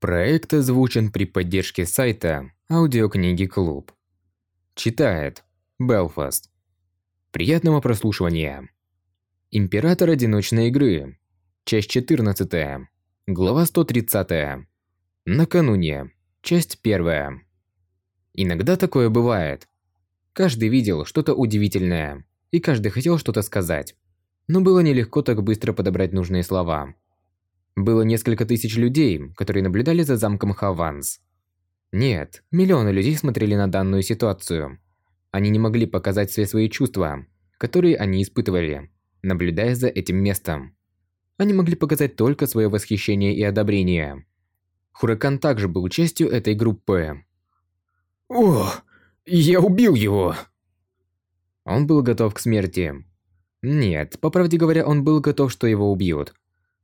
Проект озвучен при поддержке сайта Аудиокниги Клуб. Читает Белфаст. Приятного прослушивания. Император одиночной игры. Часть 14. Глава 130. Накануне. Часть 1. Иногда такое бывает. Каждый видел что-то удивительное, и каждый хотел что-то сказать. Но было нелегко так быстро подобрать нужные слова. Было несколько тысяч людей, которые наблюдали за замком Хаванс. Нет, миллионы людей смотрели на данную ситуацию. Они не могли показать все свои чувства, которые они испытывали, наблюдая за этим местом. Они могли показать только свое восхищение и одобрение. Хуракан также был частью этой группы. «О, я убил его!» Он был готов к смерти. Нет, по правде говоря, он был готов, что его убьют.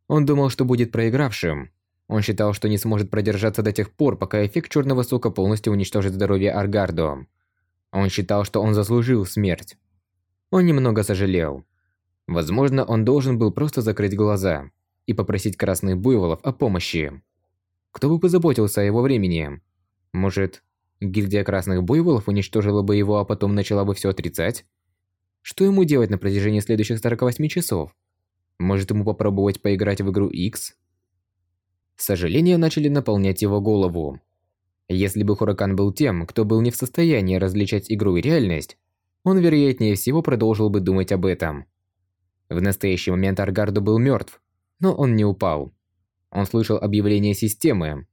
Он думал, что будет проигравшим. Он считал, что не сможет продержаться до тех пор, пока эффект черного сока полностью уничтожит здоровье Аргардо. Он считал, что он заслужил смерть. Он немного сожалел. Возможно, он должен был просто закрыть глаза и попросить красных буйволов о помощи. Кто бы позаботился о его времени? Может, гильдия красных буйволов уничтожила бы его, а потом начала бы все отрицать? Что ему делать на протяжении следующих 48 часов? Может ему попробовать поиграть в игру X? Сожаления начали наполнять его голову. Если бы Хуракан был тем, кто был не в состоянии различать игру и реальность, он, вероятнее всего, продолжил бы думать об этом. В настоящий момент Аргардо был мертв, но он не упал. Он слышал объявление системы.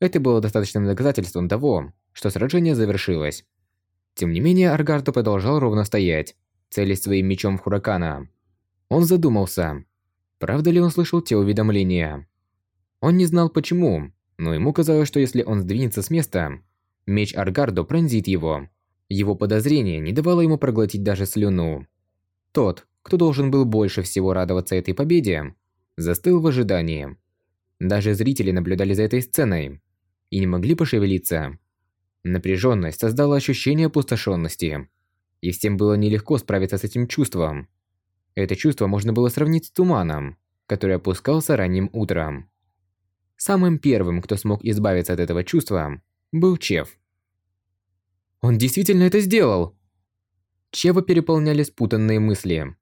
Это было достаточным доказательством того, что сражение завершилось. Тем не менее, Аргардо продолжал ровно стоять, целясь своим мечом в Хуракана. Он задумался. Правда ли он слышал те уведомления? Он не знал почему, но ему казалось, что если он сдвинется с места, меч Аргардо пронзит его. Его подозрение не давало ему проглотить даже слюну. Тот, кто должен был больше всего радоваться этой победе, застыл в ожидании. Даже зрители наблюдали за этой сценой и не могли пошевелиться. Напряженность создала ощущение опустошенности, и всем было нелегко справиться с этим чувством. Это чувство можно было сравнить с туманом, который опускался ранним утром. Самым первым, кто смог избавиться от этого чувства, был Чев. Он действительно это сделал! Чева переполняли спутанные мысли.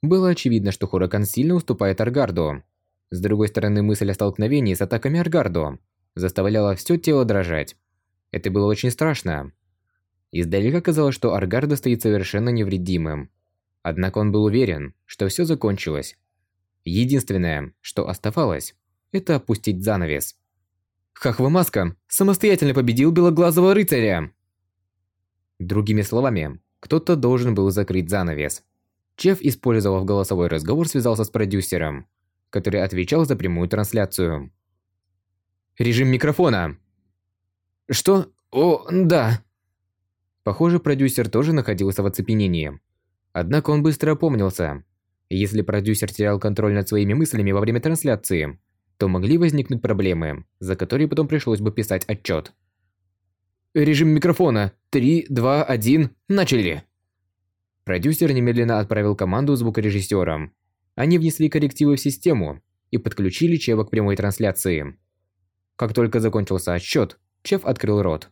Было очевидно, что Хуракан сильно уступает Аргарду. С другой стороны, мысль о столкновении с атаками Аргарду заставляла все тело дрожать. Это было очень страшно. Издалека казалось, что Аргардо стоит совершенно невредимым. Однако он был уверен, что все закончилось. Единственное, что оставалось, это опустить занавес. Хахва самостоятельно победил Белоглазого рыцаря! Другими словами, кто-то должен был закрыть занавес. Чеф, использовав голосовой разговор, связался с продюсером, который отвечал за прямую трансляцию. «Режим микрофона!» «Что? О, да!» Похоже, продюсер тоже находился в оцепенении. Однако он быстро опомнился. Если продюсер терял контроль над своими мыслями во время трансляции, то могли возникнуть проблемы, за которые потом пришлось бы писать отчет. Режим микрофона. 3, 2, 1. Начали. Продюсер немедленно отправил команду звукорежиссерам. Они внесли коррективы в систему и подключили Чева к прямой трансляции. Как только закончился отсчет, Чев открыл рот.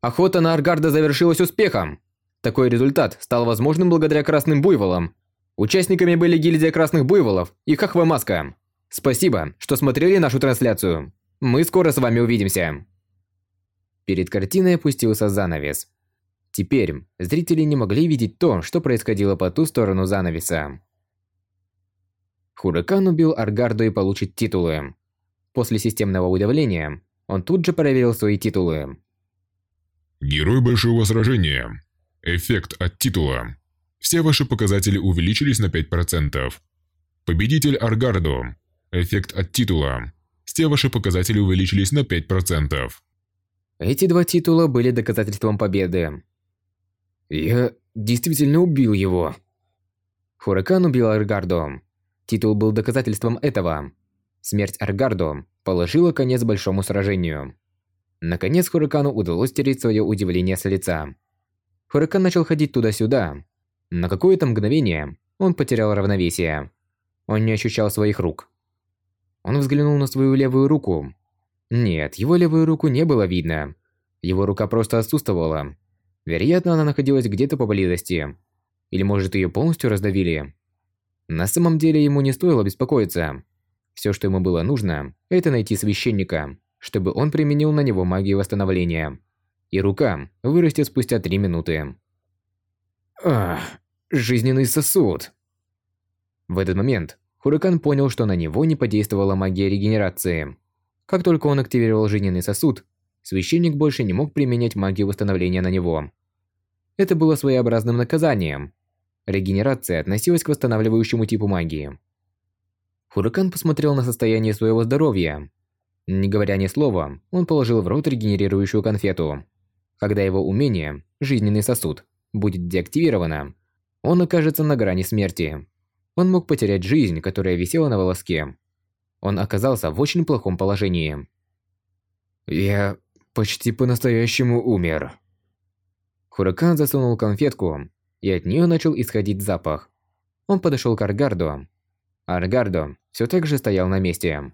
Охота на Аргарда завершилась успехом. Такой результат стал возможным благодаря Красным Буйволам. Участниками были гильдия Красных Буйволов и Хахва Маска. Спасибо, что смотрели нашу трансляцию. Мы скоро с вами увидимся. Перед картиной опустился занавес. Теперь зрители не могли видеть то, что происходило по ту сторону занавеса. Хуракан убил Аргарду и получит титулы. После системного удавления он тут же проверил свои титулы. Герой большого сражения. Эффект от титула. Все ваши показатели увеличились на 5%. Победитель Аргардо. Эффект от титула. Все ваши показатели увеличились на 5%. Эти два титула были доказательством победы. Я действительно убил его. Хуракан убил Аргардо. Титул был доказательством этого. Смерть Аргардо положила конец большому сражению. Наконец Хуракану удалось стереть свое удивление с лица. Хуракан начал ходить туда-сюда. На какое-то мгновение он потерял равновесие. Он не ощущал своих рук. Он взглянул на свою левую руку. Нет, его левую руку не было видно. Его рука просто отсутствовала. Вероятно, она находилась где-то поблизости. Или может ее полностью раздавили. На самом деле ему не стоило беспокоиться. Все, что ему было нужно, это найти священника, чтобы он применил на него магию восстановления. И рука вырастет спустя три минуты. Ах, жизненный сосуд. В этот момент Хуракан понял, что на него не подействовала магия регенерации. Как только он активировал жизненный сосуд, священник больше не мог применять магию восстановления на него. Это было своеобразным наказанием. Регенерация относилась к восстанавливающему типу магии. Хуракан посмотрел на состояние своего здоровья. Не говоря ни слова, он положил в рот регенерирующую конфету. Когда его умение, жизненный сосуд, будет деактивировано, он окажется на грани смерти. Он мог потерять жизнь, которая висела на волоске. Он оказался в очень плохом положении. Я почти по-настоящему умер. Хуракан засунул конфетку, и от нее начал исходить запах. Он подошел к Аргарду. Аргардо все так же стоял на месте.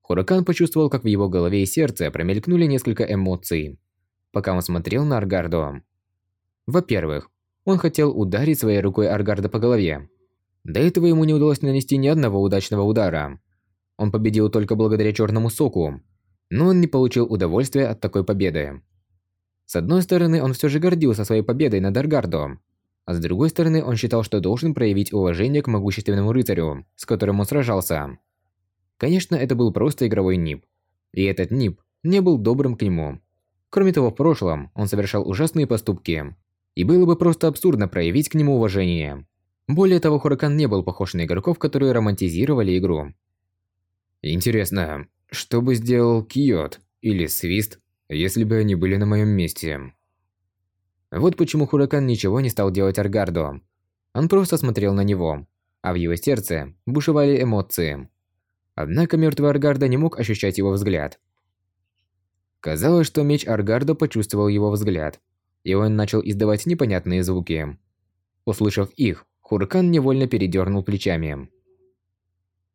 Хуракан почувствовал, как в его голове и сердце промелькнули несколько эмоций, пока он смотрел на Аргардо. Во-первых, он хотел ударить своей рукой Аргарда по голове. До этого ему не удалось нанести ни одного удачного удара. Он победил только благодаря черному соку, но он не получил удовольствия от такой победы. С одной стороны, он все же гордился своей победой над Аргардо, а с другой стороны, он считал, что должен проявить уважение к могущественному рыцарю, с которым он сражался. Конечно, это был просто игровой нип, и этот нип не был добрым к нему. Кроме того, в прошлом он совершал ужасные поступки, и было бы просто абсурдно проявить к нему уважение. Более того, Хуракан не был похож на игроков, которые романтизировали игру. Интересно, что бы сделал Киот или Свист, если бы они были на моем месте? Вот почему Хуракан ничего не стал делать Аргарду. Он просто смотрел на него, а в его сердце бушевали эмоции. Однако мертвый Аргарда не мог ощущать его взгляд. Казалось, что меч Аргарда почувствовал его взгляд, и он начал издавать непонятные звуки. Услышав их, Хуракан невольно передернул плечами.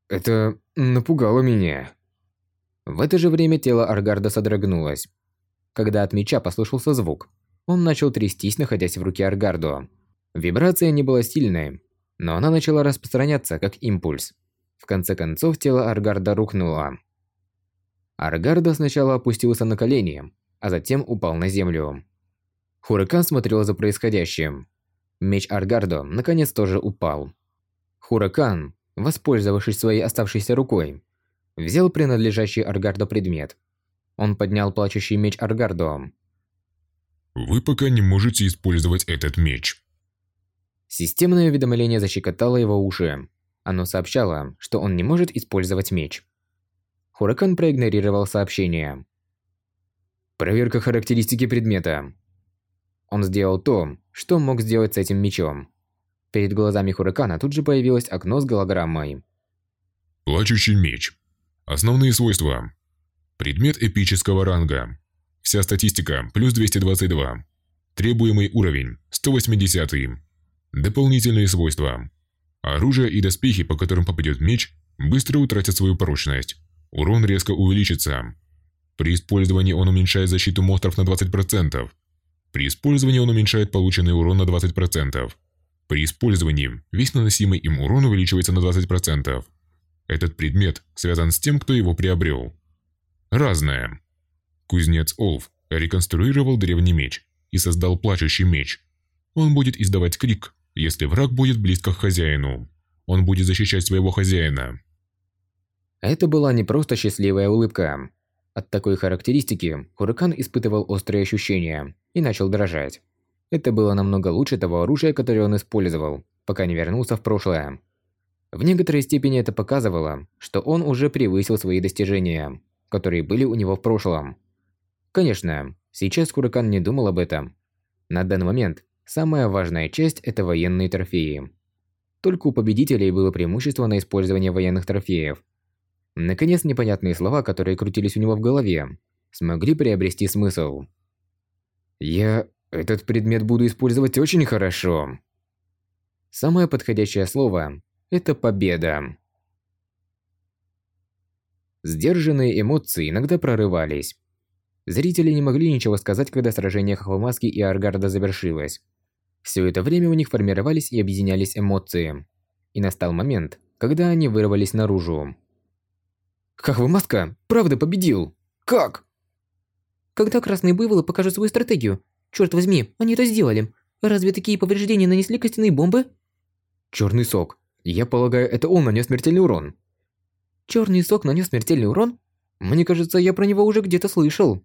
Это напугало меня. В это же время тело Аргарда содрогнулось. Когда от меча послышался звук, он начал трястись, находясь в руке Аргардо. Вибрация не была сильной, но она начала распространяться как импульс. В конце концов, тело Аргарда рухнуло. Аргардо сначала опустился на колени, а затем упал на землю. Хуракан смотрел за происходящим. Меч Аргардо наконец тоже упал. Хуракан, воспользовавшись своей оставшейся рукой, взял принадлежащий Аргардо предмет. Он поднял плачущий меч Аргардо. «Вы пока не можете использовать этот меч». Системное уведомление защекотало его уши. Оно сообщало, что он не может использовать меч. Хуракан проигнорировал сообщение. Проверка характеристики предмета. Он сделал то, что мог сделать с этим мечом. Перед глазами Хуракана тут же появилось окно с голограммой. Плачущий меч. Основные свойства. Предмет эпического ранга. Вся статистика плюс 222. Требуемый уровень 180. Дополнительные свойства. Оружие и доспехи, по которым попадет меч, быстро утратят свою прочность. Урон резко увеличится. При использовании он уменьшает защиту монстров на 20%. При использовании он уменьшает полученный урон на 20%. При использовании весь наносимый им урон увеличивается на 20%. Этот предмет связан с тем, кто его приобрел. Разное. Кузнец Олф реконструировал древний меч и создал плачущий меч. Он будет издавать крик, если враг будет близко к хозяину. Он будет защищать своего хозяина. Это была не просто счастливая улыбка. От такой характеристики Хуракан испытывал острые ощущения и начал дрожать. Это было намного лучше того оружия, которое он использовал, пока не вернулся в прошлое. В некоторой степени это показывало, что он уже превысил свои достижения, которые были у него в прошлом. Конечно, сейчас Хуракан не думал об этом. На данный момент самая важная часть – это военные трофеи. Только у победителей было преимущество на использование военных трофеев. Наконец, непонятные слова, которые крутились у него в голове, смогли приобрести смысл. Я этот предмет буду использовать очень хорошо. Самое подходящее слово – это победа. Сдержанные эмоции иногда прорывались. Зрители не могли ничего сказать, когда сражение Хохвамаски и Аргарда завершилось. Все это время у них формировались и объединялись эмоции. И настал момент, когда они вырвались наружу. Хохвамаска правда победил! Как? Когда красные буйволы покажут свою стратегию. Черт возьми, они это сделали. Разве такие повреждения нанесли костяные бомбы? Черный сок. Я полагаю, это он нанес смертельный урон. Черный сок нанес смертельный урон? Мне кажется, я про него уже где-то слышал.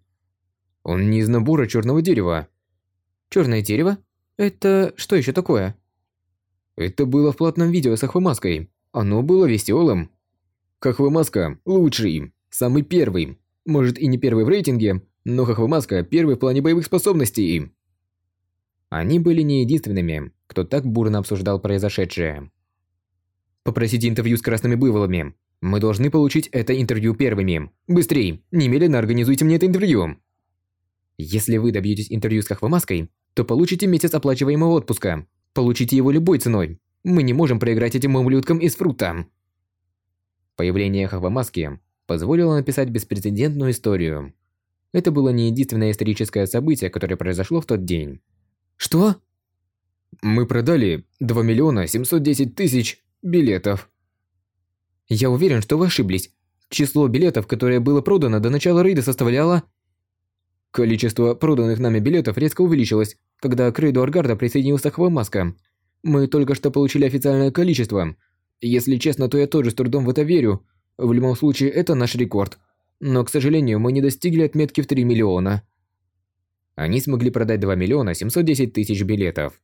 Он не из набора черного дерева. Черное дерево? Это что еще такое? Это было в платном видео с Ахвамаской. Оно было веселым. Хахвамаска лучший, самый первый. Может и не первый в рейтинге, но Хахвамаска первый в плане боевых способностей. Они были не единственными, кто так бурно обсуждал произошедшее. Попросите интервью с красными буйволами. Мы должны получить это интервью первыми. Быстрей, немедленно организуйте мне это интервью. Если вы добьетесь интервью с Хахвамаской, то получите месяц оплачиваемого отпуска. Получите его любой ценой. Мы не можем проиграть этим ублюдкам из фрута. Появление Хахвамаски позволило написать беспрецедентную историю. Это было не единственное историческое событие, которое произошло в тот день. Что? Мы продали 2 миллиона 710 тысяч билетов. Я уверен, что вы ошиблись. Число билетов, которое было продано до начала рейда, составляло... Количество проданных нами билетов резко увеличилось, когда к рейду Аргарда присоединился Хвамаска. Мы только что получили официальное количество. Если честно, то я тоже с трудом в это верю. В любом случае, это наш рекорд. Но, к сожалению, мы не достигли отметки в 3 миллиона. Они смогли продать 2 миллиона 710 тысяч билетов.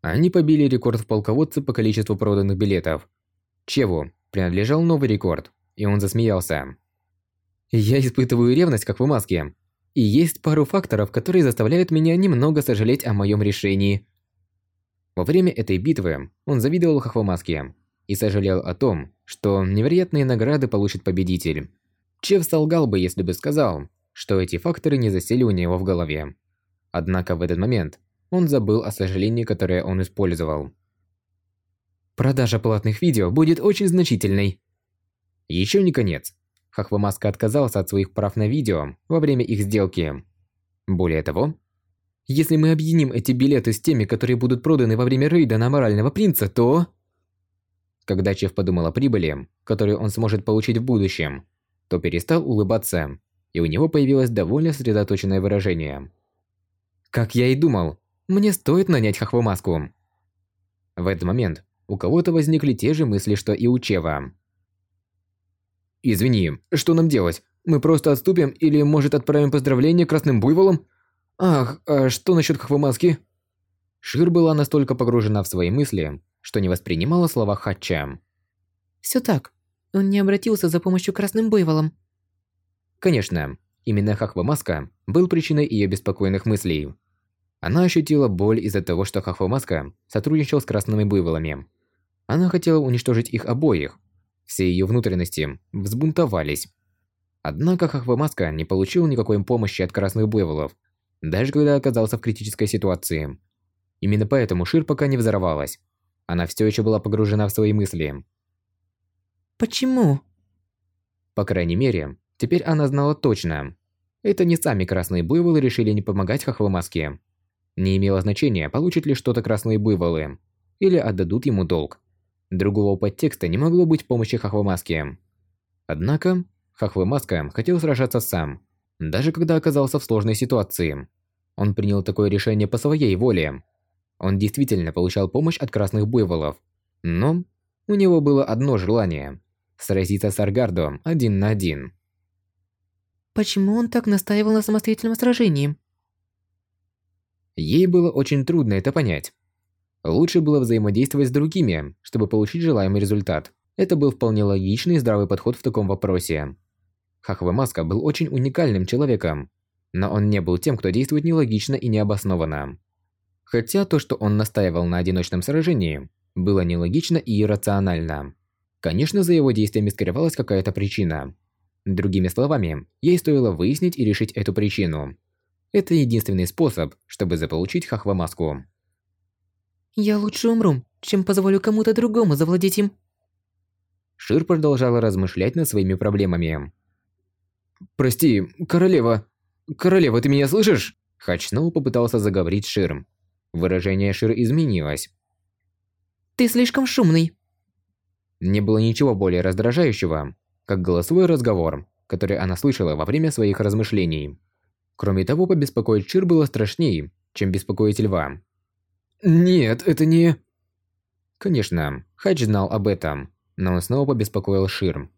Они побили рекорд в полководце по количеству проданных билетов. Чеву принадлежал новый рекорд, и он засмеялся. Я испытываю ревность, как в маске. И есть пару факторов, которые заставляют меня немного сожалеть о моем решении. Во время этой битвы он завидовал Хохвамаске и сожалел о том, что невероятные награды получит победитель. Чев солгал бы, если бы сказал, что эти факторы не засели у него в голове. Однако в этот момент он забыл о сожалении, которое он использовал. Продажа платных видео будет очень значительной. Еще не конец. Хахвамаска отказался от своих прав на видео во время их сделки. Более того, если мы объединим эти билеты с теми, которые будут проданы во время рейда на Морального Принца, то... Когда Чеф подумал о прибыли, которую он сможет получить в будущем, то перестал улыбаться, и у него появилось довольно сосредоточенное выражение. Как я и думал, мне стоит нанять Хахвамаску. В этот момент у кого-то возникли те же мысли, что и у Чева. «Извини, что нам делать? Мы просто отступим или, может, отправим поздравление красным буйволам? Ах, а что насчет Хахвамаски?» Шир была настолько погружена в свои мысли, что не воспринимала слова Хатча. «Все так. Он не обратился за помощью красным буйволам». Конечно, именно Хахвамаска был причиной ее беспокойных мыслей. Она ощутила боль из-за того, что Хахвамаска сотрудничал с красными буйволами. Она хотела уничтожить их обоих. Все ее внутренности взбунтовались. Однако Хахвамаска не получил никакой помощи от красных буйволов, даже когда оказался в критической ситуации. Именно поэтому Шир пока не взорвалась. Она все еще была погружена в свои мысли. Почему? По крайней мере, теперь она знала точно. Это не сами красные буйволы решили не помогать Хахвамаске. Не имело значения, получат ли что-то красные буйволы, или отдадут ему долг. Другого подтекста не могло быть помощи Хахвамаске. Однако, Хахвамаска хотел сражаться сам, даже когда оказался в сложной ситуации. Он принял такое решение по своей воле. Он действительно получал помощь от красных буйволов, но у него было одно желание – сразиться с Аргардом один на один. Почему он так настаивал на самостоятельном сражении? Ей было очень трудно это понять. Лучше было взаимодействовать с другими, чтобы получить желаемый результат. Это был вполне логичный и здравый подход в таком вопросе. Хахве Маска был очень уникальным человеком, но он не был тем, кто действует нелогично и необоснованно. Хотя то, что он настаивал на одиночном сражении, было нелогично и иррационально. Конечно, за его действиями скрывалась какая-то причина. Другими словами, ей стоило выяснить и решить эту причину. Это единственный способ, чтобы заполучить Хахвамаску. Я лучше умру, чем позволю кому-то другому завладеть им. Шир продолжала размышлять над своими проблемами. «Прости, королева! Королева, ты меня слышишь?» Хач снова попытался заговорить Шир. Выражение Шир изменилось. «Ты слишком шумный». Не было ничего более раздражающего, как голосовой разговор, который она слышала во время своих размышлений. Кроме того, побеспокоить Шир было страшнее, чем беспокоить льва. «Нет, это не...» Конечно, Хадж знал об этом, но он снова побеспокоил Шир.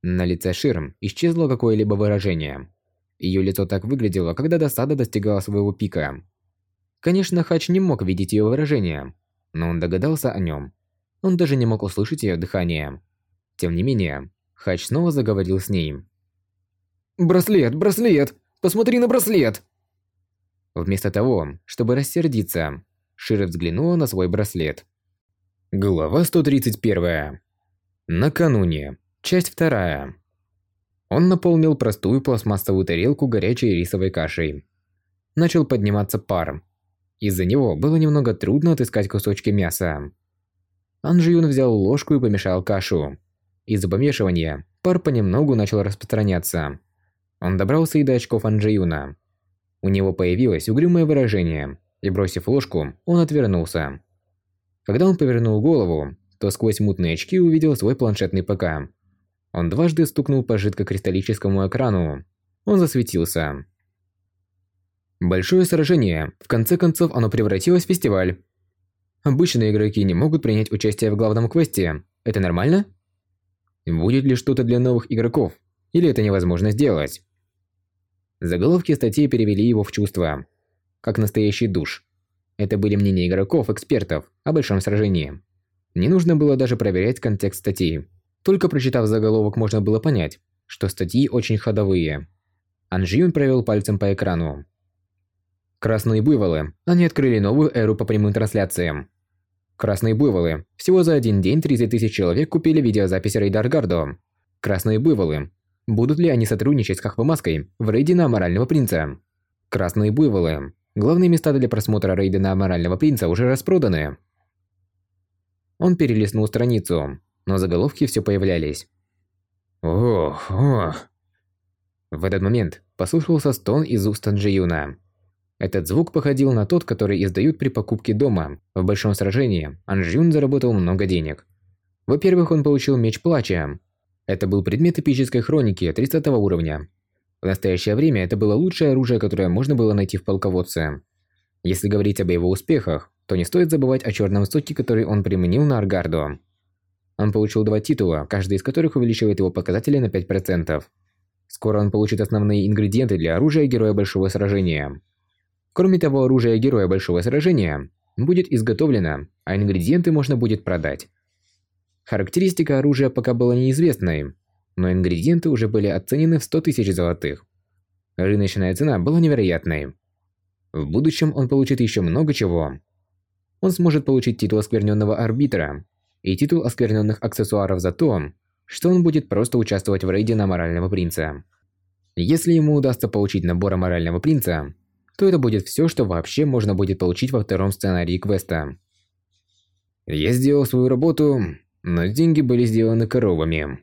На лице Шир исчезло какое-либо выражение. Ее лицо так выглядело, когда досада достигала своего пика. Конечно, Хач не мог видеть ее выражение, но он догадался о нем. Он даже не мог услышать ее дыхание. Тем не менее, Хач снова заговорил с ней. «Браслет, браслет! Посмотри на браслет!» Вместо того, чтобы рассердиться, Шира взглянула на свой браслет. Глава 131. Накануне. Часть 2. Он наполнил простую пластмассовую тарелку горячей рисовой кашей. Начал подниматься пар. Из-за него было немного трудно отыскать кусочки мяса. Анжиюн взял ложку и помешал кашу. Из-за помешивания пар понемногу начал распространяться. Он добрался и до очков Анжиюна. У него появилось угрюмое выражение, и бросив ложку, он отвернулся. Когда он повернул голову, то сквозь мутные очки увидел свой планшетный ПК. Он дважды стукнул по жидкокристаллическому экрану. Он засветился. Большое сражение. В конце концов, оно превратилось в фестиваль. Обычные игроки не могут принять участие в главном квесте. Это нормально? Будет ли что-то для новых игроков? Или это невозможно сделать? Заголовки статей перевели его в чувство. Как настоящий душ. Это были мнения игроков-экспертов о большом сражении. Не нужно было даже проверять контекст статьи. Только прочитав заголовок, можно было понять, что статьи очень ходовые. Анжиюн провел пальцем по экрану. Красные буйволы. Они открыли новую эру по прямым трансляциям. Красные буйволы. Всего за один день 30 тысяч человек купили видеозапись рейда Аргардо. Красные буйволы. Будут ли они сотрудничать с Хахвамаской в рейде на Аморального Принца? Красные буйволы. Главные места для просмотра рейда на Аморального Принца уже распроданы. Он перелистнул страницу но заголовки все появлялись. Ох, ох. В этот момент послышался стон из уст Анджиюна. Этот звук походил на тот, который издают при покупке дома. В большом сражении Анжиюн заработал много денег. Во-первых, он получил меч плача. Это был предмет эпической хроники 30 уровня. В настоящее время это было лучшее оружие, которое можно было найти в полководце. Если говорить об его успехах, то не стоит забывать о черном соке, который он применил на Аргарду. Он получил два титула, каждый из которых увеличивает его показатели на 5%. Скоро он получит основные ингредиенты для оружия Героя Большого Сражения. Кроме того, оружие Героя Большого Сражения будет изготовлено, а ингредиенты можно будет продать. Характеристика оружия пока была неизвестной, но ингредиенты уже были оценены в 100 тысяч золотых. Рыночная цена была невероятной. В будущем он получит еще много чего. Он сможет получить титул оскверненного арбитра, и титул оскверненных аксессуаров за то, что он будет просто участвовать в рейде на Морального Принца. Если ему удастся получить набор Морального Принца, то это будет все, что вообще можно будет получить во втором сценарии квеста. Я сделал свою работу, но деньги были сделаны коровами.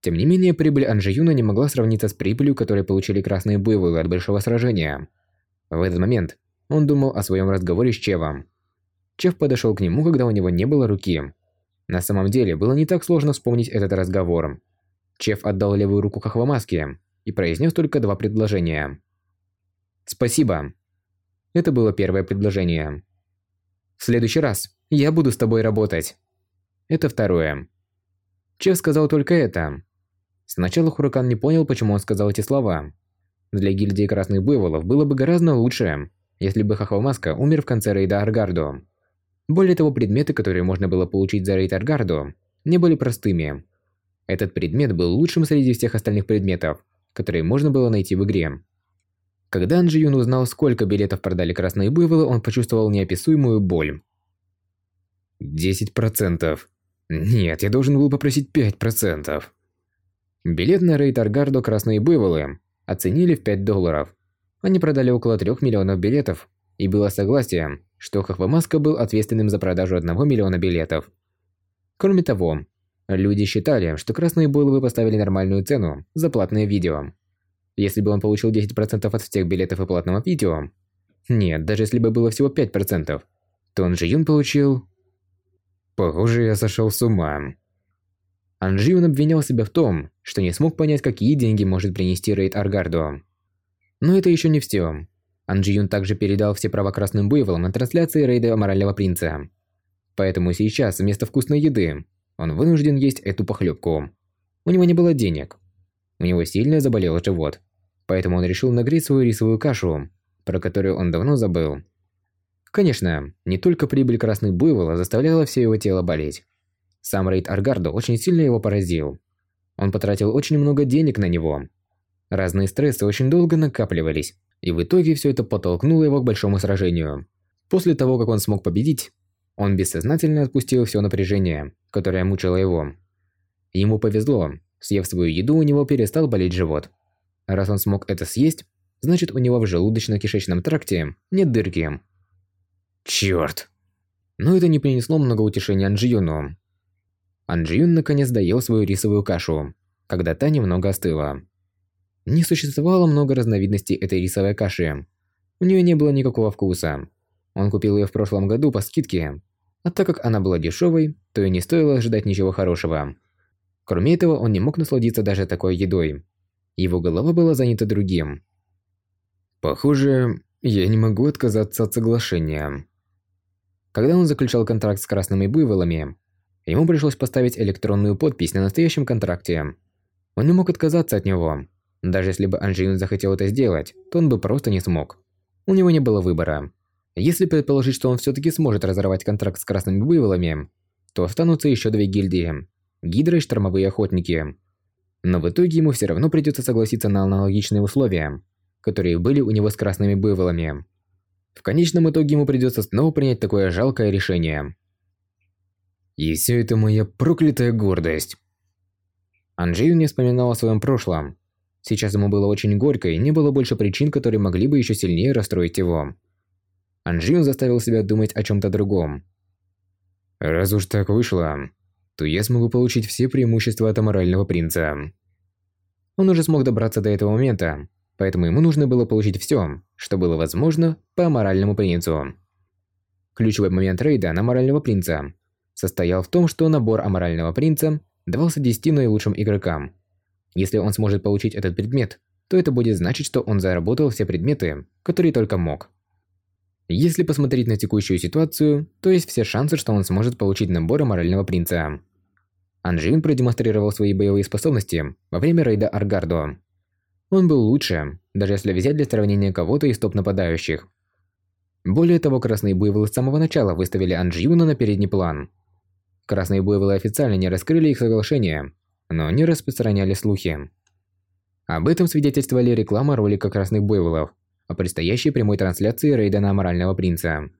Тем не менее, прибыль Анжиюна не могла сравниться с прибылью, которую получили красные буйволы от большого сражения. В этот момент он думал о своем разговоре с Чевом. Чев подошел к нему, когда у него не было руки, на самом деле, было не так сложно вспомнить этот разговор. Чеф отдал левую руку Кахвамаске и произнес только два предложения. «Спасибо». Это было первое предложение. «В следующий раз я буду с тобой работать». Это второе. Чеф сказал только это. Сначала Хуракан не понял, почему он сказал эти слова. Для гильдии Красных Буйволов было бы гораздо лучше, если бы Хахвамаска умер в конце рейда Аргарду. Более того, предметы, которые можно было получить за рейд Аргарду, не были простыми. Этот предмет был лучшим среди всех остальных предметов, которые можно было найти в игре. Когда Анджи Юн узнал, сколько билетов продали красные буйволы, он почувствовал неописуемую боль. 10%. Нет, я должен был попросить 5%. Билет на рейд Аргардо «Красные буйволы» оценили в 5 долларов. Они продали около 3 миллионов билетов, и было согласие, что Хохвамаска был ответственным за продажу одного миллиона билетов. Кроме того, Люди считали, что красные булавы поставили нормальную цену за платное видео. Если бы он получил 10% от всех билетов и платного видео... Нет, даже если бы было всего 5%, то он же Юн получил... Похоже, я сошел с ума. Анжиун обвинял себя в том, что не смог понять, какие деньги может принести рейд Аргарду. Но это еще не все. Анжиюн также передал все права красным буйволам на трансляции рейда Морального Принца. Поэтому сейчас вместо вкусной еды он вынужден есть эту похлебку. У него не было денег. У него сильно заболел живот. Поэтому он решил нагреть свою рисовую кашу, про которую он давно забыл. Конечно, не только прибыль красных буйвола заставляла все его тело болеть. Сам рейд Аргардо очень сильно его поразил. Он потратил очень много денег на него. Разные стрессы очень долго накапливались, и в итоге все это подтолкнуло его к большому сражению. После того, как он смог победить, он бессознательно отпустил все напряжение, которое мучило его. Ему повезло, съев свою еду, у него перестал болеть живот. Раз он смог это съесть, значит у него в желудочно-кишечном тракте нет дырки. Черт! Но это не принесло много утешения Анджиюну. Анджиюн наконец доел свою рисовую кашу, когда та немного остыла. Не существовало много разновидностей этой рисовой каши. У нее не было никакого вкуса. Он купил ее в прошлом году по скидке, а так как она была дешевой, то и не стоило ожидать ничего хорошего. Кроме этого, он не мог насладиться даже такой едой. Его голова была занята другим. Похоже, я не могу отказаться от соглашения. Когда он заключал контракт с красными буйволами, ему пришлось поставить электронную подпись на настоящем контракте. Он не мог отказаться от него. Даже если бы Анжиюн захотел это сделать, то он бы просто не смог. У него не было выбора. Если предположить, что он все-таки сможет разорвать контракт с красными буйволами, то останутся еще две гильдии – Гидра и Штормовые Охотники. Но в итоге ему все равно придется согласиться на аналогичные условия, которые были у него с красными буйволами. В конечном итоге ему придется снова принять такое жалкое решение. И все это моя проклятая гордость. Анжею не вспоминал о своем прошлом. Сейчас ему было очень горько и не было больше причин, которые могли бы еще сильнее расстроить его. Анжион заставил себя думать о чем-то другом. Раз уж так вышло, то я смогу получить все преимущества от аморального принца. Он уже смог добраться до этого момента, поэтому ему нужно было получить все, что было возможно по аморальному принцу. Ключевой момент рейда на морального принца состоял в том, что набор аморального принца давался 10 наилучшим игрокам. Если он сможет получить этот предмет, то это будет значить, что он заработал все предметы, которые только мог. Если посмотреть на текущую ситуацию, то есть все шансы, что он сможет получить набор морального принца. Анжин продемонстрировал свои боевые способности во время рейда Аргардо. Он был лучше, даже если взять для сравнения кого-то из топ-нападающих. Более того, красные буйволы с самого начала выставили Анжиюна на передний план. Красные буйволы официально не раскрыли их соглашение, но они распространяли слухи. Об этом свидетельствовали реклама ролика красных буйволов о предстоящей прямой трансляции рейда на Морального Принца.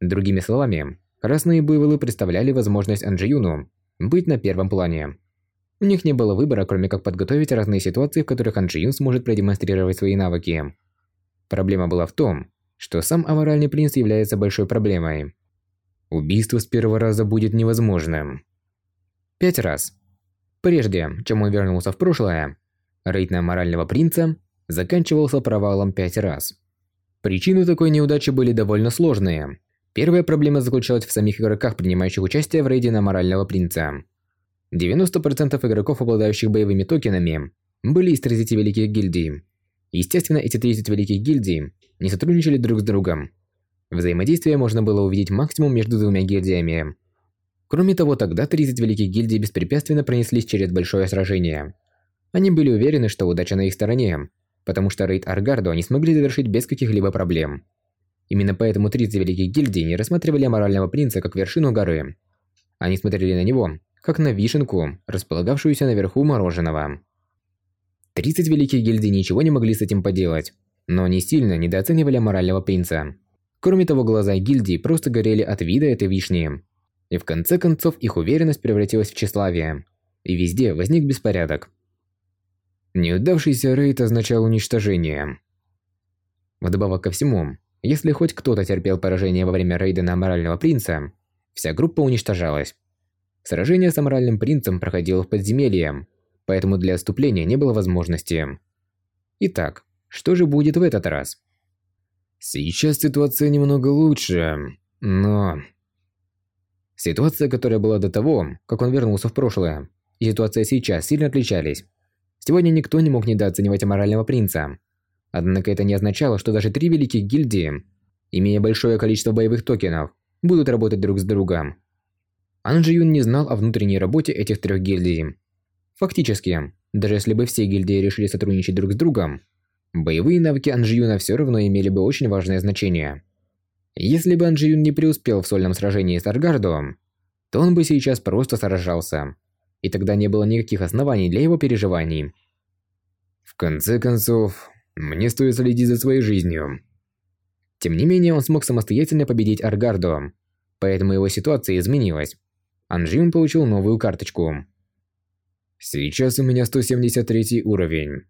Другими словами, красные буйволы представляли возможность Анджиюну быть на первом плане. У них не было выбора, кроме как подготовить разные ситуации, в которых Анджиюн сможет продемонстрировать свои навыки. Проблема была в том, что сам Аморальный Принц является большой проблемой. Убийство с первого раза будет невозможным. Пять раз. Прежде, чем он вернулся в прошлое, рейд на Морального Принца заканчивался провалом пять раз. Причины такой неудачи были довольно сложные. Первая проблема заключалась в самих игроках, принимающих участие в рейде на Морального Принца. 90% игроков, обладающих боевыми токенами, были из 30 великих гильдий. Естественно, эти 30 великих гильдий не сотрудничали друг с другом. Взаимодействие можно было увидеть максимум между двумя гильдиями. Кроме того, тогда 30 великих гильдий беспрепятственно пронеслись через большое сражение. Они были уверены, что удача на их стороне, потому что рейд Аргарду они смогли завершить без каких-либо проблем. Именно поэтому 30 великих гильдий не рассматривали морального принца как вершину горы. Они смотрели на него, как на вишенку, располагавшуюся наверху мороженого. 30 великих гильдий ничего не могли с этим поделать, но они сильно недооценивали морального принца. Кроме того, глаза гильдии просто горели от вида этой вишни. И в конце концов их уверенность превратилась в тщеславие. И везде возник беспорядок. Неудавшийся рейд означал уничтожение. Вдобавок ко всему, если хоть кто-то терпел поражение во время рейда на Морального Принца, вся группа уничтожалась. Сражение с аморальным принцем проходило в подземелье, поэтому для отступления не было возможности. Итак, что же будет в этот раз? Сейчас ситуация немного лучше, но... Ситуация, которая была до того, как он вернулся в прошлое, и ситуация сейчас сильно отличались. Сегодня никто не мог недооценивать аморального принца. Однако это не означало, что даже три великих гильдии, имея большое количество боевых токенов, будут работать друг с другом. Ан Джи Юн не знал о внутренней работе этих трех гильдий. Фактически, даже если бы все гильдии решили сотрудничать друг с другом, боевые навыки Ан Джи Юна все равно имели бы очень важное значение. Если бы Ан Джи Юн не преуспел в сольном сражении с Аргардом, то он бы сейчас просто сражался, и тогда не было никаких оснований для его переживаний. В конце концов, мне стоит следить за своей жизнью. Тем не менее, он смог самостоятельно победить Аргарду, поэтому его ситуация изменилась. Анжин получил новую карточку. Сейчас у меня 173 уровень.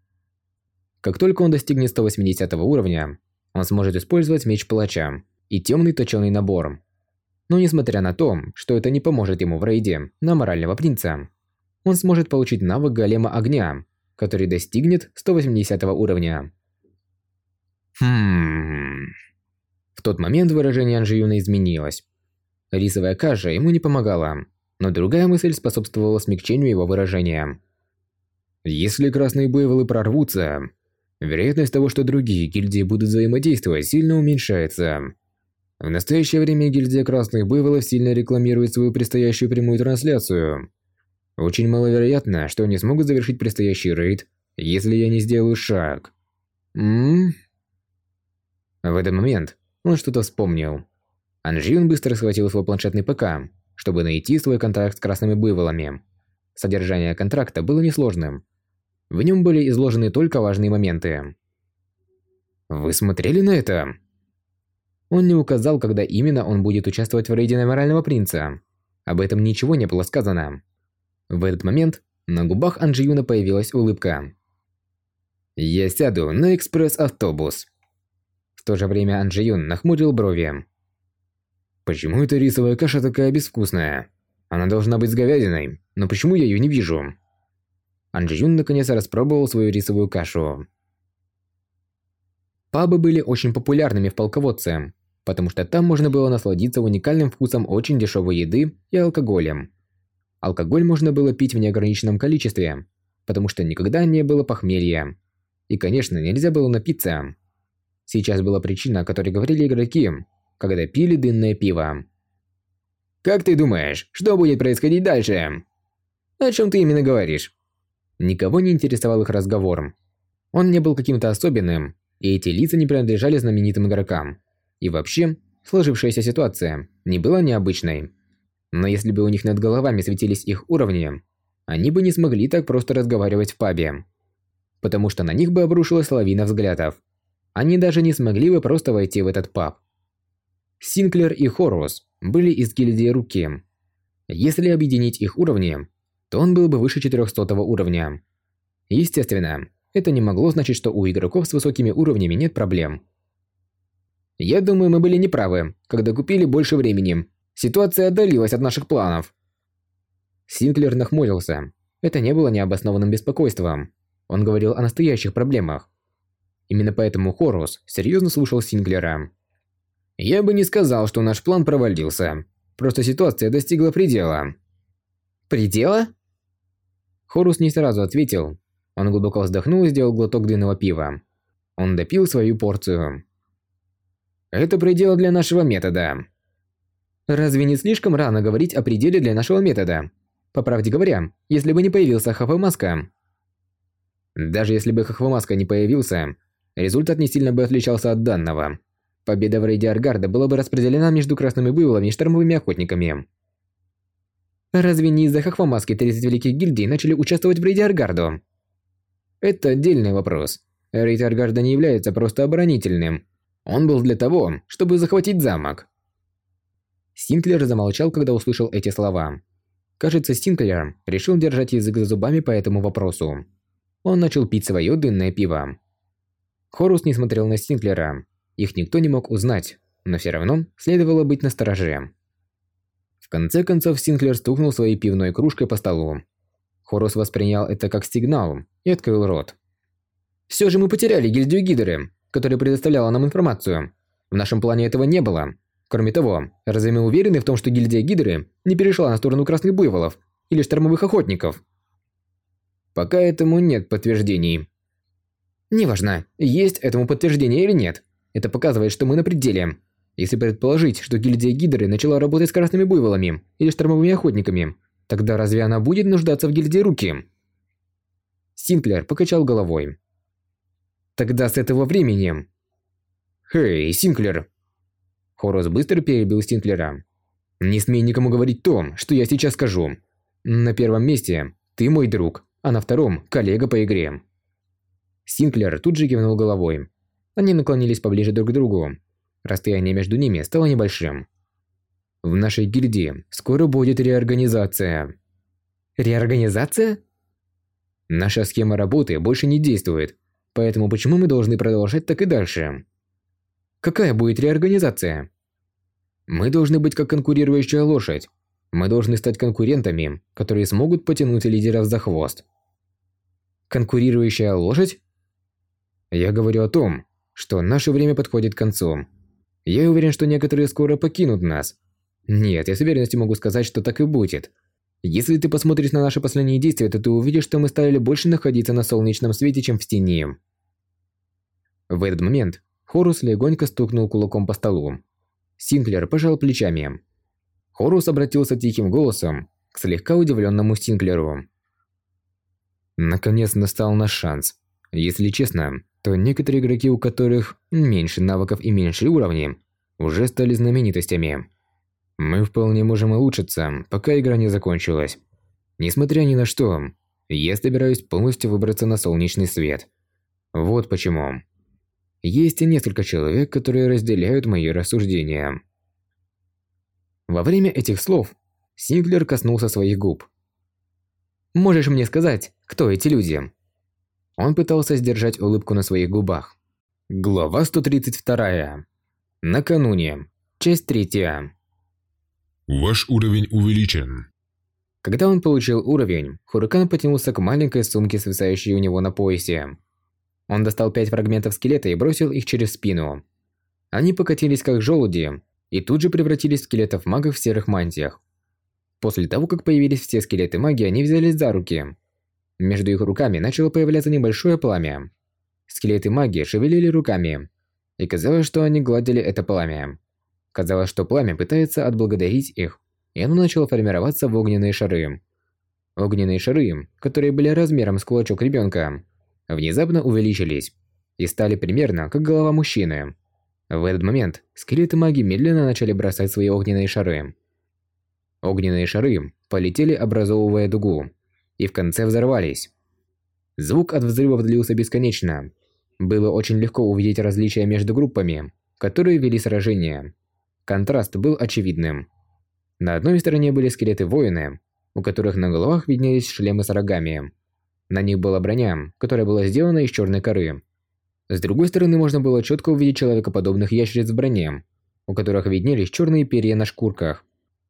Как только он достигнет 180 уровня, он сможет использовать меч палача и темный точёный набор. Но несмотря на то, что это не поможет ему в рейде на морального принца, он сможет получить навык голема огня, который достигнет 180 уровня. Хм. В тот момент выражение Анжиюна изменилось. Рисовая каша ему не помогала, но другая мысль способствовала смягчению его выражения. Если красные буйволы прорвутся, вероятность того, что другие гильдии будут взаимодействовать, сильно уменьшается. В настоящее время гильдия красных буйволов сильно рекламирует свою предстоящую прямую трансляцию. Очень маловероятно, что они смогут завершить предстоящий рейд, если я не сделаю шаг. Ммм? В этот момент он что-то вспомнил. Анжион быстро схватил свой планшетный ПК, чтобы найти свой контракт с красными буйволами. Содержание контракта было несложным. В нем были изложены только важные моменты. «Вы смотрели на это?» Он не указал, когда именно он будет участвовать в рейде на морального принца. Об этом ничего не было сказано. В этот момент на губах Анжиюна появилась улыбка. «Я сяду на экспресс-автобус». В то же время Анжиюн нахмурил брови. Почему эта рисовая каша такая безвкусная? Она должна быть с говядиной, но почему я ее не вижу? Анджиюн наконец распробовал свою рисовую кашу. Пабы были очень популярными в полководце, потому что там можно было насладиться уникальным вкусом очень дешевой еды и алкоголем. Алкоголь можно было пить в неограниченном количестве, потому что никогда не было похмелья. И, конечно, нельзя было напиться. Сейчас была причина, о которой говорили игроки, когда пили дынное пиво. «Как ты думаешь, что будет происходить дальше?» «О чем ты именно говоришь?» Никого не интересовал их разговор. Он не был каким-то особенным, и эти лица не принадлежали знаменитым игрокам. И вообще, сложившаяся ситуация не была необычной. Но если бы у них над головами светились их уровни, они бы не смогли так просто разговаривать в пабе. Потому что на них бы обрушилась лавина взглядов. Они даже не смогли бы просто войти в этот паб. Синклер и Хорус были из гильдии Руки. Если объединить их уровни, то он был бы выше 400 уровня. Естественно, это не могло значить, что у игроков с высокими уровнями нет проблем. Я думаю, мы были неправы, когда купили больше времени. Ситуация отдалилась от наших планов. Синклер нахмурился. Это не было необоснованным беспокойством. Он говорил о настоящих проблемах. Именно поэтому Хорус серьезно слушал Синклера. Я бы не сказал, что наш план провалился. Просто ситуация достигла предела. Предела? Хорус не сразу ответил. Он глубоко вздохнул и сделал глоток длинного пива. Он допил свою порцию. Это предел для нашего метода. Разве не слишком рано говорить о пределе для нашего метода? По правде говоря, если бы не появился Хафамаска... Даже если бы Хахвамаска не появился, результат не сильно бы отличался от данного. Победа в рейде Аргарда была бы распределена между красными буйволами и штормовыми охотниками. Разве не из-за Хахвамаски 30 великих гильдий начали участвовать в рейде Аргарду? Это отдельный вопрос. Рейд Аргарда не является просто оборонительным. Он был для того, чтобы захватить замок. Синклер замолчал, когда услышал эти слова. Кажется, Синклер решил держать язык за зубами по этому вопросу. Он начал пить свое дынное пиво. Хорус не смотрел на Синклера. Их никто не мог узнать, но все равно следовало быть настороже. В конце концов Синклер стукнул своей пивной кружкой по столу. Хорус воспринял это как сигнал и открыл рот. «Все же мы потеряли гильдию Гидеры, которая предоставляла нам информацию. В нашем плане этого не было. Кроме того, разве мы уверены в том, что гильдия Гидры не перешла на сторону красных буйволов или штормовых охотников? Пока этому нет подтверждений. Неважно, есть этому подтверждение или нет. Это показывает, что мы на пределе. Если предположить, что гильдия Гидры начала работать с красными буйволами или штормовыми охотниками, тогда разве она будет нуждаться в гильдии Руки? Синклер покачал головой. Тогда с этого времени... Хей, Синклер, Хорус быстро перебил Стинклера. «Не смей никому говорить то, что я сейчас скажу. На первом месте ты мой друг, а на втором – коллега по игре». Синклер тут же кивнул головой. Они наклонились поближе друг к другу. Расстояние между ними стало небольшим. В нашей гильдии скоро будет реорганизация. Реорганизация? Наша схема работы больше не действует, поэтому почему мы должны продолжать так и дальше? Какая будет реорганизация? Мы должны быть как конкурирующая лошадь. Мы должны стать конкурентами, которые смогут потянуть лидеров за хвост. Конкурирующая лошадь? Я говорю о том, что наше время подходит к концу. Я уверен, что некоторые скоро покинут нас. Нет, я с уверенностью могу сказать, что так и будет. Если ты посмотришь на наши последние действия, то ты увидишь, что мы стали больше находиться на солнечном свете, чем в тени. В этот момент Хорус легонько стукнул кулаком по столу. Синклер пожал плечами. Хорус обратился тихим голосом к слегка удивленному Синклеру. Наконец настал наш шанс. Если честно, то некоторые игроки, у которых меньше навыков и меньше уровней, уже стали знаменитостями. Мы вполне можем улучшиться, пока игра не закончилась. Несмотря ни на что, я собираюсь полностью выбраться на солнечный свет. Вот почему. Есть и несколько человек, которые разделяют мои рассуждения. Во время этих слов Синглер коснулся своих губ. «Можешь мне сказать, кто эти люди?» Он пытался сдержать улыбку на своих губах. Глава 132. Накануне. Часть 3. Ваш уровень увеличен. Когда он получил уровень, Хуракан потянулся к маленькой сумке, свисающей у него на поясе. Он достал пять фрагментов скелета и бросил их через спину. Они покатились как желуди и тут же превратились в скелетов магов в серых мантиях. После того, как появились все скелеты маги, они взялись за руки. Между их руками начало появляться небольшое пламя. Скелеты маги шевелили руками, и казалось, что они гладили это пламя. Казалось, что пламя пытается отблагодарить их, и оно начало формироваться в огненные шары. Огненные шары, которые были размером с кулачок ребенка, внезапно увеличились и стали примерно как голова мужчины. В этот момент скелеты маги медленно начали бросать свои огненные шары. Огненные шары полетели, образовывая дугу, и в конце взорвались. Звук от взрывов длился бесконечно. Было очень легко увидеть различия между группами, которые вели сражение. Контраст был очевидным. На одной стороне были скелеты-воины, у которых на головах виднелись шлемы с рогами, на них была броня, которая была сделана из черной коры. С другой стороны, можно было четко увидеть человекоподобных ящериц в броне, у которых виднелись черные перья на шкурках.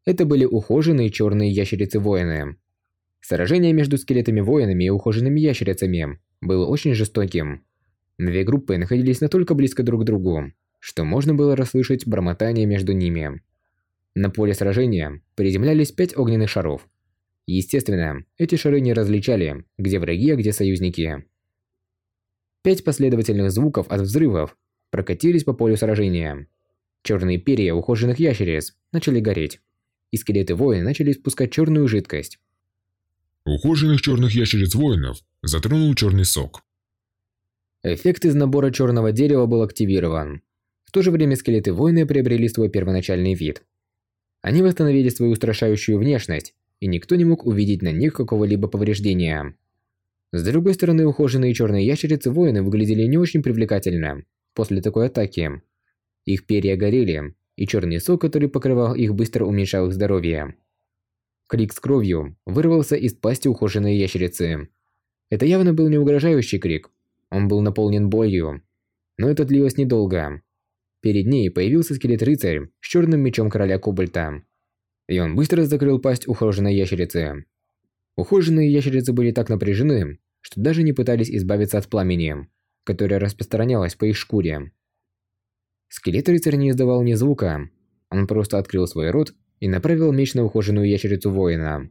Это были ухоженные черные ящерицы-воины. Сражение между скелетами-воинами и ухоженными ящерицами было очень жестоким. Две группы находились настолько близко друг к другу, что можно было расслышать бормотание между ними. На поле сражения приземлялись пять огненных шаров, Естественно, эти шары не различали, где враги, а где союзники. Пять последовательных звуков от взрывов прокатились по полю сражения. Черные перья ухоженных ящериц начали гореть, и скелеты воина начали спускать черную жидкость. Ухоженных черных ящериц воинов затронул черный сок. Эффект из набора черного дерева был активирован. В то же время скелеты воины приобрели свой первоначальный вид. Они восстановили свою устрашающую внешность и никто не мог увидеть на них какого-либо повреждения. С другой стороны, ухоженные черные ящерицы воины выглядели не очень привлекательно после такой атаки. Их перья горели, и черный сок, который покрывал их, быстро уменьшал их здоровье. Крик с кровью вырвался из пасти ухоженной ящерицы. Это явно был не угрожающий крик. Он был наполнен болью. Но это длилось недолго. Перед ней появился скелет-рыцарь с черным мечом короля Кобальта. И он быстро закрыл пасть ухоженной ящерицы. Ухоженные ящерицы были так напряжены, что даже не пытались избавиться от пламени, которое распространялось по их шкуре. Скелет-рыцарь не издавал ни звука. Он просто открыл свой рот и направил меч на ухоженную ящерицу воина.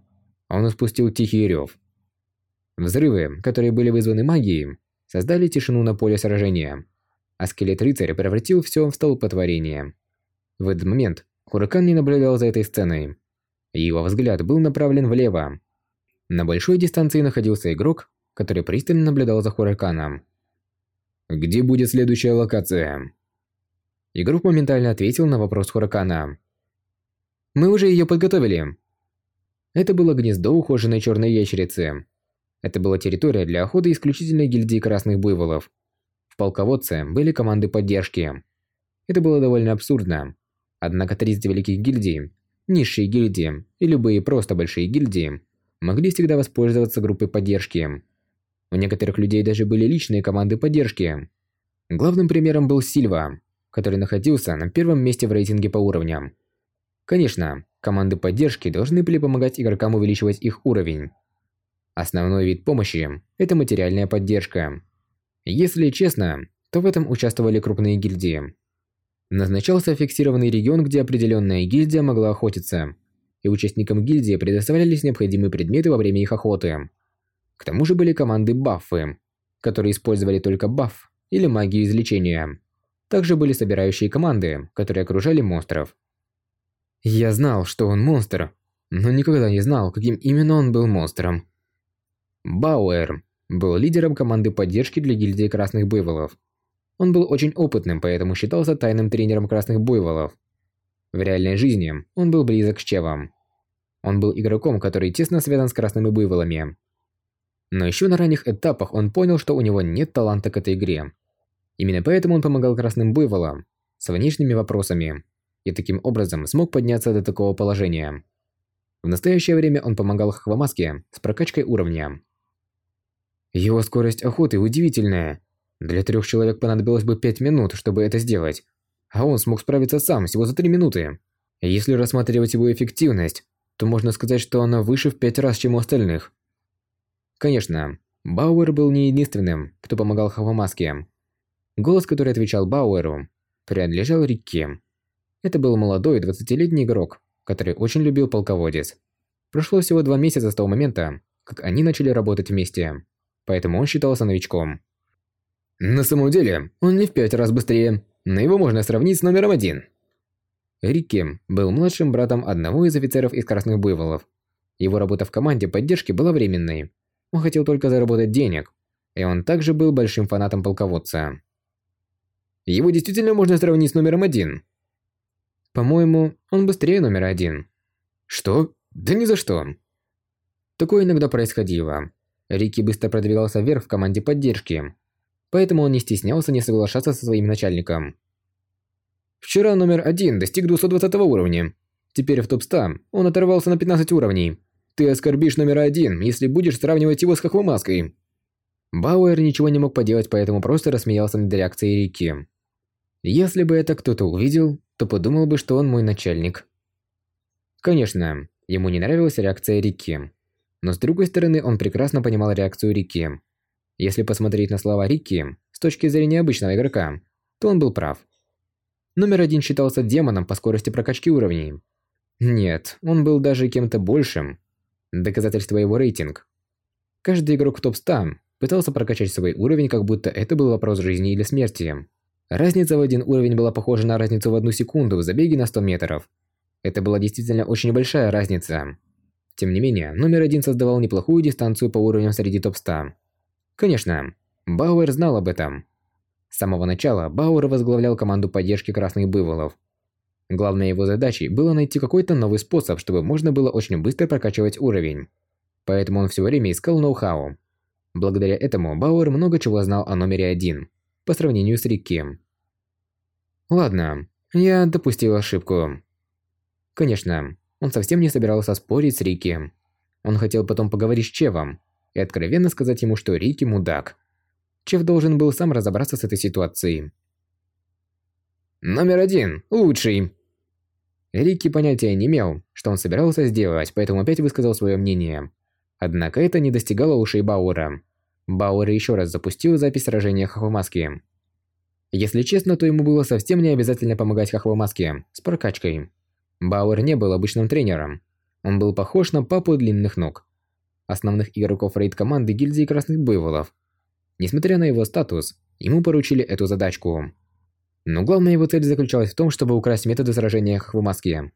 Он испустил тихий рев. Взрывы, которые были вызваны магией, создали тишину на поле сражения, а скелет-рыцарь превратил все в столпотворение. В этот момент Хуракан не наблюдал за этой сценой. Его взгляд был направлен влево. На большой дистанции находился игрок, который пристально наблюдал за Хураканом. «Где будет следующая локация?» Игрок моментально ответил на вопрос Хуракана. «Мы уже ее подготовили». Это было гнездо ухоженной черной ящерицы. Это была территория для охоты исключительной гильдии красных буйволов. В полководце были команды поддержки. Это было довольно абсурдно. Однако 30 великих гильдий, низшие гильдии и любые просто большие гильдии могли всегда воспользоваться группой поддержки. У некоторых людей даже были личные команды поддержки. Главным примером был Сильва, который находился на первом месте в рейтинге по уровням. Конечно, команды поддержки должны были помогать игрокам увеличивать их уровень. Основной вид помощи – это материальная поддержка. Если честно, то в этом участвовали крупные гильдии. Назначался фиксированный регион, где определенная гильдия могла охотиться, и участникам гильдии предоставлялись необходимые предметы во время их охоты. К тому же были команды баффы, которые использовали только баф или магию излечения. Также были собирающие команды, которые окружали монстров. Я знал, что он монстр, но никогда не знал, каким именно он был монстром. Бауэр был лидером команды поддержки для гильдии Красных Буйволов. Он был очень опытным, поэтому считался тайным тренером Красных Буйволов. В реальной жизни он был близок к Чевам. Он был игроком, который тесно связан с Красными Буйволами. Но еще на ранних этапах он понял, что у него нет таланта к этой игре. Именно поэтому он помогал красным буйволам с внешними вопросами и таким образом смог подняться до такого положения. В настоящее время он помогал Хвамаске с прокачкой уровня. Его скорость охоты удивительная. Для трех человек понадобилось бы пять минут, чтобы это сделать. А он смог справиться сам всего за три минуты. Если рассматривать его эффективность, то можно сказать, что она выше в пять раз, чем у остальных. Конечно, Бауэр был не единственным, кто помогал Хавамаске. Голос, который отвечал Бауэру, принадлежал Рикки. Это был молодой 20-летний игрок, который очень любил полководец. Прошло всего два месяца с того момента, как они начали работать вместе, поэтому он считался новичком. На самом деле, он не в пять раз быстрее, но его можно сравнить с номером один. Рикки был младшим братом одного из офицеров из Красных Буйволов. Его работа в команде поддержки была временной, он хотел только заработать денег, и он также был большим фанатом полководца. Его действительно можно сравнить с номером один. По-моему, он быстрее номера один. Что? Да ни за что. Такое иногда происходило. Рики быстро продвигался вверх в команде поддержки, поэтому он не стеснялся не соглашаться со своим начальником. Вчера номер один достиг 220 уровня. Теперь в топ-100 он оторвался на 15 уровней. Ты оскорбишь номер один, если будешь сравнивать его с Хохвамаской. Бауэр ничего не мог поделать, поэтому просто рассмеялся над реакцией Рики. Если бы это кто-то увидел, то подумал бы, что он мой начальник. Конечно, ему не нравилась реакция Рики. Но с другой стороны, он прекрасно понимал реакцию Рики. Если посмотреть на слова Рики с точки зрения обычного игрока, то он был прав. Номер один считался демоном по скорости прокачки уровней. Нет, он был даже кем-то большим, Доказательство его рейтинг. Каждый игрок в топ-100 пытался прокачать свой уровень, как будто это был вопрос жизни или смерти. Разница в один уровень была похожа на разницу в одну секунду в забеге на 100 метров. Это была действительно очень большая разница. Тем не менее, номер один создавал неплохую дистанцию по уровням среди топ-100. Конечно, Бауэр знал об этом. С самого начала Бауэр возглавлял команду поддержки Красных Быволов. Главной его задачей было найти какой-то новый способ, чтобы можно было очень быстро прокачивать уровень. Поэтому он все время искал ноу-хау. Благодаря этому Бауэр много чего знал о номере один, по сравнению с Рикки. Ладно, я допустил ошибку. Конечно, он совсем не собирался спорить с Рикки. Он хотел потом поговорить с Чевом и откровенно сказать ему, что Рикки мудак. Чев должен был сам разобраться с этой ситуацией. Номер один. Лучший. Рики понятия не имел, что он собирался сделать, поэтому опять высказал свое мнение. Однако это не достигало ушей Бауэра. Бауэр еще раз запустил запись сражения Хохвамаски. Если честно, то ему было совсем не обязательно помогать Хохвамаске с прокачкой. Бауэр не был обычным тренером. Он был похож на папу длинных ног. Основных игроков рейд-команды гильдии Красных Буйволов. Несмотря на его статус, ему поручили эту задачку. Но главная его цель заключалась в том, чтобы украсть методы сражения Хохвамаски.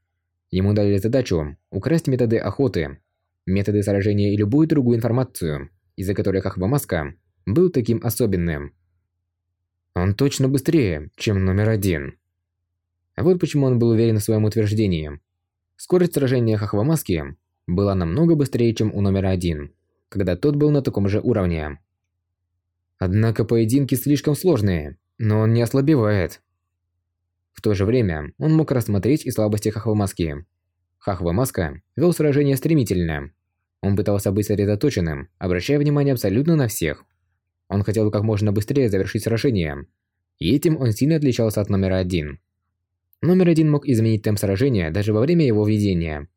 Ему дали задачу украсть методы охоты, методы сражения и любую другую информацию, из-за которой Хохвамаска был таким особенным. Он точно быстрее, чем номер один. Вот почему он был уверен в своем утверждении. Скорость сражения Хохвамаски была намного быстрее, чем у номера один, когда тот был на таком же уровне. Однако поединки слишком сложные, но он не ослабевает. В то же время он мог рассмотреть и слабости Хахвамаски. Хахвамаска вел сражение стремительно. Он пытался быть сосредоточенным, обращая внимание абсолютно на всех. Он хотел как можно быстрее завершить сражение. И этим он сильно отличался от номера один. Номер один мог изменить темп сражения даже во время его ведения.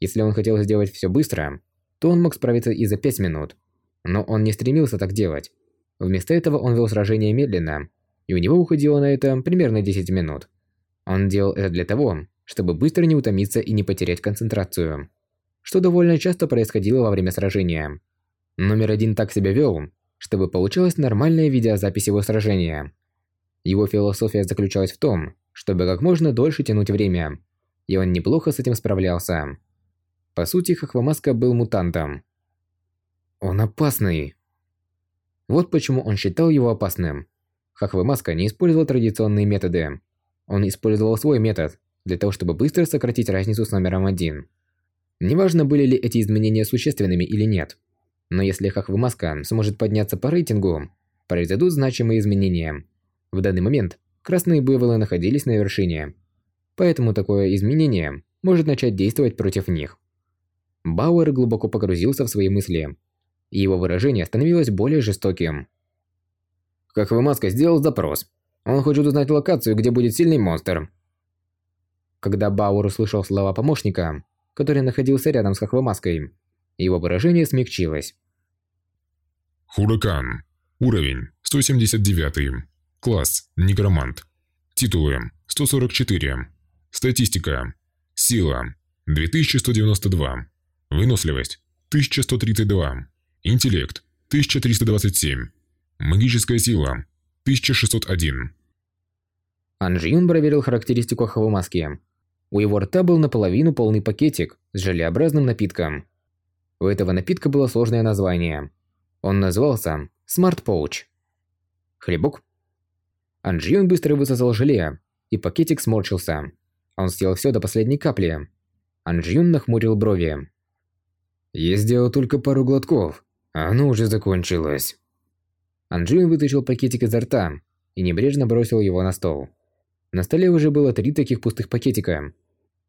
Если он хотел сделать все быстро, то он мог справиться и за 5 минут. Но он не стремился так делать. Вместо этого он вел сражение медленно, и у него уходило на это примерно 10 минут. Он делал это для того, чтобы быстро не утомиться и не потерять концентрацию, что довольно часто происходило во время сражения. Номер один так себя вел, чтобы получилась нормальная видеозапись его сражения. Его философия заключалась в том, чтобы как можно дольше тянуть время, и он неплохо с этим справлялся. По сути, Хохвамаска был мутантом. Он опасный. Вот почему он считал его опасным. Хохвамаска не использовал традиционные методы. Он использовал свой метод для того, чтобы быстро сократить разницу с номером один. Неважно, были ли эти изменения существенными или нет. Но если Хохвамаска сможет подняться по рейтингу, произойдут значимые изменения. В данный момент красные буйволы находились на вершине. Поэтому такое изменение может начать действовать против них. Бауэр глубоко погрузился в свои мысли. И его выражение становилось более жестоким. Хохвамаска сделал запрос. Он хочет узнать локацию, где будет сильный монстр. Когда Бауэр услышал слова помощника, который находился рядом с Хохвамаской, его выражение смягчилось. Хуракан. Уровень 179. Класс Негромант. Титулы 144. Статистика. Сила 2192. Выносливость 1132. Интеллект 1327. Магическая сила 1601. Анжиюн проверил характеристику Хавамаски. У его рта был наполовину полный пакетик с желеобразным напитком. У этого напитка было сложное название. Он назывался Smart Pouch. Хлебок. Анжиюн быстро высосал желе, и пакетик сморщился. Он съел все до последней капли. Анжиюн нахмурил брови. «Я сделал только пару глотков, а оно уже закончилось». Анжиюн вытащил пакетик изо рта и небрежно бросил его на стол. На столе уже было три таких пустых пакетика.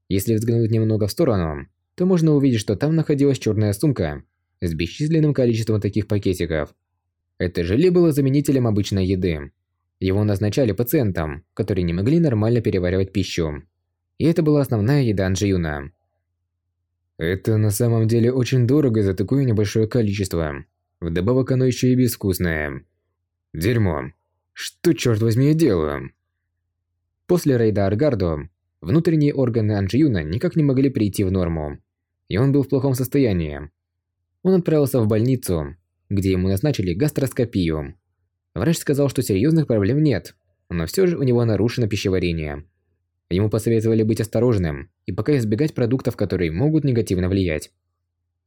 Если взглянуть немного в сторону, то можно увидеть, что там находилась черная сумка с бесчисленным количеством таких пакетиков. Это желе было заменителем обычной еды. Его назначали пациентам, которые не могли нормально переваривать пищу. И это была основная еда Анжиюна. Это на самом деле очень дорого за такое небольшое количество. Вдобавок оно еще и безвкусное. Дерьмо. Что, черт возьми, я делаю? После рейда Аргардо, внутренние органы Анжиюна никак не могли прийти в норму. И он был в плохом состоянии. Он отправился в больницу, где ему назначили гастроскопию. Врач сказал, что серьезных проблем нет, но все же у него нарушено пищеварение. Ему посоветовали быть осторожным и пока избегать продуктов, которые могут негативно влиять.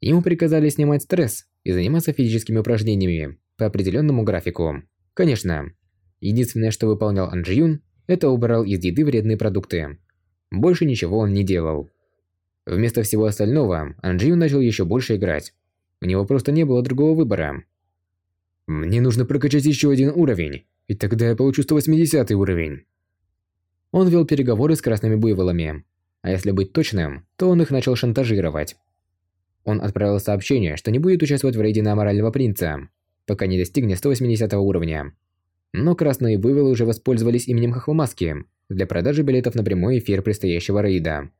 Ему приказали снимать стресс и заниматься физическими упражнениями по определенному графику. Конечно, единственное, что выполнял Анджиюн, это убрал из еды вредные продукты. Больше ничего он не делал. Вместо всего остального, Анджиюн начал еще больше играть. У него просто не было другого выбора. Мне нужно прокачать еще один уровень, и тогда я получу 180 уровень. Он вел переговоры с красными буйволами. А если быть точным, то он их начал шантажировать. Он отправил сообщение, что не будет участвовать в рейде на Аморального Принца, пока не достигнет 180 уровня. Но красные буйволы уже воспользовались именем Хохвамаски для продажи билетов на прямой эфир предстоящего рейда.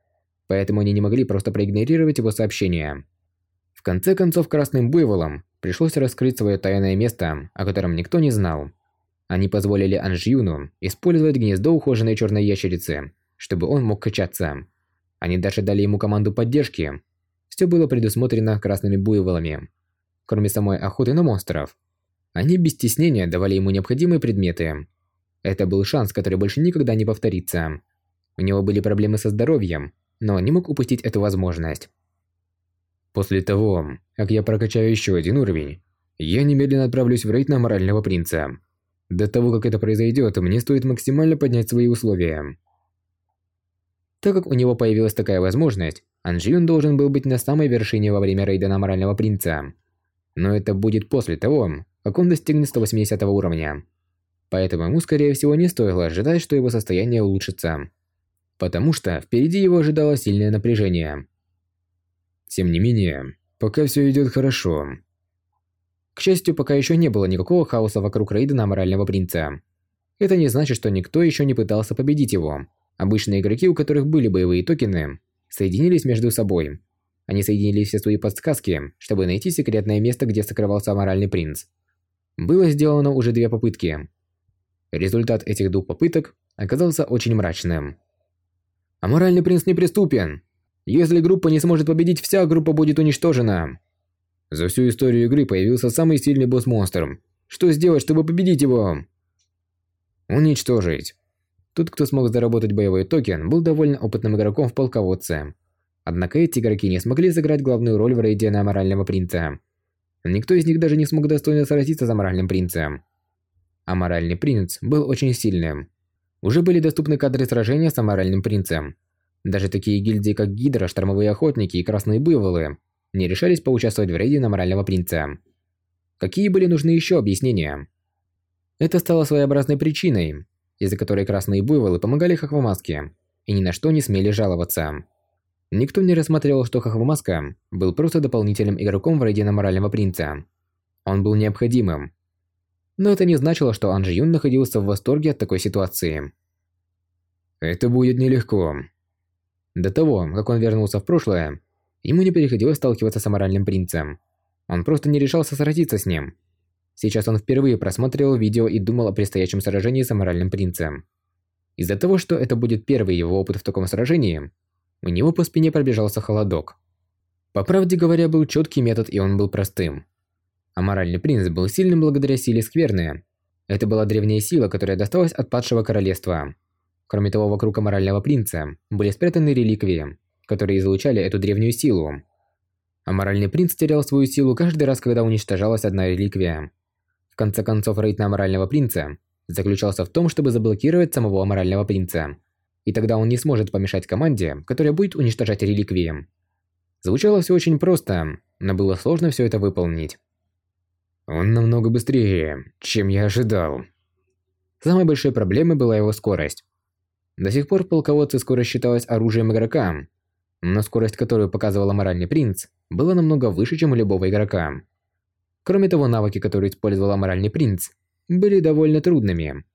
поэтому они не могли просто проигнорировать его сообщение. В конце концов, Красным Буйволам пришлось раскрыть свое тайное место, о котором никто не знал. Они позволили Анжиюну использовать гнездо ухоженной черной ящерицы, чтобы он мог качаться. Они даже дали ему команду поддержки. Все было предусмотрено красными буйволами. Кроме самой охоты на монстров. Они без стеснения давали ему необходимые предметы. Это был шанс, который больше никогда не повторится. У него были проблемы со здоровьем, но он не мог упустить эту возможность. После того, как я прокачаю еще один уровень, я немедленно отправлюсь в рейд на морального принца. До того, как это произойдет, мне стоит максимально поднять свои условия. Так как у него появилась такая возможность, Анжиюн должен был быть на самой вершине во время рейда на Морального Принца. Но это будет после того, как он достигнет 180 уровня. Поэтому ему, скорее всего, не стоило ожидать, что его состояние улучшится. Потому что впереди его ожидало сильное напряжение. Тем не менее, пока все идет хорошо. К счастью, пока еще не было никакого хаоса вокруг рейда Морального Принца. Это не значит, что никто еще не пытался победить его. Обычные игроки, у которых были боевые токены, соединились между собой. Они соединили все свои подсказки, чтобы найти секретное место, где сокрывался Моральный Принц. Было сделано уже две попытки. Результат этих двух попыток оказался очень мрачным. А Моральный Принц неприступен. Если группа не сможет победить, вся группа будет уничтожена. За всю историю игры появился самый сильный босс-монстр. Что сделать, чтобы победить его? Уничтожить. Тот, кто смог заработать боевой токен, был довольно опытным игроком в полководце. Однако эти игроки не смогли сыграть главную роль в рейде на Морального Принца. Никто из них даже не смог достойно сразиться за Моральным Принцем. А Моральный Принц был очень сильным. Уже были доступны кадры сражения с Моральным Принцем. Даже такие гильдии, как Гидра, Штормовые Охотники и Красные Буйволы не решались поучаствовать в рейде на Морального Принца. Какие были нужны еще объяснения? Это стало своеобразной причиной, из-за которой Красные Буйволы помогали Хохвамаске и ни на что не смели жаловаться. Никто не рассматривал, что Хохвамаска был просто дополнительным игроком в рейде на Морального Принца. Он был необходимым. Но это не значило, что Анжи Юн находился в восторге от такой ситуации. Это будет нелегко. До того, как он вернулся в прошлое, Ему не приходилось сталкиваться с аморальным принцем. Он просто не решался сразиться с ним. Сейчас он впервые просматривал видео и думал о предстоящем сражении с аморальным принцем. Из-за того, что это будет первый его опыт в таком сражении, у него по спине пробежался холодок. По правде говоря, был четкий метод, и он был простым. Аморальный принц был сильным благодаря силе скверны. Это была древняя сила, которая досталась от падшего королевства. Кроме того, вокруг аморального принца были спрятаны реликвии, которые излучали эту древнюю силу. А моральный принц терял свою силу каждый раз, когда уничтожалась одна реликвия. В конце концов, рейд на морального принца заключался в том, чтобы заблокировать самого морального принца. И тогда он не сможет помешать команде, которая будет уничтожать реликвии. Звучало все очень просто, но было сложно все это выполнить. Он намного быстрее, чем я ожидал. Самой большой проблемой была его скорость. До сих пор в полководце скорость считалась оружием игрока, но скорость, которую показывал моральный принц, была намного выше, чем у любого игрока. Кроме того, навыки, которые использовал моральный принц, были довольно трудными.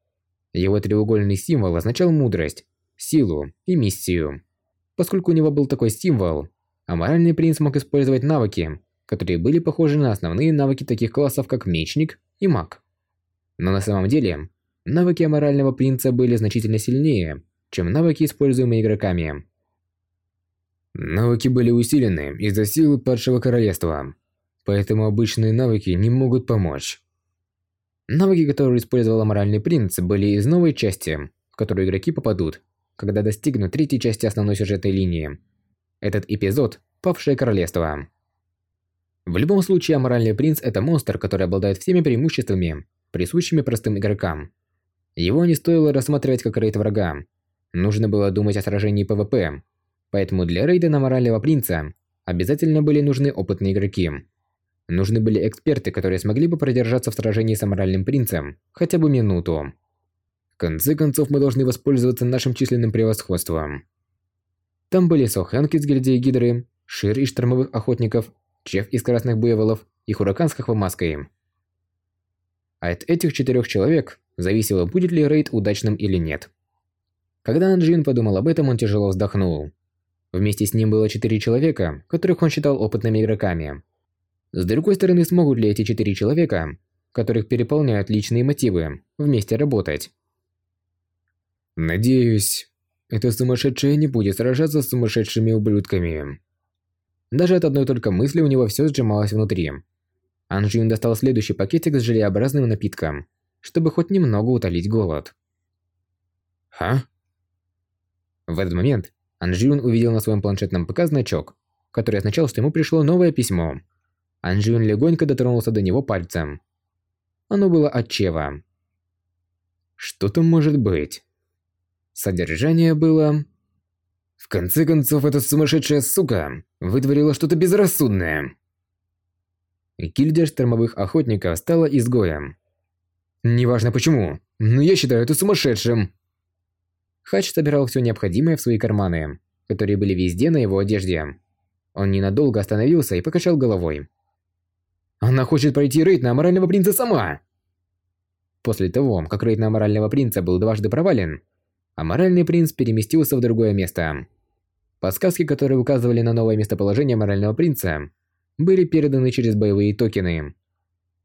Его треугольный символ означал мудрость, силу и миссию. Поскольку у него был такой символ, аморальный принц мог использовать навыки, которые были похожи на основные навыки таких классов, как мечник и маг. Но на самом деле, навыки аморального принца были значительно сильнее, чем навыки, используемые игроками. Навыки были усилены из-за силы падшего королевства, поэтому обычные навыки не могут помочь. Навыки, которые использовал аморальный принц, были из новой части, в которую игроки попадут, когда достигнут третьей части основной сюжетной линии. Этот эпизод – Павшее Королевство. В любом случае, аморальный принц – это монстр, который обладает всеми преимуществами, присущими простым игрокам. Его не стоило рассматривать как рейд-врага. Нужно было думать о сражении ПВП, Поэтому для рейда на Аморального Принца обязательно были нужны опытные игроки. Нужны были эксперты, которые смогли бы продержаться в сражении с Моральным Принцем хотя бы минуту. В конце концов, мы должны воспользоваться нашим численным превосходством. Там были Сохэнк из гильдии Гидры, Шир из Штормовых Охотников, Чеф из Красных Буйволов и Хуракан с Хохвамаской. А от этих четырех человек зависело, будет ли рейд удачным или нет. Когда Анджин подумал об этом, он тяжело вздохнул. Вместе с ним было четыре человека, которых он считал опытными игроками. С другой стороны, смогут ли эти четыре человека, которых переполняют личные мотивы, вместе работать? Надеюсь, эта сумасшедшая не будет сражаться с сумасшедшими ублюдками. Даже от одной только мысли у него все сжималось внутри. Анжин достал следующий пакетик с желеобразным напитком, чтобы хоть немного утолить голод. «Ха?» В этот момент Анжиун увидел на своем планшетном ПК значок, который означал, что ему пришло новое письмо. Анжиун легонько дотронулся до него пальцем. Оно было от Чева. Что там может быть? Содержание было... В конце концов, эта сумасшедшая сука вытворила что-то безрассудное. Гильдия штормовых охотников стала изгоем. Неважно почему, но я считаю это сумасшедшим. Хач собирал все необходимое в свои карманы, которые были везде на его одежде. Он ненадолго остановился и покачал головой. Она хочет пройти рейд на Аморального Принца сама! После того, как рейд на Аморального Принца был дважды провален, Аморальный Принц переместился в другое место. Подсказки, которые указывали на новое местоположение Аморального Принца, были переданы через боевые токены.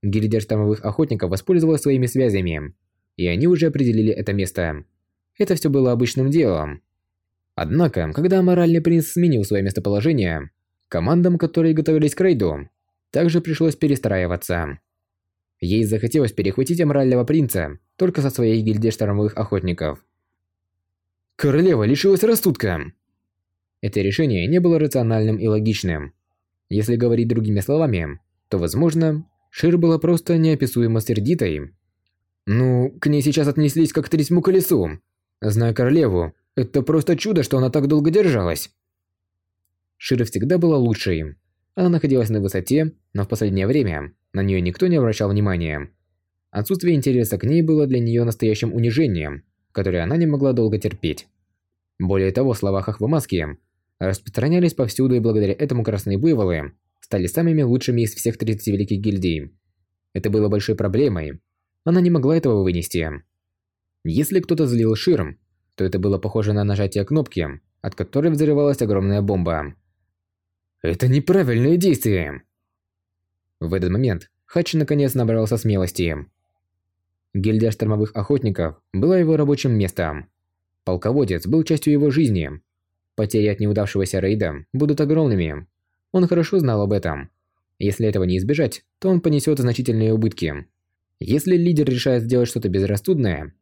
Гильдия штаммовых охотников воспользовалась своими связями, и они уже определили это место. Это все было обычным делом. Однако, когда Аморальный Принц сменил свое местоположение, командам, которые готовились к рейду, также пришлось перестраиваться. Ей захотелось перехватить Аморального Принца только со своей гильдией штормовых охотников. Королева лишилась рассудка. Это решение не было рациональным и логичным. Если говорить другими словами, то, возможно, Шир была просто неописуемо сердитой. Ну, к ней сейчас отнеслись как к трясьму колесу. Зная королеву, это просто чудо, что она так долго держалась. Шира всегда была лучшей. Она находилась на высоте, но в последнее время на нее никто не обращал внимания. Отсутствие интереса к ней было для нее настоящим унижением, которое она не могла долго терпеть. Более того, слова Хахвамаски распространялись повсюду, и благодаря этому красные буйволы стали самыми лучшими из всех 30 великих гильдий. Это было большой проблемой. Она не могла этого вынести. Если кто-то злил ширм, то это было похоже на нажатие кнопки, от которой взрывалась огромная бомба. Это неправильное действие. В этот момент Хач наконец набрался смелости. Гильдия штормовых охотников была его рабочим местом. Полководец был частью его жизни. Потери от неудавшегося рейда будут огромными. Он хорошо знал об этом. Если этого не избежать, то он понесет значительные убытки. Если лидер решает сделать что-то безрассудное,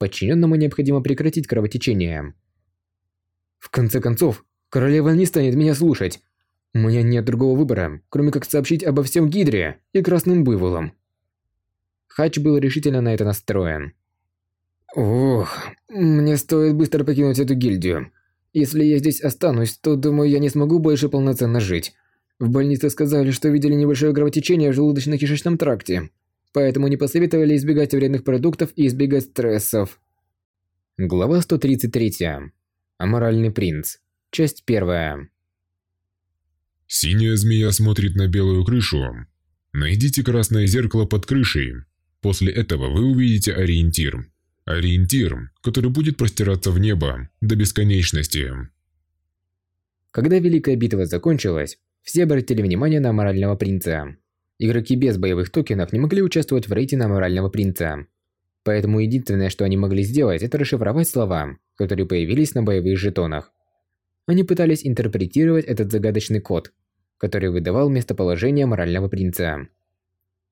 подчиненному необходимо прекратить кровотечение. В конце концов, королева не станет меня слушать. У меня нет другого выбора, кроме как сообщить обо всем Гидре и Красным Буйволам. Хач был решительно на это настроен. Ох, мне стоит быстро покинуть эту гильдию. Если я здесь останусь, то, думаю, я не смогу больше полноценно жить. В больнице сказали, что видели небольшое кровотечение в желудочно-кишечном тракте, поэтому не посоветовали избегать вредных продуктов и избегать стрессов. Глава 133. Аморальный принц. Часть первая. Синяя змея смотрит на белую крышу. Найдите красное зеркало под крышей. После этого вы увидите ориентир. Ориентир, который будет простираться в небо до бесконечности. Когда Великая Битва закончилась, все обратили внимание на Морального Принца. Игроки без боевых токенов не могли участвовать в рейде на Морального Принца. Поэтому единственное, что они могли сделать, это расшифровать слова, которые появились на боевых жетонах. Они пытались интерпретировать этот загадочный код, который выдавал местоположение Морального Принца.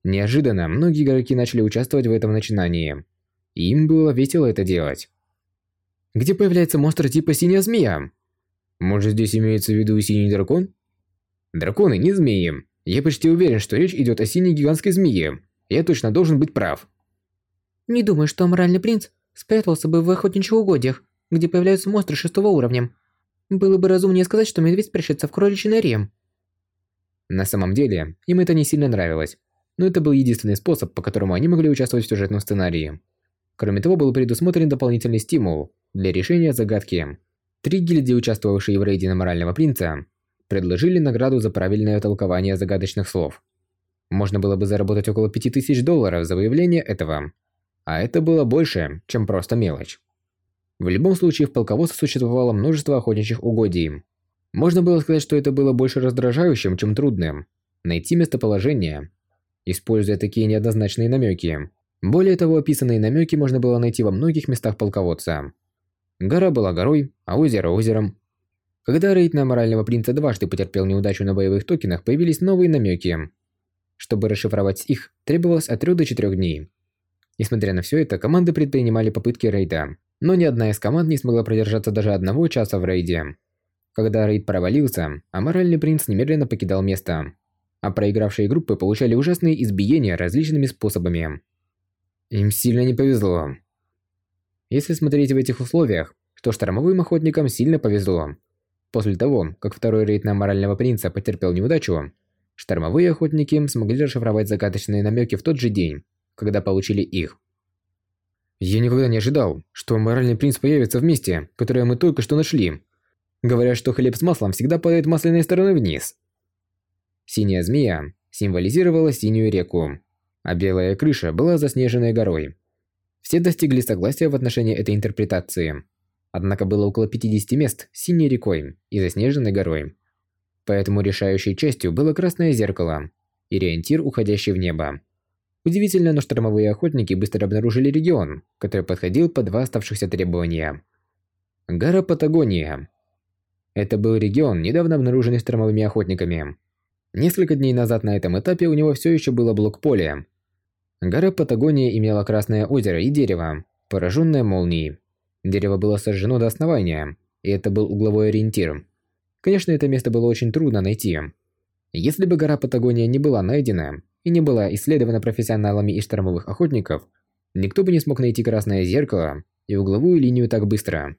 Неожиданно многие игроки начали участвовать в этом начинании – и им было весело это делать. Где появляется монстр типа синяя змея? Может здесь имеется в виду синий дракон? Драконы не змеи. Я почти уверен, что речь идет о синей гигантской змее. Я точно должен быть прав. Не думаю, что моральный принц спрятался бы в охотничьих угодьях, где появляются монстры шестого уровня. Было бы разумнее сказать, что медведь спрячется в кроличьей норе. На самом деле, им это не сильно нравилось, но это был единственный способ, по которому они могли участвовать в сюжетном сценарии. Кроме того, был предусмотрен дополнительный стимул для решения загадки. Три гильдии, участвовавшие в рейде на Морального Принца, предложили награду за правильное толкование загадочных слов. Можно было бы заработать около 5000 долларов за выявление этого. А это было больше, чем просто мелочь. В любом случае, в полководце существовало множество охотничьих угодий. Можно было сказать, что это было больше раздражающим, чем трудным. Найти местоположение, используя такие неоднозначные намеки. Более того, описанные намеки можно было найти во многих местах полководца. Гора была горой, а озеро – озером. Когда рейд на морального принца дважды потерпел неудачу на боевых токенах, появились новые намеки. Чтобы расшифровать их, требовалось от 3 до 4 дней. Несмотря на все это, команды предпринимали попытки рейда, но ни одна из команд не смогла продержаться даже одного часа в рейде. Когда рейд провалился, аморальный принц немедленно покидал место, а проигравшие группы получали ужасные избиения различными способами. Им сильно не повезло. Если смотреть в этих условиях, то штормовым охотникам сильно повезло. После того, как второй рейд на морального принца потерпел неудачу, штормовые охотники смогли расшифровать загадочные намеки в тот же день, когда получили их. Я никогда не ожидал, что моральный принц появится в месте, которое мы только что нашли. Говорят, что хлеб с маслом всегда падает масляной стороной вниз. Синяя змея символизировала синюю реку, а белая крыша была заснеженной горой. Все достигли согласия в отношении этой интерпретации. Однако было около 50 мест с синей рекой и заснеженной горой. Поэтому решающей частью было красное зеркало и ориентир, уходящий в небо. Удивительно, но штормовые охотники быстро обнаружили регион, который подходил под два оставшихся требования. Гора Патагония. Это был регион, недавно обнаруженный штормовыми охотниками. Несколько дней назад на этом этапе у него все еще было блок-поле. Гора Патагония имела красное озеро и дерево, пораженное молнией. Дерево было сожжено до основания, и это был угловой ориентир. Конечно, это место было очень трудно найти. Если бы гора Патагония не была найдена и не была исследована профессионалами и штормовых охотников, никто бы не смог найти красное зеркало и угловую линию так быстро.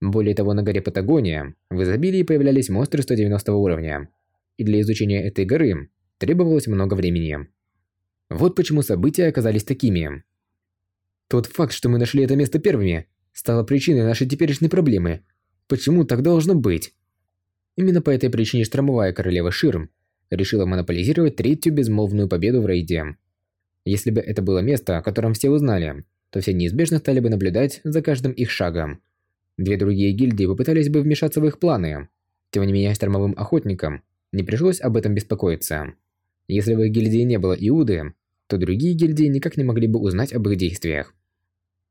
Более того, на горе Патагония в изобилии появлялись монстры 190 уровня – и для изучения этой горы требовалось много времени. Вот почему события оказались такими. Тот факт, что мы нашли это место первыми, стало причиной нашей теперешней проблемы. Почему так должно быть? Именно по этой причине штормовая королева Ширм решила монополизировать третью безмолвную победу в рейде. Если бы это было место, о котором все узнали, то все неизбежно стали бы наблюдать за каждым их шагом. Две другие гильдии попытались бы вмешаться в их планы. Тем не менее, штормовым охотникам не пришлось об этом беспокоиться. Если бы в гильдии не было Иуды, то другие гильдии никак не могли бы узнать об их действиях.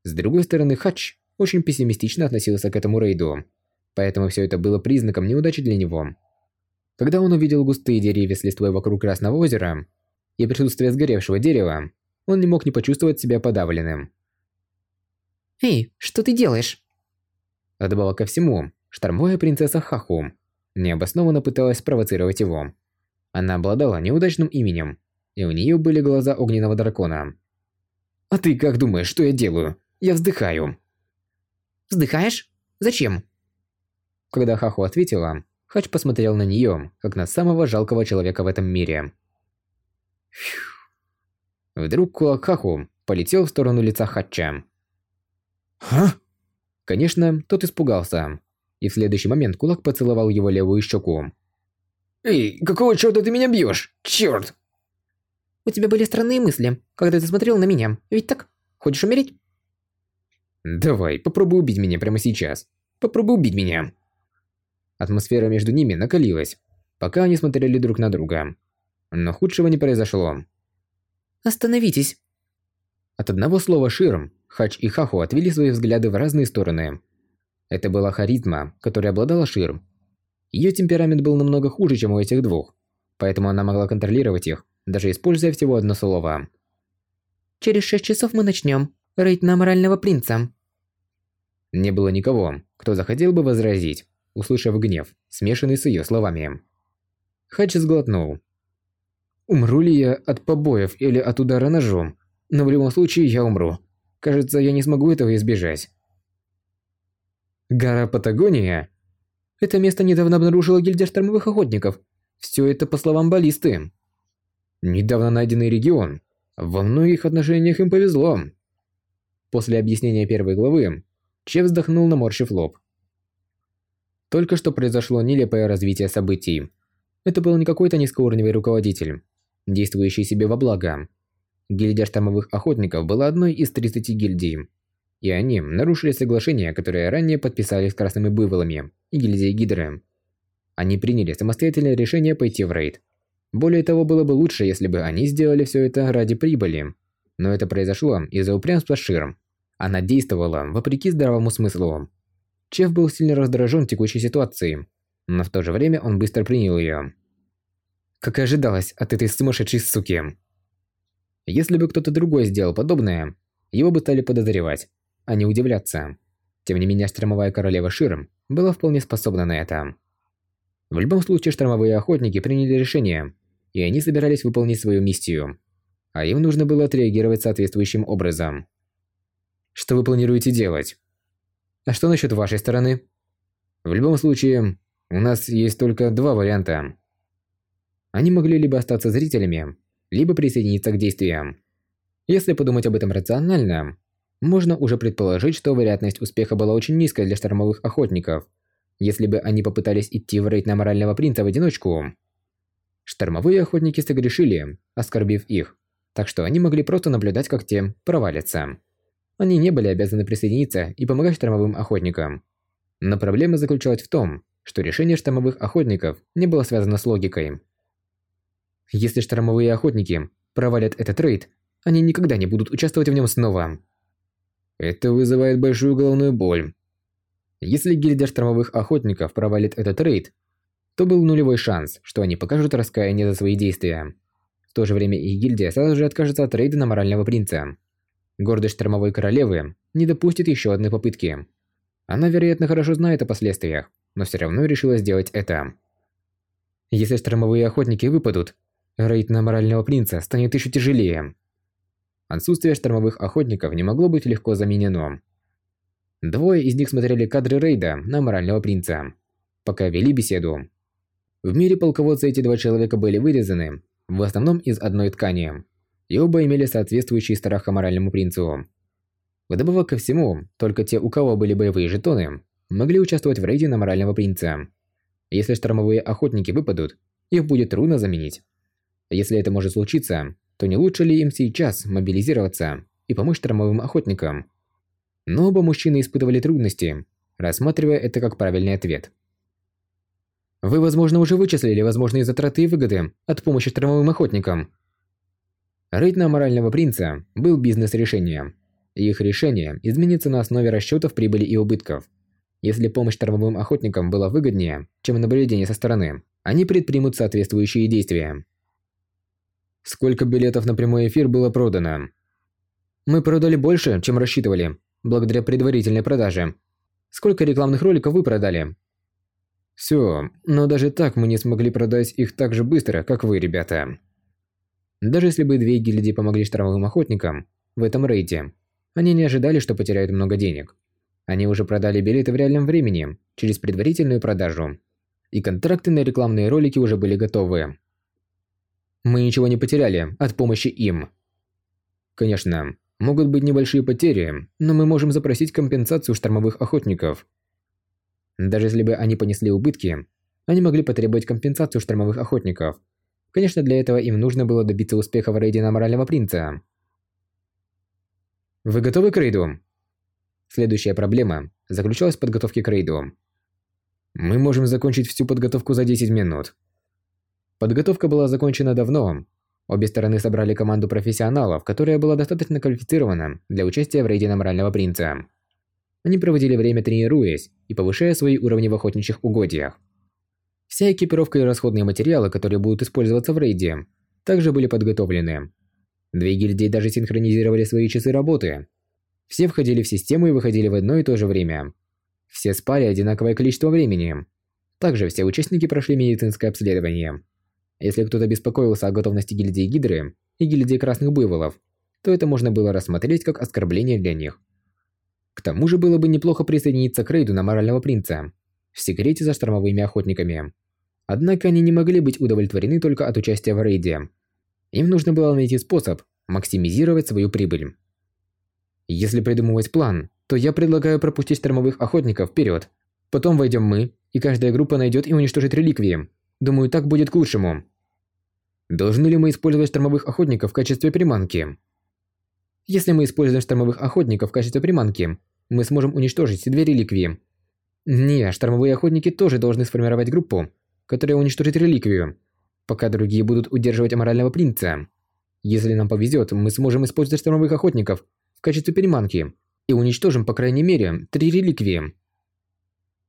С другой стороны, Хач очень пессимистично относился к этому рейду, поэтому все это было признаком неудачи для него. Когда он увидел густые деревья с листвой вокруг Красного озера и присутствие сгоревшего дерева, он не мог не почувствовать себя подавленным. «Эй, что ты делаешь?» Добавила ко всему, штормовая принцесса Хаху необоснованно пыталась спровоцировать его. Она обладала неудачным именем, и у нее были глаза огненного дракона. «А ты как думаешь, что я делаю? Я вздыхаю». «Вздыхаешь? Зачем?» Когда Хаху ответила, Хач посмотрел на нее, как на самого жалкого человека в этом мире. Фью. Вдруг кулак Хаху полетел в сторону лица Хача. «Ха?» Конечно, тот испугался, и в следующий момент кулак поцеловал его левую щеку. «Эй, какого черта ты меня бьешь? Черт!» «У тебя были странные мысли, когда ты смотрел на меня, ведь так? Хочешь умереть?» «Давай, попробуй убить меня прямо сейчас. Попробуй убить меня!» Атмосфера между ними накалилась, пока они смотрели друг на друга. Но худшего не произошло. «Остановитесь!» От одного слова «ширм» Хач и Хаху отвели свои взгляды в разные стороны. Это была харизма, которой обладала Ширм. Ее темперамент был намного хуже, чем у этих двух, поэтому она могла контролировать их, даже используя всего одно слово. «Через шесть часов мы начнем. Рейд на морального принца». Не было никого, кто захотел бы возразить, услышав гнев, смешанный с ее словами. Хадж сглотнул. «Умру ли я от побоев или от удара ножом? Но в любом случае я умру. Кажется, я не смогу этого избежать. Гора Патагония? Это место недавно обнаружила гильдия штормовых охотников. Все это по словам баллисты. Недавно найденный регион. Во многих отношениях им повезло. После объяснения первой главы, Че вздохнул, наморщив лоб. Только что произошло нелепое развитие событий. Это был не какой-то низкоуровневый руководитель, действующий себе во благо. Гильдия штормовых охотников была одной из 30 гильдий, и они нарушили соглашение, которое ранее подписали с Красными Буйволами и Гильдией Гидры. они приняли самостоятельное решение пойти в рейд. Более того, было бы лучше, если бы они сделали все это ради прибыли. Но это произошло из-за упрямства Ширм. Она действовала вопреки здравому смыслу. Чеф был сильно раздражен текущей ситуацией, но в то же время он быстро принял ее. Как и ожидалось от этой сумасшедшей суки. Если бы кто-то другой сделал подобное, его бы стали подозревать, а не удивляться. Тем не менее, штормовая королева Ширм была вполне способна на это. В любом случае, штормовые охотники приняли решение, и они собирались выполнить свою миссию. А им нужно было отреагировать соответствующим образом. Что вы планируете делать? А что насчет вашей стороны? В любом случае, у нас есть только два варианта. Они могли либо остаться зрителями, либо присоединиться к действиям. Если подумать об этом рационально, можно уже предположить, что вероятность успеха была очень низкая для штормовых охотников, если бы они попытались идти в рейд на морального принца в одиночку. Штормовые охотники согрешили, оскорбив их, так что они могли просто наблюдать, как те провалятся. Они не были обязаны присоединиться и помогать штормовым охотникам. Но проблема заключалась в том, что решение штормовых охотников не было связано с логикой. Если штормовые охотники провалят этот рейд, они никогда не будут участвовать в нем снова. Это вызывает большую головную боль. Если гильдия штормовых охотников провалит этот рейд, то был нулевой шанс, что они покажут раскаяние за свои действия. В то же время их гильдия сразу же откажется от рейда на морального принца. Гордость штормовой королевы не допустит еще одной попытки. Она, вероятно, хорошо знает о последствиях, но все равно решила сделать это. Если штормовые охотники выпадут, рейд на морального принца станет еще тяжелее. Отсутствие штормовых охотников не могло быть легко заменено. Двое из них смотрели кадры рейда на морального принца, пока вели беседу. В мире полководца эти два человека были вырезаны, в основном из одной ткани, и оба имели соответствующий страх моральному принцу. Вдобавок ко всему, только те, у кого были боевые жетоны, могли участвовать в рейде на морального принца. Если штормовые охотники выпадут, их будет трудно заменить. Если это может случиться, то не лучше ли им сейчас мобилизироваться и помочь штормовым охотникам? Но оба мужчины испытывали трудности, рассматривая это как правильный ответ. Вы, возможно, уже вычислили возможные затраты и выгоды от помощи штормовым охотникам. Рейд на морального принца был бизнес-решением. Их решение изменится на основе расчетов прибыли и убытков. Если помощь штормовым охотникам была выгоднее, чем наблюдение со стороны, они предпримут соответствующие действия. Сколько билетов на прямой эфир было продано? Мы продали больше, чем рассчитывали, благодаря предварительной продаже. Сколько рекламных роликов вы продали? Все, но даже так мы не смогли продать их так же быстро, как вы, ребята. Даже если бы две гильдии помогли штормовым охотникам в этом рейде, они не ожидали, что потеряют много денег. Они уже продали билеты в реальном времени, через предварительную продажу. И контракты на рекламные ролики уже были готовы. Мы ничего не потеряли от помощи им. Конечно, могут быть небольшие потери, но мы можем запросить компенсацию штормовых охотников. Даже если бы они понесли убытки, они могли потребовать компенсацию штормовых охотников. Конечно, для этого им нужно было добиться успеха в рейде на Морального Принца. Вы готовы к рейду? Следующая проблема заключалась в подготовке к рейду. Мы можем закончить всю подготовку за 10 минут. Подготовка была закончена давно. Обе стороны собрали команду профессионалов, которая была достаточно квалифицирована для участия в рейде на Морального Принца. Они проводили время тренируясь и повышая свои уровни в охотничьих угодьях. Вся экипировка и расходные материалы, которые будут использоваться в рейде, также были подготовлены. Две гильдии даже синхронизировали свои часы работы. Все входили в систему и выходили в одно и то же время. Все спали одинаковое количество времени. Также все участники прошли медицинское обследование. Если кто-то беспокоился о готовности гильдии Гидры и гильдии Красных Буйволов, то это можно было рассмотреть как оскорбление для них. К тому же было бы неплохо присоединиться к рейду на Морального Принца в секрете за штормовыми охотниками. Однако они не могли быть удовлетворены только от участия в рейде. Им нужно было найти способ максимизировать свою прибыль. Если придумывать план, то я предлагаю пропустить штормовых охотников вперед. Потом войдем мы, и каждая группа найдет и уничтожит реликвии. Думаю, так будет к лучшему. Должны ли мы использовать штормовых охотников в качестве приманки? Если мы используем штормовых охотников в качестве приманки, мы сможем уничтожить все две реликвии. Не, штормовые охотники тоже должны сформировать группу которая уничтожит реликвию, пока другие будут удерживать аморального принца. Если нам повезет, мы сможем использовать штормовых охотников в качестве переманки и уничтожим, по крайней мере, три реликвии.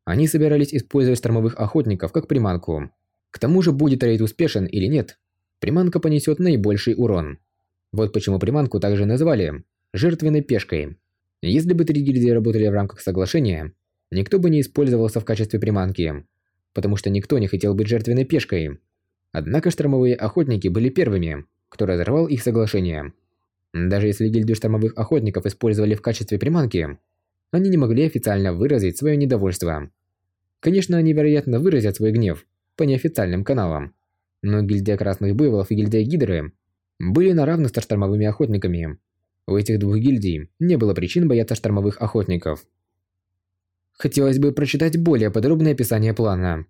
Они собирались использовать штормовых охотников как приманку. К тому же, будет рейд успешен или нет, приманка понесет наибольший урон. Вот почему приманку также назвали «жертвенной пешкой». Если бы три гильдии работали в рамках соглашения, никто бы не использовался в качестве приманки, потому что никто не хотел быть жертвенной пешкой. Однако штормовые охотники были первыми, кто разорвал их соглашение. Даже если гильдию штормовых охотников использовали в качестве приманки, они не могли официально выразить свое недовольство. Конечно, они, вероятно, выразят свой гнев по неофициальным каналам, но гильдия Красных Буйволов и гильдия Гидры были на равных со штормовыми охотниками. У этих двух гильдий не было причин бояться штормовых охотников. Хотелось бы прочитать более подробное описание плана.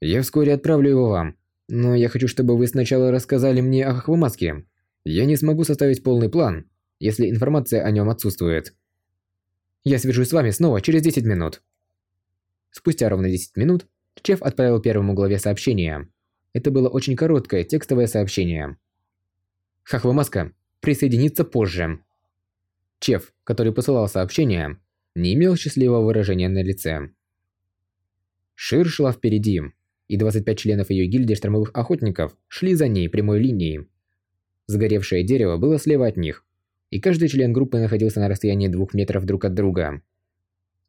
Я вскоре отправлю его вам, но я хочу, чтобы вы сначала рассказали мне о Хохвамаске. Я не смогу составить полный план, если информация о нем отсутствует. Я свяжусь с вами снова через 10 минут. Спустя ровно 10 минут Чеф отправил первому главе сообщение. Это было очень короткое текстовое сообщение. Хахвамаска присоединится позже. Чеф, который посылал сообщение, не имел счастливого выражения на лице. Шир шла впереди, и 25 членов ее гильдии штормовых охотников шли за ней прямой линией. Сгоревшее дерево было слева от них, и каждый член группы находился на расстоянии двух метров друг от друга.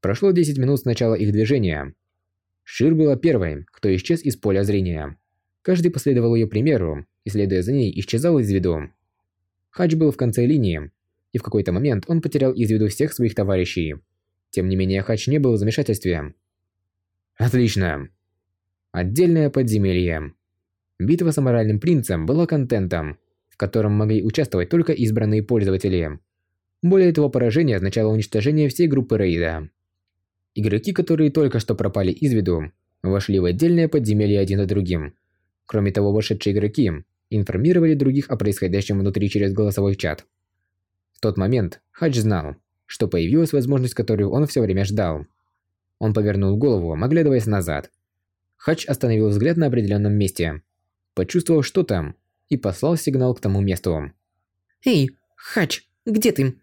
Прошло 10 минут с начала их движения. Шир была первой, кто исчез из поля зрения. Каждый последовал ее примеру, и следуя за ней, исчезал из виду. Хадж был в конце линии, и в какой-то момент он потерял из виду всех своих товарищей. Тем не менее, Хадж не был в замешательстве. Отлично. Отдельное подземелье. Битва с аморальным принцем была контентом, в котором могли участвовать только избранные пользователи. Более того, поражение означало уничтожение всей группы рейда. Игроки, которые только что пропали из виду, вошли в отдельное подземелье один за другим. Кроме того, вошедшие игроки информировали других о происходящем внутри через голосовой чат. В тот момент Хадж знал, что появилась возможность, которую он все время ждал. Он повернул голову, оглядываясь назад. Хач остановил взгляд на определенном месте. Почувствовал что там и послал сигнал к тому месту. «Эй, Хач, где ты?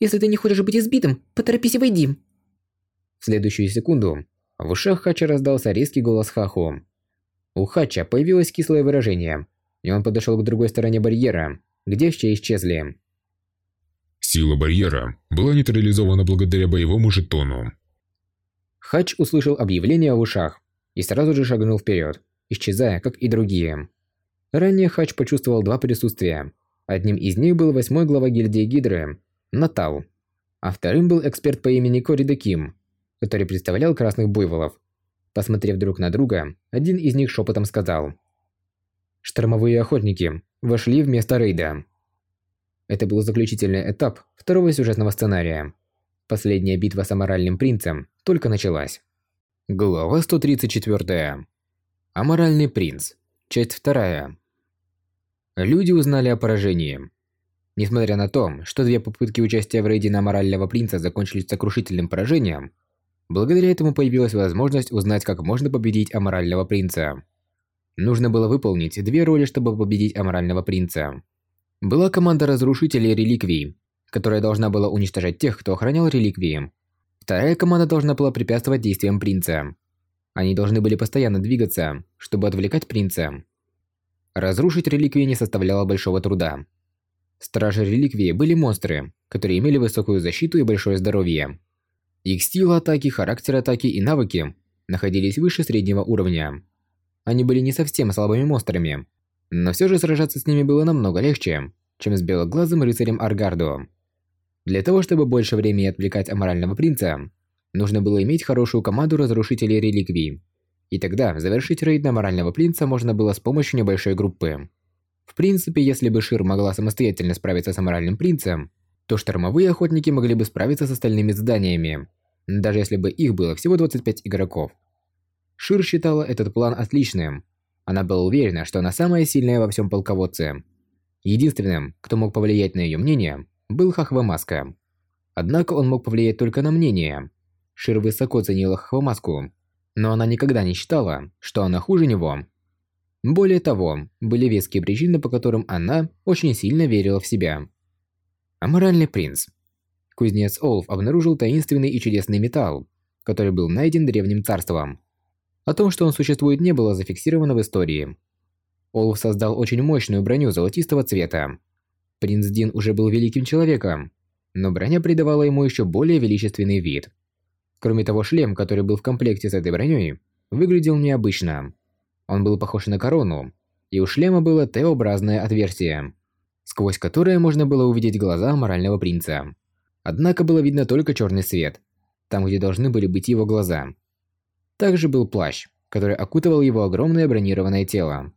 Если ты не хочешь быть избитым, поторопись и войди!» В следующую секунду в ушах Хача раздался резкий голос Хаху. У Хача появилось кислое выражение, и он подошел к другой стороне барьера, где все исчезли. Сила барьера была нейтрализована благодаря боевому жетону. Хач услышал объявление в ушах и сразу же шагнул вперед, исчезая, как и другие. Ранее Хач почувствовал два присутствия. Одним из них был восьмой глава гильдии Гидры, Натал, а вторым был эксперт по имени Корида Ким, который представлял красных буйволов. Посмотрев друг на друга, один из них шепотом сказал. Штормовые охотники вошли в место рейда. Это был заключительный этап второго сюжетного сценария. Последняя битва с аморальным принцем только началась. Глава 134. Аморальный принц. Часть 2. Люди узнали о поражении. Несмотря на то, что две попытки участия в рейде на аморального принца закончились сокрушительным поражением, благодаря этому появилась возможность узнать, как можно победить аморального принца. Нужно было выполнить две роли, чтобы победить аморального принца. Была команда разрушителей реликвий, которая должна была уничтожать тех, кто охранял реликвии. Вторая команда должна была препятствовать действиям принца. Они должны были постоянно двигаться, чтобы отвлекать принца. Разрушить реликвии не составляло большого труда. Стражи реликвии были монстры, которые имели высокую защиту и большое здоровье. Их сила атаки, характер атаки и навыки находились выше среднего уровня. Они были не совсем слабыми монстрами, но все же сражаться с ними было намного легче, чем с белоглазым рыцарем Аргардо. Для того, чтобы больше времени отвлекать аморального принца, Нужно было иметь хорошую команду разрушителей реликвий. И тогда завершить рейд на морального принца можно было с помощью небольшой группы. В принципе, если бы Шир могла самостоятельно справиться с моральным принцем, то штормовые охотники могли бы справиться с остальными заданиями, даже если бы их было всего 25 игроков. Шир считала этот план отличным. Она была уверена, что она самая сильная во всем полководце. Единственным, кто мог повлиять на ее мнение, был Хахва Маска. Однако он мог повлиять только на мнение, Шир высоко ценила Хвамаску, но она никогда не считала, что она хуже него. Более того, были веские причины, по которым она очень сильно верила в себя. Аморальный принц. Кузнец Олф обнаружил таинственный и чудесный металл, который был найден древним царством. О том, что он существует, не было зафиксировано в истории. Олф создал очень мощную броню золотистого цвета. Принц Дин уже был великим человеком, но броня придавала ему еще более величественный вид. Кроме того, шлем, который был в комплекте с этой броней, выглядел необычно. Он был похож на корону, и у шлема было Т-образное отверстие, сквозь которое можно было увидеть глаза морального принца. Однако было видно только черный свет, там, где должны были быть его глаза. Также был плащ, который окутывал его огромное бронированное тело.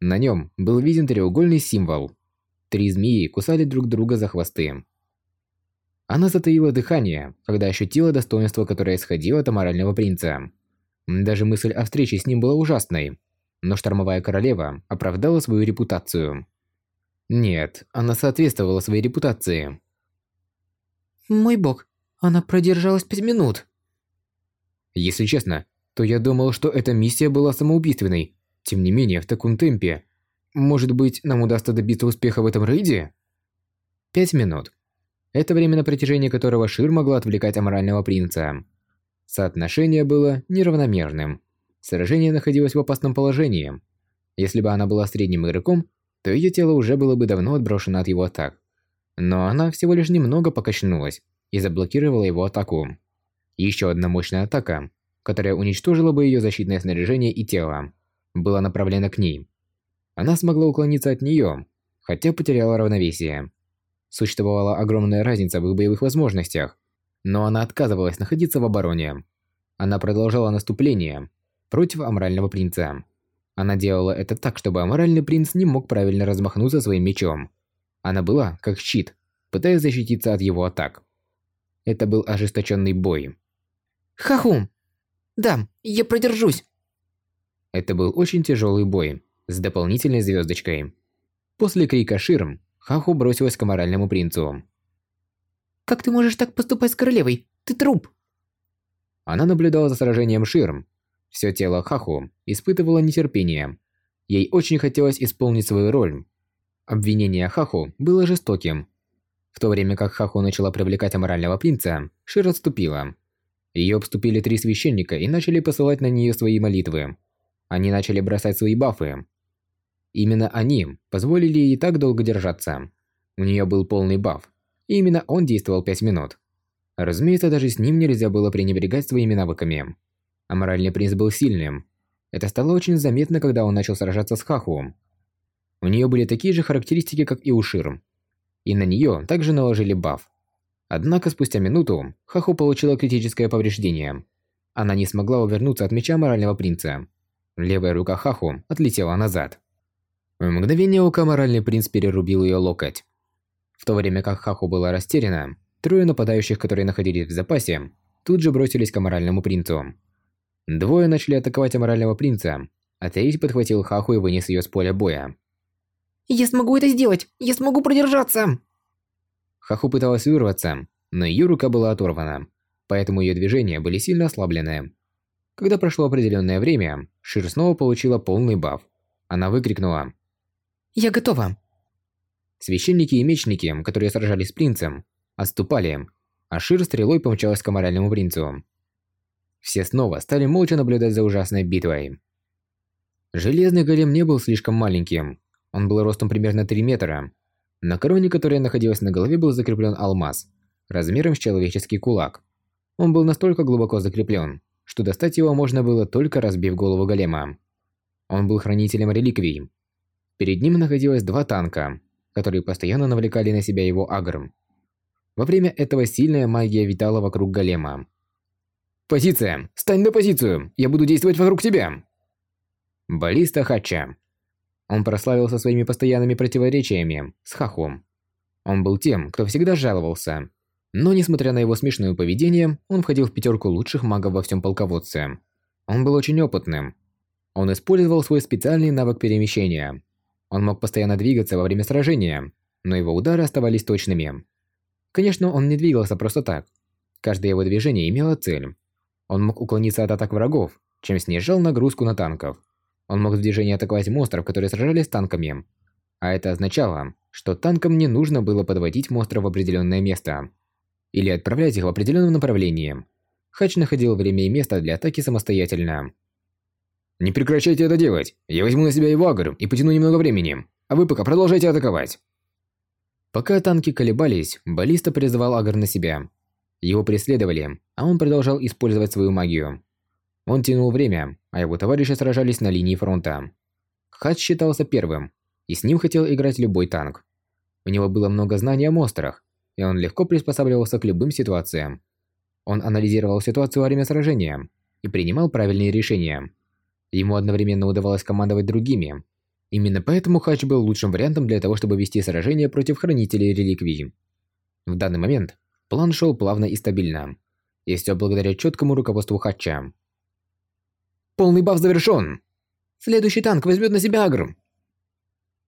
На нем был виден треугольный символ. Три змеи кусали друг друга за хвосты. Она затаила дыхание, когда ощутила достоинство, которое исходило от аморального принца. Даже мысль о встрече с ним была ужасной, но штормовая королева оправдала свою репутацию. Нет, она соответствовала своей репутации. Мой бог, она продержалась пять минут. Если честно, то я думал, что эта миссия была самоубийственной. Тем не менее, в таком темпе. Может быть, нам удастся добиться успеха в этом рейде? Пять минут. Это время, на протяжении которого Шир могла отвлекать аморального принца. Соотношение было неравномерным. Сражение находилось в опасном положении. Если бы она была средним игроком, то ее тело уже было бы давно отброшено от его атак. Но она всего лишь немного покачнулась и заблокировала его атаку. Еще одна мощная атака, которая уничтожила бы ее защитное снаряжение и тело, была направлена к ней. Она смогла уклониться от нее, хотя потеряла равновесие. Существовала огромная разница в их боевых возможностях, но она отказывалась находиться в обороне. Она продолжала наступление против аморального принца. Она делала это так, чтобы аморальный принц не мог правильно размахнуться своим мечом. Она была как щит, пытаясь защититься от его атак. Это был ожесточенный бой. Хахум! Да, я продержусь. Это был очень тяжелый бой с дополнительной звездочкой. После крика Ширм, Хаху бросилась к аморальному принцу. Как ты можешь так поступать с королевой? Ты труп!» Она наблюдала за сражением Ширм. Все тело Хаху испытывало нетерпение. Ей очень хотелось исполнить свою роль. Обвинение Хаху было жестоким. В то время как Хаху начала привлекать аморального принца, Шир отступила. Ее обступили три священника и начали посылать на нее свои молитвы. Они начали бросать свои бафы. Именно они позволили ей так долго держаться. У нее был полный баф, и именно он действовал 5 минут. Разумеется, даже с ним нельзя было пренебрегать своими навыками. Аморальный принц был сильным. Это стало очень заметно, когда он начал сражаться с Хаху. У нее были такие же характеристики, как и у Ширм. И на нее также наложили баф. Однако спустя минуту Хаху получила критическое повреждение. Она не смогла увернуться от меча морального принца. Левая рука Хаху отлетела назад. В мгновение ока моральный принц перерубил ее локоть. В то время как Хаху была растеряна, трое нападающих, которые находились в запасе, тут же бросились к аморальному принцу. Двое начали атаковать аморального принца, а третий подхватил Хаху и вынес ее с поля боя. «Я смогу это сделать! Я смогу продержаться!» Хаху пыталась вырваться, но ее рука была оторвана, поэтому ее движения были сильно ослаблены. Когда прошло определенное время, Шир снова получила полный баф. Она выкрикнула «Я готова!» Священники и мечники, которые сражались с принцем, отступали, а Шир стрелой помчалась к аморальному принцу. Все снова стали молча наблюдать за ужасной битвой. Железный голем не был слишком маленьким. Он был ростом примерно 3 метра. На короне, которая находилась на голове, был закреплен алмаз, размером с человеческий кулак. Он был настолько глубоко закреплен, что достать его можно было только разбив голову голема. Он был хранителем реликвий. Перед ним находилось два танка, которые постоянно навлекали на себя его агром. Во время этого сильная магия витала вокруг голема. «Позиция! Стань на позицию! Я буду действовать вокруг тебя!» Баллиста Хача. Он прославился своими постоянными противоречиями с Хахом. Он был тем, кто всегда жаловался. Но, несмотря на его смешное поведение, он входил в пятерку лучших магов во всем полководце. Он был очень опытным. Он использовал свой специальный навык перемещения. Он мог постоянно двигаться во время сражения, но его удары оставались точными. Конечно, он не двигался просто так. Каждое его движение имело цель. Он мог уклониться от атак врагов, чем снижал нагрузку на танков. Он мог в движении атаковать монстров, которые сражались с танками. А это означало, что танкам не нужно было подводить монстров в определенное место. Или отправлять их в определенном направлении. Хач находил время и место для атаки самостоятельно. «Не прекращайте это делать! Я возьму на себя его агр и потяну немного времени, а вы пока продолжайте атаковать!» Пока танки колебались, баллиста призывал агр на себя. Его преследовали, а он продолжал использовать свою магию. Он тянул время, а его товарищи сражались на линии фронта. Хач считался первым, и с ним хотел играть любой танк. У него было много знаний о монстрах, и он легко приспосабливался к любым ситуациям. Он анализировал ситуацию во время сражения и принимал правильные решения. Ему одновременно удавалось командовать другими. Именно поэтому Хач был лучшим вариантом для того, чтобы вести сражение против Хранителей Реликвий. В данный момент план шел плавно и стабильно. И все благодаря четкому руководству Хача. Полный баф завершен. Следующий танк возьмет на себя агр.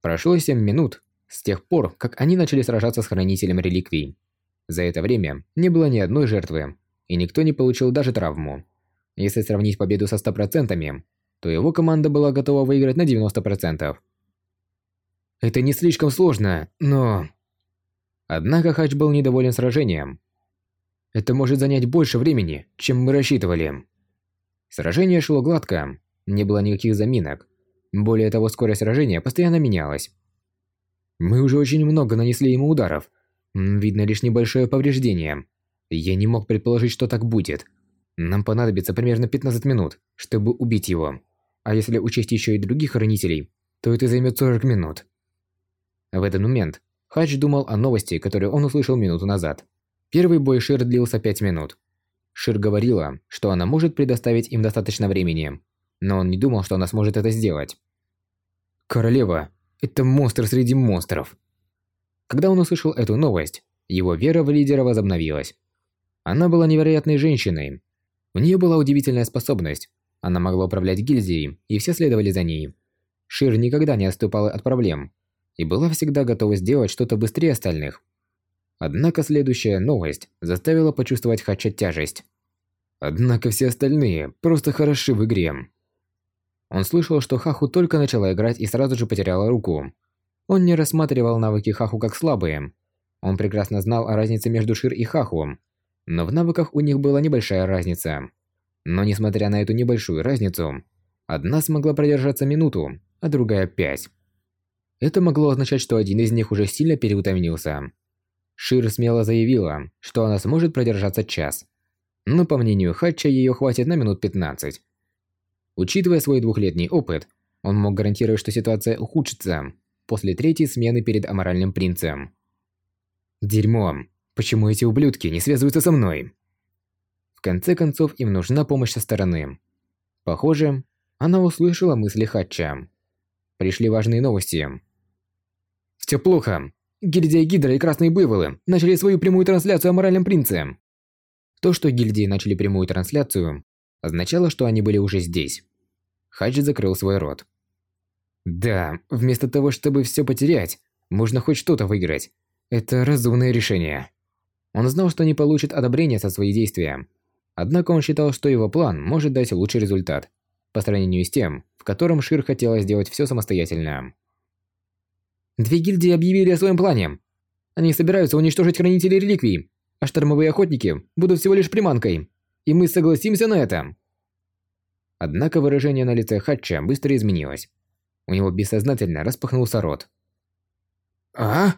Прошло 7 минут с тех пор, как они начали сражаться с Хранителем Реликвий. За это время не было ни одной жертвы, и никто не получил даже травму. Если сравнить победу со 100%, то его команда была готова выиграть на 90%. Это не слишком сложно, но... Однако Хач был недоволен сражением. Это может занять больше времени, чем мы рассчитывали. Сражение шло гладко, не было никаких заминок. Более того, скорость сражения постоянно менялась. Мы уже очень много нанесли ему ударов. Видно лишь небольшое повреждение. Я не мог предположить, что так будет. Нам понадобится примерно 15 минут, чтобы убить его. А если учесть еще и других хранителей, то это займет 40 минут. В этот момент Хач думал о новости, которую он услышал минуту назад. Первый бой Шир длился 5 минут. Шир говорила, что она может предоставить им достаточно времени, но он не думал, что она сможет это сделать. Королева – это монстр среди монстров. Когда он услышал эту новость, его вера в лидера возобновилась. Она была невероятной женщиной. У нее была удивительная способность. Она могла управлять гильдией, и все следовали за ней. Шир никогда не отступала от проблем и была всегда готова сделать что-то быстрее остальных. Однако следующая новость заставила почувствовать Хача тяжесть. Однако все остальные просто хороши в игре. Он слышал, что Хаху только начала играть и сразу же потеряла руку. Он не рассматривал навыки Хаху как слабые. Он прекрасно знал о разнице между Шир и Хаху, но в навыках у них была небольшая разница. Но несмотря на эту небольшую разницу, одна смогла продержаться минуту, а другая пять. Это могло означать, что один из них уже сильно переутомился. Шир смело заявила, что она сможет продержаться час. Но по мнению Хатча, ее хватит на минут 15. Учитывая свой двухлетний опыт, он мог гарантировать, что ситуация ухудшится после третьей смены перед аморальным принцем. Дерьмо. Почему эти ублюдки не связываются со мной? В конце концов, им нужна помощь со стороны. Похоже, она услышала мысли Хатча. Пришли важные новости. Все плохо. Гильдия Гидра и Красные Буйволы начали свою прямую трансляцию о моральном принце. То, что гильдии начали прямую трансляцию, означало, что они были уже здесь. Хадж закрыл свой рот. Да, вместо того, чтобы все потерять, можно хоть что-то выиграть. Это разумное решение. Он знал, что не получит одобрения за свои действия. Однако он считал, что его план может дать лучший результат, по сравнению с тем, в котором Шир хотела сделать все самостоятельно. Две гильдии объявили о своем плане. Они собираются уничтожить хранителей реликвий, а штормовые охотники будут всего лишь приманкой. И мы согласимся на это. Однако выражение на лице Хатча быстро изменилось. У него бессознательно распахнулся рот. «А?»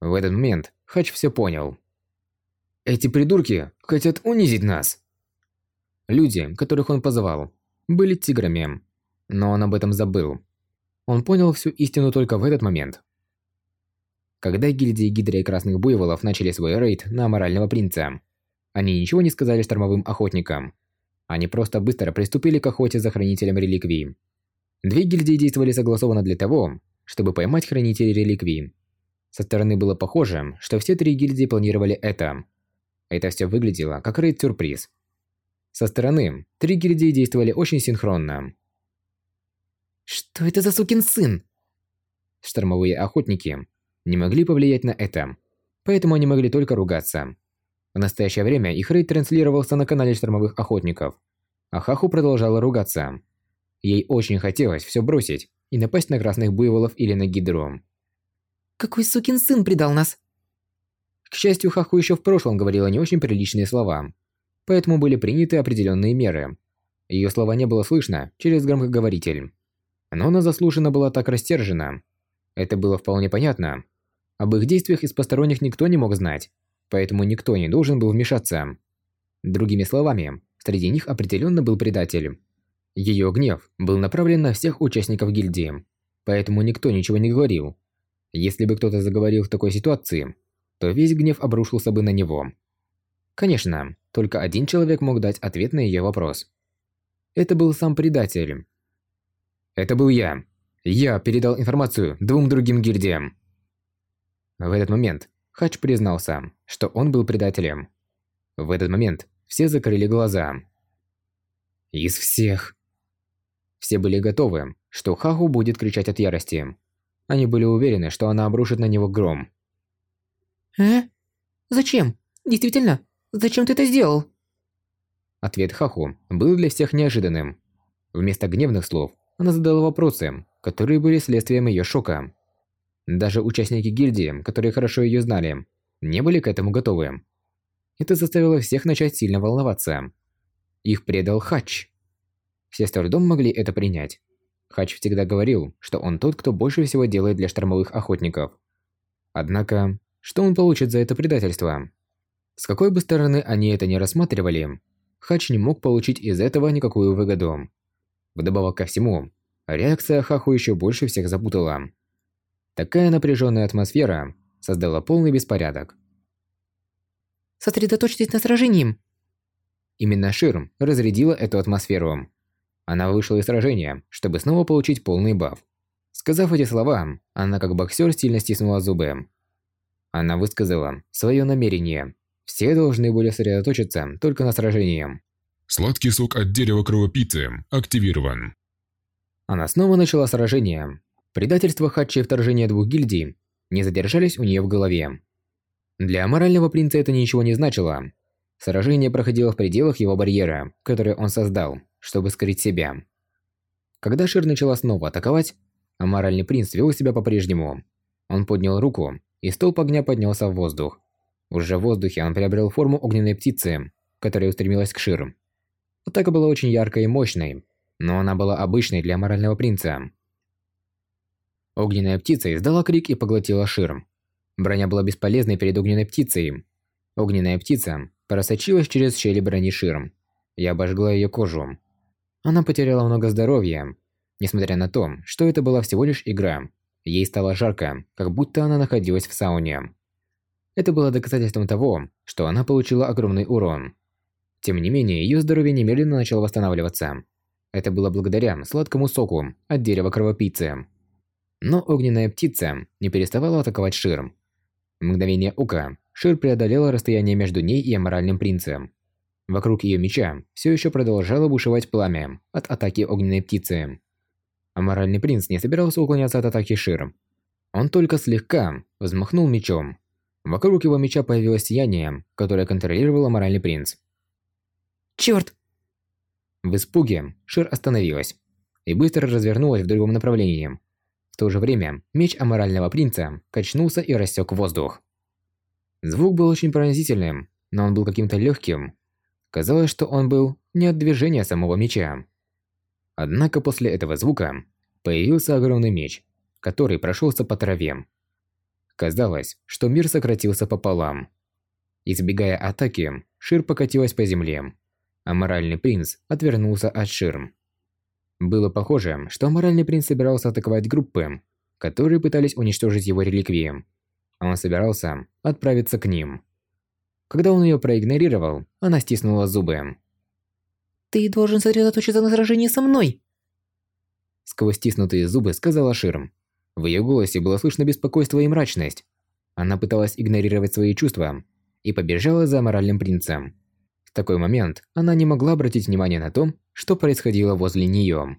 В этот момент Хач все понял. «Эти придурки хотят унизить нас!» Люди, которых он позвал, были тиграми, но он об этом забыл. Он понял всю истину только в этот момент. Когда гильдии Гидра и Красных Буйволов начали свой рейд на Морального Принца, они ничего не сказали штормовым охотникам. Они просто быстро приступили к охоте за Хранителем Реликвий. Две гильдии действовали согласованно для того, чтобы поймать Хранителей Реликвий. Со стороны было похоже, что все три гильдии планировали это. Это все выглядело как рейд-сюрприз. Со стороны, три гильдии действовали очень синхронно. Что это за сукин сын? Штормовые охотники не могли повлиять на это, поэтому они могли только ругаться. В настоящее время их рейд транслировался на канале штормовых охотников. а Хаху продолжала ругаться. Ей очень хотелось все бросить и напасть на красных буйволов или на гидру. «Какой сукин сын предал нас!» К счастью, Хаху еще в прошлом говорила не очень приличные слова, поэтому были приняты определенные меры. Ее слова не было слышно через громкоговоритель. Но она заслуженно была так растержена. Это было вполне понятно. Об их действиях из посторонних никто не мог знать, поэтому никто не должен был вмешаться. Другими словами, среди них определенно был предатель. Ее гнев был направлен на всех участников гильдии, поэтому никто ничего не говорил. Если бы кто-то заговорил в такой ситуации, то весь гнев обрушился бы на него. Конечно, только один человек мог дать ответ на ее вопрос. Это был сам предатель. Это был я. Я передал информацию двум другим гильдиям. В этот момент Хач признался, что он был предателем. В этот момент все закрыли глаза. Из всех. Все были готовы, что Хаху будет кричать от ярости. Они были уверены, что она обрушит на него гром. «Э? Зачем? Действительно? Зачем ты это сделал?» Ответ Хаху был для всех неожиданным. Вместо гневных слов она задала вопросы, которые были следствием ее шока. Даже участники гильдии, которые хорошо ее знали, не были к этому готовы. Это заставило всех начать сильно волноваться. Их предал Хач. Все с трудом могли это принять. Хач всегда говорил, что он тот, кто больше всего делает для штормовых охотников. Однако, что он получит за это предательство? С какой бы стороны они это ни рассматривали, Хач не мог получить из этого никакую выгоду. Вдобавок ко всему, реакция Хаху еще больше всех запутала. Такая напряженная атмосфера создала полный беспорядок. «Сосредоточьтесь на сражении!» Именно Ширм разрядила эту атмосферу. Она вышла из сражения, чтобы снова получить полный баф. Сказав эти слова, она как боксер сильно стиснула зубы. Она высказала свое намерение. Все должны были сосредоточиться только на сражении. Сладкий сок от дерева кровопийцы активирован. Она снова начала сражение. Предательство Хатчи и вторжение двух гильдий не задержались у нее в голове. Для морального принца это ничего не значило. Сражение проходило в пределах его барьера, который он создал, чтобы скрыть себя. Когда Шир начала снова атаковать, моральный принц вел себя по-прежнему. Он поднял руку, и столб огня поднялся в воздух. Уже в воздухе он приобрел форму огненной птицы, которая устремилась к Ширу. Атака была очень яркой и мощной, но она была обычной для морального принца. Огненная птица издала крик и поглотила Ширм. Броня была бесполезной перед огненной птицей. Огненная птица просочилась через щели брони Ширм и обожгла ее кожу. Она потеряла много здоровья. Несмотря на то, что это была всего лишь игра, ей стало жарко, как будто она находилась в сауне. Это было доказательством того, что она получила огромный урон. Тем не менее, ее здоровье немедленно начало восстанавливаться. Это было благодаря сладкому соку от дерева кровопийцы. Но огненная птица не переставала атаковать Шир. В мгновение ока Шир преодолела расстояние между ней и аморальным принцем. Вокруг ее меча все еще продолжало бушевать пламя от атаки огненной птицы. Аморальный принц не собирался уклоняться от атаки Шир. Он только слегка взмахнул мечом. Вокруг его меча появилось сияние, которое контролировал аморальный принц. Черт! В испуге Шир остановилась и быстро развернулась в другом направлении. В то же время меч аморального принца качнулся и рассек воздух. Звук был очень пронзительным, но он был каким-то легким. Казалось, что он был не от движения самого меча. Однако после этого звука появился огромный меч, который прошелся по траве. Казалось, что мир сократился пополам. Избегая атаки, Шир покатилась по земле а моральный принц отвернулся от ширм. Было похоже, что моральный принц собирался атаковать группы, которые пытались уничтожить его реликвии. Он собирался отправиться к ним. Когда он ее проигнорировал, она стиснула зубы. «Ты должен сосредоточиться на сражении со мной!» Сквозь стиснутые зубы сказала Ширм. В ее голосе было слышно беспокойство и мрачность. Она пыталась игнорировать свои чувства и побежала за моральным принцем. В такой момент она не могла обратить внимание на то, что происходило возле нее.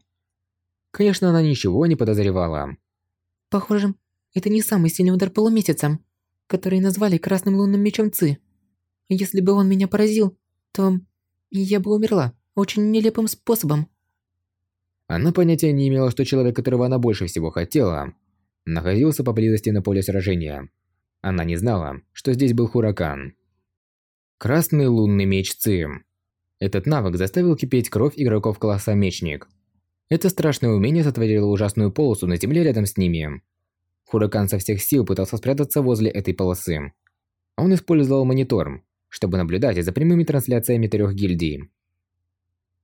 Конечно, она ничего не подозревала. Похоже, это не самый сильный удар полумесяца, который назвали красным лунным мечом Ци. Если бы он меня поразил, то я бы умерла. очень нелепым способом. Она понятия не имела, что человек, которого она больше всего хотела, находился поблизости на поле сражения. Она не знала, что здесь был Хуракан. Красный лунный меч Ци. Этот навык заставил кипеть кровь игроков класса Мечник. Это страшное умение сотворило ужасную полосу на земле рядом с ними. Хуракан со всех сил пытался спрятаться возле этой полосы. Он использовал монитор, чтобы наблюдать за прямыми трансляциями трех гильдий.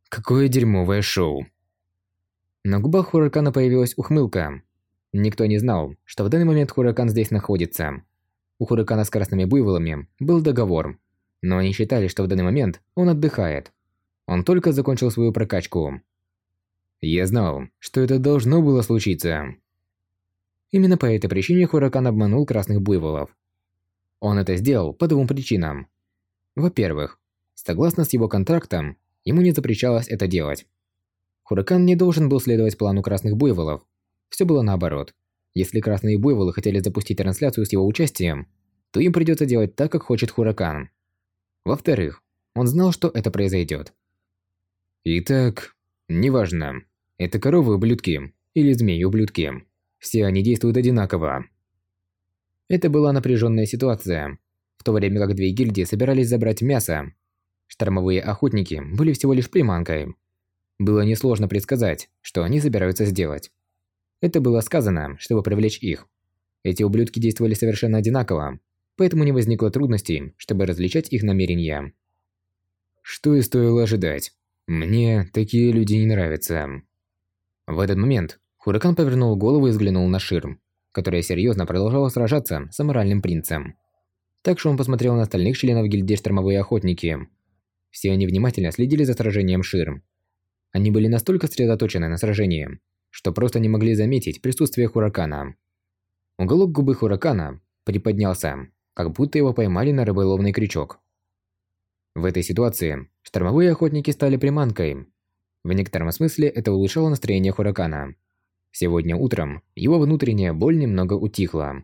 Какое дерьмовое шоу. На губах Хуракана появилась ухмылка. Никто не знал, что в данный момент Хуракан здесь находится. У Хуракана с красными буйволами был договор, но они считали, что в данный момент он отдыхает. Он только закончил свою прокачку. Я знал, что это должно было случиться. Именно по этой причине Хуракан обманул красных буйволов. Он это сделал по двум причинам. Во-первых, согласно с его контрактом, ему не запрещалось это делать. Хуракан не должен был следовать плану красных буйволов. Все было наоборот. Если красные буйволы хотели запустить трансляцию с его участием, то им придется делать так, как хочет Хуракан. Во-вторых, он знал, что это произойдет. Итак, неважно, это коровы-ублюдки или змеи-ублюдки. Все они действуют одинаково. Это была напряженная ситуация, в то время как две гильдии собирались забрать мясо. Штормовые охотники были всего лишь приманкой. Было несложно предсказать, что они собираются сделать. Это было сказано, чтобы привлечь их. Эти ублюдки действовали совершенно одинаково, поэтому не возникло трудностей, чтобы различать их намерения. Что и стоило ожидать. Мне такие люди не нравятся. В этот момент Хуракан повернул голову и взглянул на Ширм, которая серьезно продолжала сражаться с аморальным принцем. Также он посмотрел на остальных членов гильдии Штормовые Охотники. Все они внимательно следили за сражением Ширм. Они были настолько сосредоточены на сражении, что просто не могли заметить присутствие Хуракана. Уголок губы Хуракана приподнялся, как будто его поймали на рыболовный крючок. В этой ситуации штормовые охотники стали приманкой. В некотором смысле это улучшало настроение Хуракана. Сегодня утром его внутренняя боль немного утихла.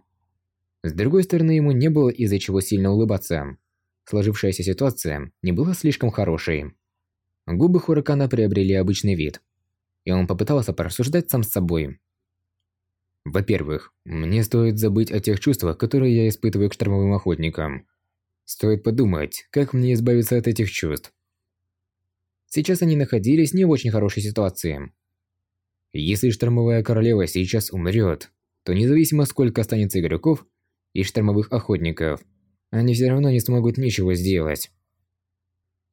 С другой стороны, ему не было из-за чего сильно улыбаться. Сложившаяся ситуация не была слишком хорошей. Губы Хуракана приобрели обычный вид, и он попытался порассуждать сам с собой. Во-первых, мне стоит забыть о тех чувствах, которые я испытываю к штормовым охотникам. Стоит подумать, как мне избавиться от этих чувств. Сейчас они находились не в очень хорошей ситуации. Если штормовая королева сейчас умрет, то независимо сколько останется игроков и штормовых охотников, они все равно не смогут ничего сделать.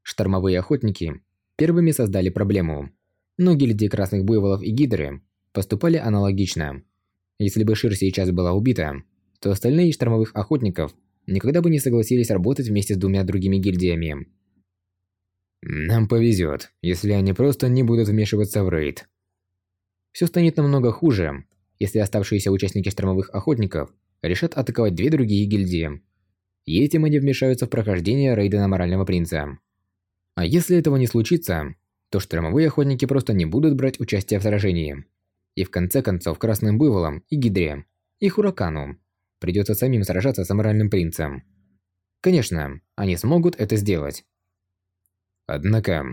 Штормовые охотники первыми создали проблему. Но гильдии Красных Буйволов и Гидры поступали аналогично. Если бы Шир сейчас была убита, то остальные из штормовых охотников никогда бы не согласились работать вместе с двумя другими гильдиями. Нам повезет, если они просто не будут вмешиваться в рейд. Все станет намного хуже, если оставшиеся участники штормовых охотников решат атаковать две другие гильдии. И этим они вмешаются в прохождение рейда на морального принца. А если этого не случится, то штормовые охотники просто не будут брать участие в сражении. И в конце концов Красным Буйволам и Гидре, и Хуракану придется самим сражаться с аморальным принцем. Конечно, они смогут это сделать. Однако,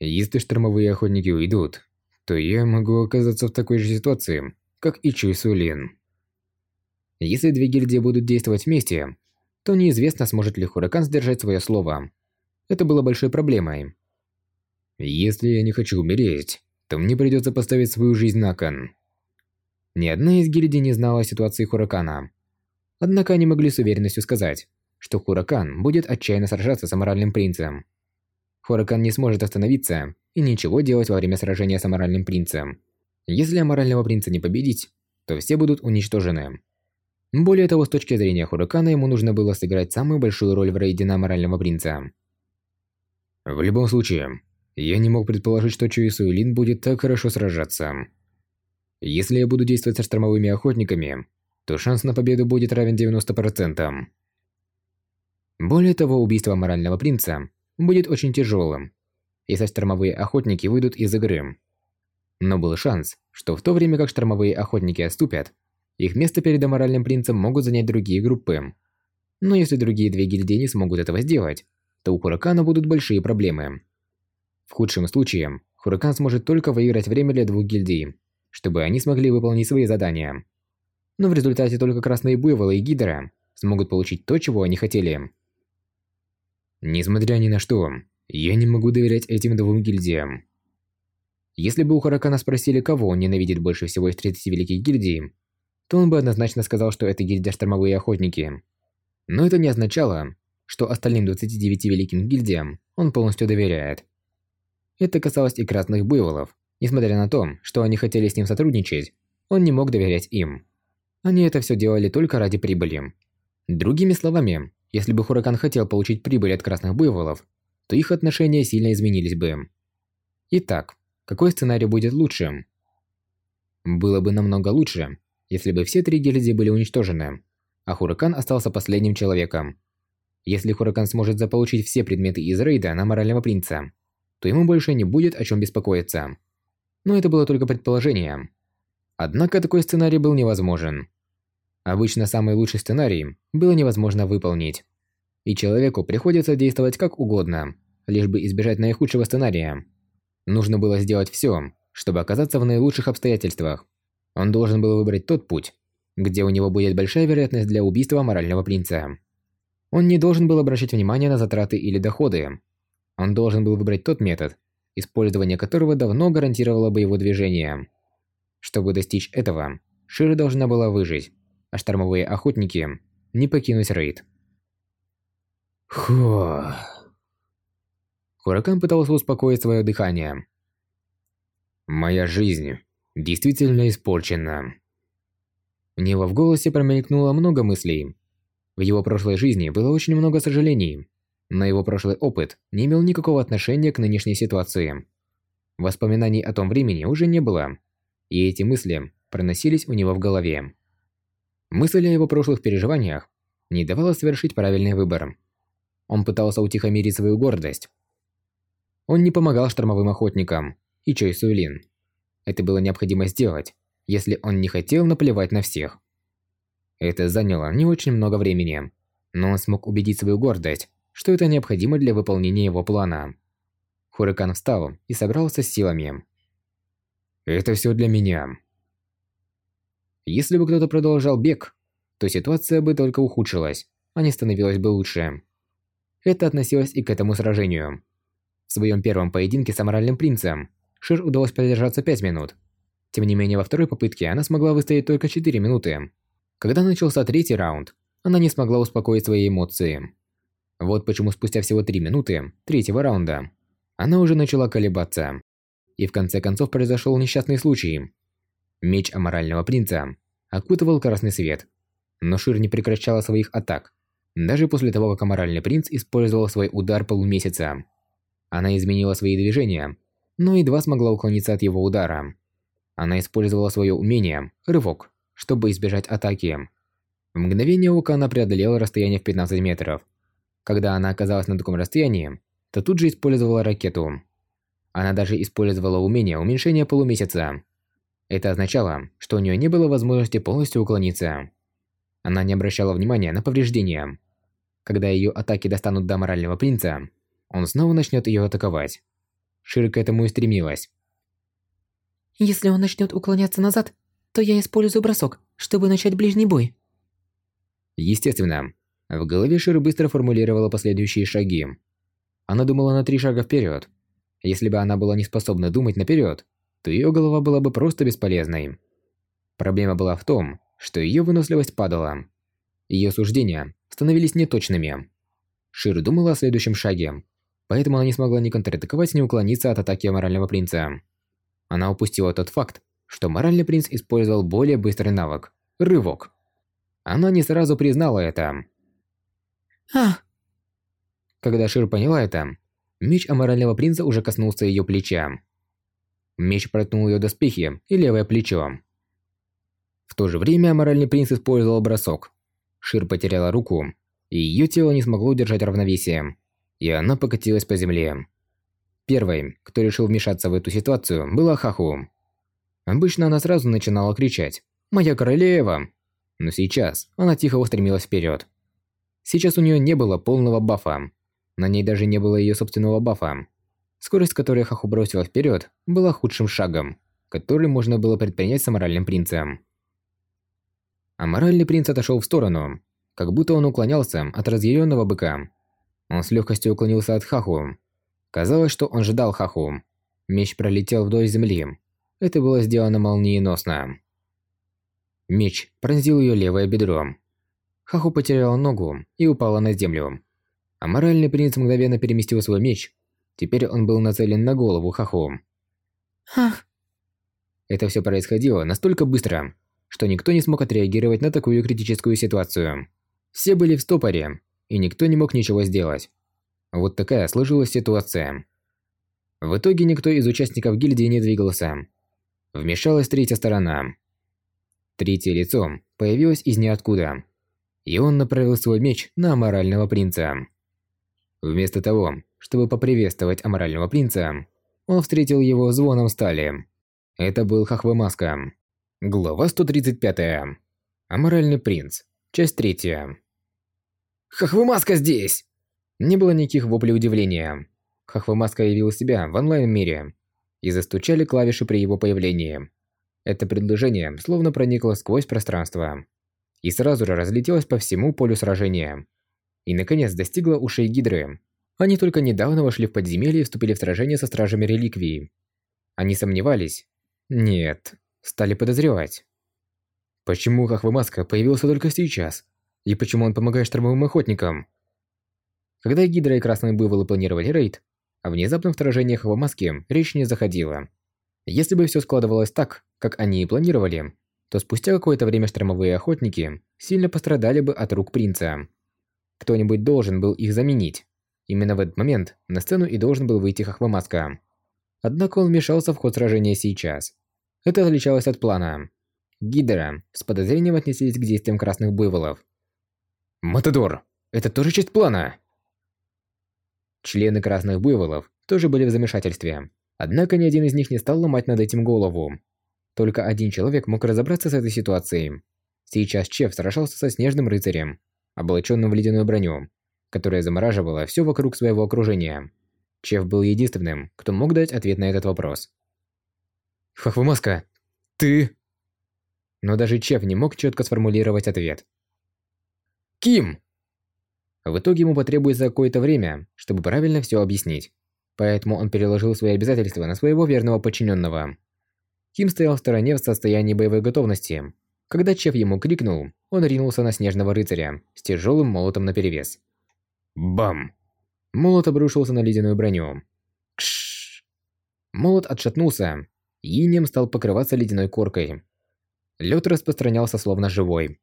если штормовые охотники уйдут, то я могу оказаться в такой же ситуации, как и Чуй Сулин. Если две гильдии будут действовать вместе, то неизвестно, сможет ли Хуракан сдержать свое слово. Это было большой проблемой. Если я не хочу умереть, то мне придется поставить свою жизнь на кон. Ни одна из гильдий не знала о ситуации Хуракана. Однако они могли с уверенностью сказать, что Хуракан будет отчаянно сражаться с аморальным принцем. Хуракан не сможет остановиться и ничего делать во время сражения с аморальным принцем. Если аморального принца не победить, то все будут уничтожены. Более того, с точки зрения Хуракана, ему нужно было сыграть самую большую роль в рейде на аморального принца. В любом случае, я не мог предположить, что Чуи Суэлин будет так хорошо сражаться. Если я буду действовать со штормовыми охотниками, то шанс на победу будет равен 90%. Более того, убийство морального принца будет очень тяжелым, если штормовые охотники выйдут из игры. Но был шанс, что в то время как штормовые охотники отступят, их место перед аморальным принцем могут занять другие группы. Но если другие две гильдии не смогут этого сделать, то у Хуракана будут большие проблемы. В худшем случае, Хуракан сможет только выиграть время для двух гильдий, чтобы они смогли выполнить свои задания. Но в результате только Красные Буйволы и Гидра смогут получить то, чего они хотели. Несмотря ни на что, я не могу доверять этим двум гильдиям. Если бы у Харакана спросили, кого он ненавидит больше всего из 30 великих гильдий, то он бы однозначно сказал, что это гильдия Штормовые Охотники. Но это не означало, что остальным 29 великим гильдиям он полностью доверяет. Это касалось и Красных Буйволов. Несмотря на то, что они хотели с ним сотрудничать, он не мог доверять им. Они это все делали только ради прибыли. Другими словами, если бы Хуракан хотел получить прибыль от красных буйволов, то их отношения сильно изменились бы. Итак, какой сценарий будет лучшим? Было бы намного лучше, если бы все три гильдии были уничтожены, а Хуракан остался последним человеком. Если Хуракан сможет заполучить все предметы из рейда на морального принца, то ему больше не будет о чем беспокоиться. Но это было только предположение. Однако такой сценарий был невозможен. Обычно самый лучший сценарий было невозможно выполнить. И человеку приходится действовать как угодно, лишь бы избежать наихудшего сценария. Нужно было сделать все, чтобы оказаться в наилучших обстоятельствах. Он должен был выбрать тот путь, где у него будет большая вероятность для убийства морального принца. Он не должен был обращать внимание на затраты или доходы. Он должен был выбрать тот метод, использование которого давно гарантировало бы его движение. Чтобы достичь этого, Шира должна была выжить а штормовые охотники не покинуть рейд. Фу. Хуракан пытался успокоить свое дыхание. Моя жизнь действительно испорчена. У него в голосе промелькнуло много мыслей. В его прошлой жизни было очень много сожалений, но его прошлый опыт не имел никакого отношения к нынешней ситуации. Воспоминаний о том времени уже не было, и эти мысли проносились у него в голове. Мысль о его прошлых переживаниях не давала совершить правильный выбор. Он пытался утихомирить свою гордость. Он не помогал штормовым охотникам и Чой Суэлин. Это было необходимо сделать, если он не хотел наплевать на всех. Это заняло не очень много времени, но он смог убедить свою гордость, что это необходимо для выполнения его плана. Хурикан встал и собрался с силами. «Это все для меня. Если бы кто-то продолжал бег, то ситуация бы только ухудшилась, а не становилась бы лучше. Это относилось и к этому сражению. В своем первом поединке с аморальным принцем Шир удалось продержаться 5 минут. Тем не менее, во второй попытке она смогла выстоять только 4 минуты. Когда начался третий раунд, она не смогла успокоить свои эмоции. Вот почему спустя всего 3 минуты третьего раунда она уже начала колебаться. И в конце концов произошел несчастный случай. Меч аморального принца окутывал красный свет, но Шир не прекращала своих атак, даже после того, как аморальный принц использовал свой удар полумесяца. Она изменила свои движения, но едва смогла уклониться от его удара. Она использовала свое умение «Рывок», чтобы избежать атаки. В мгновение ока она преодолела расстояние в 15 метров. Когда она оказалась на таком расстоянии, то тут же использовала ракету. Она даже использовала умение уменьшения полумесяца. Это означало, что у нее не было возможности полностью уклониться. Она не обращала внимания на повреждения. Когда ее атаки достанут до морального принца, он снова начнет ее атаковать. Шир к этому и стремилась. Если он начнет уклоняться назад, то я использую бросок, чтобы начать ближний бой. Естественно, в голове Шир быстро формулировала последующие шаги. Она думала на три шага вперед. Если бы она была не способна думать наперед, то ее голова была бы просто бесполезной. Проблема была в том, что ее выносливость падала. Ее суждения становились неточными. Шир думала о следующем шаге, поэтому она не смогла ни контратаковать, ни уклониться от атаки морального принца. Она упустила тот факт, что моральный принц использовал более быстрый навык – рывок. Она не сразу признала это. А! Когда Шир поняла это, меч аморального принца уже коснулся ее плеча. Меч проткнул ее доспехи и левое плечо. В то же время моральный принц использовал бросок. Шир потеряла руку, и ее тело не смогло удержать равновесие, и она покатилась по земле. Первой, кто решил вмешаться в эту ситуацию, была Хаху. Обычно она сразу начинала кричать «Моя королева!», но сейчас она тихо устремилась вперед. Сейчас у нее не было полного бафа. На ней даже не было ее собственного бафа. Скорость, которой Хаху бросила вперед, была худшим шагом, который можно было предпринять с аморальным принцем. Аморальный принц отошел в сторону, как будто он уклонялся от разъяренного быка. Он с легкостью уклонился от Хаху. Казалось, что он ждал Хаху. Меч пролетел вдоль земли. Это было сделано молниеносно. Меч пронзил ее левое бедро. Хаху потеряла ногу и упала на землю. Аморальный принц мгновенно переместил свой меч. Теперь он был нацелен на голову Хаху. Ах. Это все происходило настолько быстро, что никто не смог отреагировать на такую критическую ситуацию. Все были в стопоре, и никто не мог ничего сделать. Вот такая сложилась ситуация. В итоге никто из участников гильдии не двигался. Вмешалась третья сторона. Третье лицо появилось из ниоткуда. И он направил свой меч на аморального принца. Вместо того, чтобы поприветствовать аморального принца, он встретил его звоном стали. Это был Хахвамаска. Глава 135. Аморальный принц. Часть третья. Хахвамаска здесь! Не было никаких воплей удивления. Хахвамаска явил себя в онлайн-мире. И застучали клавиши при его появлении. Это предложение словно проникло сквозь пространство. И сразу же разлетелось по всему полю сражения. И наконец достигло ушей Гидры. Они только недавно вошли в подземелье и вступили в сражение со стражами реликвии. Они сомневались. Нет, стали подозревать. Почему Хахвамаска появился только сейчас? И почему он помогает штормовым охотникам? Когда Гидра и Красный Буйволы планировали рейд, о внезапном вторжении Хавамаски речь не заходила. Если бы все складывалось так, как они и планировали, то спустя какое-то время штормовые охотники сильно пострадали бы от рук принца. Кто-нибудь должен был их заменить. Именно в этот момент на сцену и должен был выйти Хахвамаска. Однако он вмешался в ход сражения сейчас. Это отличалось от плана. Гидера с подозрением отнеслись к действиям красных буйволов. «Матадор, это тоже часть плана!» Члены красных буйволов тоже были в замешательстве. Однако ни один из них не стал ломать над этим голову. Только один человек мог разобраться с этой ситуацией. Сейчас Чеф сражался со снежным рыцарем, облаченным в ледяную броню, которая замораживала все вокруг своего окружения. Чеф был единственным, кто мог дать ответ на этот вопрос. «Хохвамаска, ты...» Но даже Чеф не мог четко сформулировать ответ. «Ким!» В итоге ему потребуется какое-то время, чтобы правильно все объяснить. Поэтому он переложил свои обязательства на своего верного подчиненного. Ким стоял в стороне в состоянии боевой готовности. Когда Чеф ему крикнул, он ринулся на снежного рыцаря с тяжелым молотом наперевес. Бам! Молот обрушился на ледяную броню. Кш! Молот отшатнулся, инем стал покрываться ледяной коркой. Лед распространялся словно живой.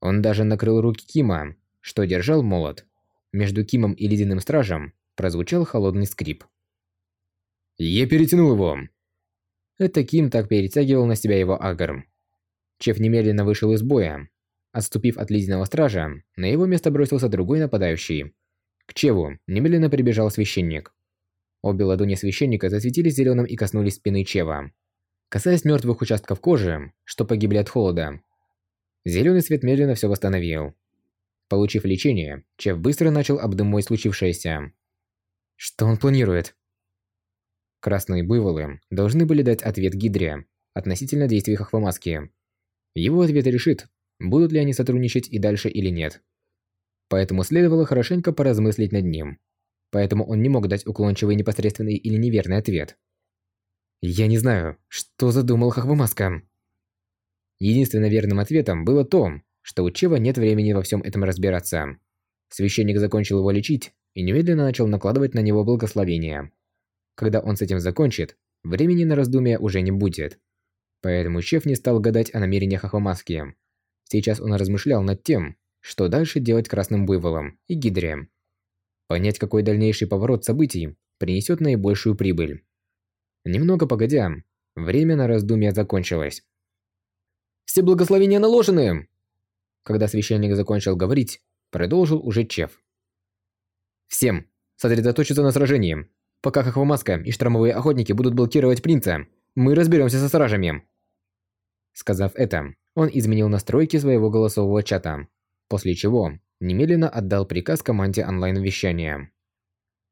Он даже накрыл руки Кима, что держал молот. Между Кимом и Ледяным Стражем прозвучал холодный скрип. «Я перетянул его!» Это Ким так перетягивал на себя его агр. Чеф немедленно вышел из боя. Отступив от Ледяного Стража, на его место бросился другой нападающий. К Чеву немедленно прибежал священник. Обе ладони священника засветились зеленым и коснулись спины Чева. Касаясь мертвых участков кожи, что погибли от холода, зеленый свет медленно все восстановил. Получив лечение, Чеф быстро начал обдумывать случившееся. Что он планирует? Красные буйволы должны были дать ответ Гидре относительно действий Хохвамаски. Его ответ решит, будут ли они сотрудничать и дальше или нет. Поэтому следовало хорошенько поразмыслить над ним. Поэтому он не мог дать уклончивый непосредственный или неверный ответ. Я не знаю, что задумал Хохвамаска. Единственным верным ответом было то, что у Чева нет времени во всем этом разбираться. Священник закончил его лечить и немедленно начал накладывать на него благословение. Когда он с этим закончит, времени на раздумья уже не будет. Поэтому Чев не стал гадать о намерениях Ахвамаски. Сейчас он размышлял над тем, что дальше делать Красным Буйволом и Гидре. Понять, какой дальнейший поворот событий принесет наибольшую прибыль. Немного погодя, время на раздумья закончилось. «Все благословения наложены!» Когда священник закончил говорить, продолжил уже Чеф. «Всем сосредоточиться на сражении. Пока Хохвамаска и штормовые охотники будут блокировать принца, мы разберемся со стражами». Сказав это, он изменил настройки своего голосового чата, после чего немедленно отдал приказ команде онлайн-вещания.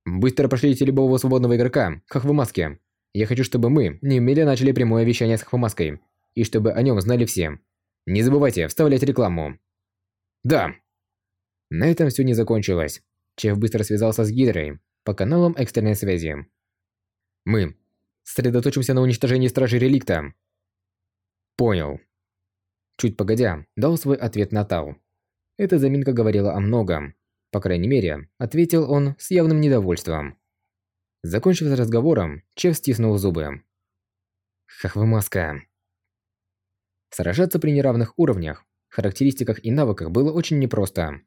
Быстро пошлите любого свободного игрока к Хахвамаске. Я хочу, чтобы мы немедленно начали прямое вещание с Хахвамаской, и чтобы о нем знали все. Не забывайте вставлять рекламу. Да. На этом все не закончилось. Чеф быстро связался с Гидрой по каналам экстренной связи. Мы сосредоточимся на уничтожении Стражей Реликта. Понял. Чуть погодя, дал свой ответ Натал. Эта заминка говорила о многом. По крайней мере, ответил он с явным недовольством. Закончив с разговором, Чеф стиснул зубы. Хахвымаска. Сражаться при неравных уровнях, характеристиках и навыках было очень непросто.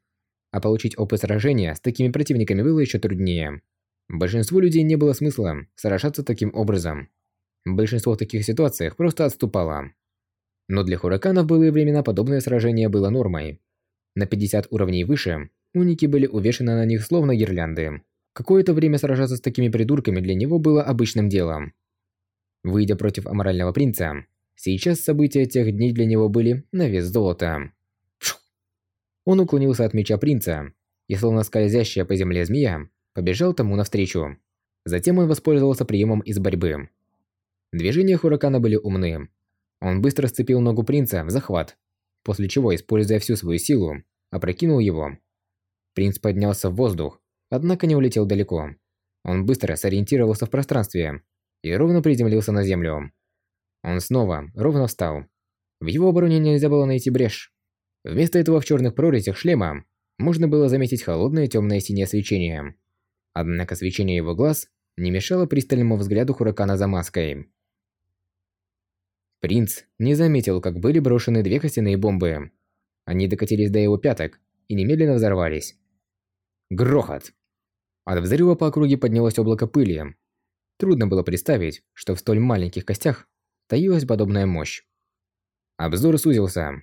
А получить опыт сражения с такими противниками было еще труднее. Большинству людей не было смысла сражаться таким образом. Большинство в таких ситуациях просто отступало. Но для хураканов в былые времена подобное сражение было нормой. На 50 уровней выше, уники были увешаны на них словно гирлянды. Какое-то время сражаться с такими придурками для него было обычным делом. Выйдя против аморального принца, сейчас события тех дней для него были на вес золота. Он уклонился от меча принца и, словно скользящая по земле змея, побежал тому навстречу. Затем он воспользовался приемом из борьбы. Движения Хуракана были умны. Он быстро сцепил ногу принца в захват, после чего, используя всю свою силу, опрокинул его. Принц поднялся в воздух, однако не улетел далеко. Он быстро сориентировался в пространстве и ровно приземлился на землю. Он снова ровно встал. В его обороне нельзя было найти брешь. Вместо этого в черных прорезях шлема можно было заметить холодное темное синее свечение. Однако свечение его глаз не мешало пристальному взгляду Хуракана за маской. Принц не заметил, как были брошены две костяные бомбы. Они докатились до его пяток и немедленно взорвались. Грохот! От взрыва по округе поднялось облако пыли. Трудно было представить, что в столь маленьких костях таилась подобная мощь. Обзор сузился.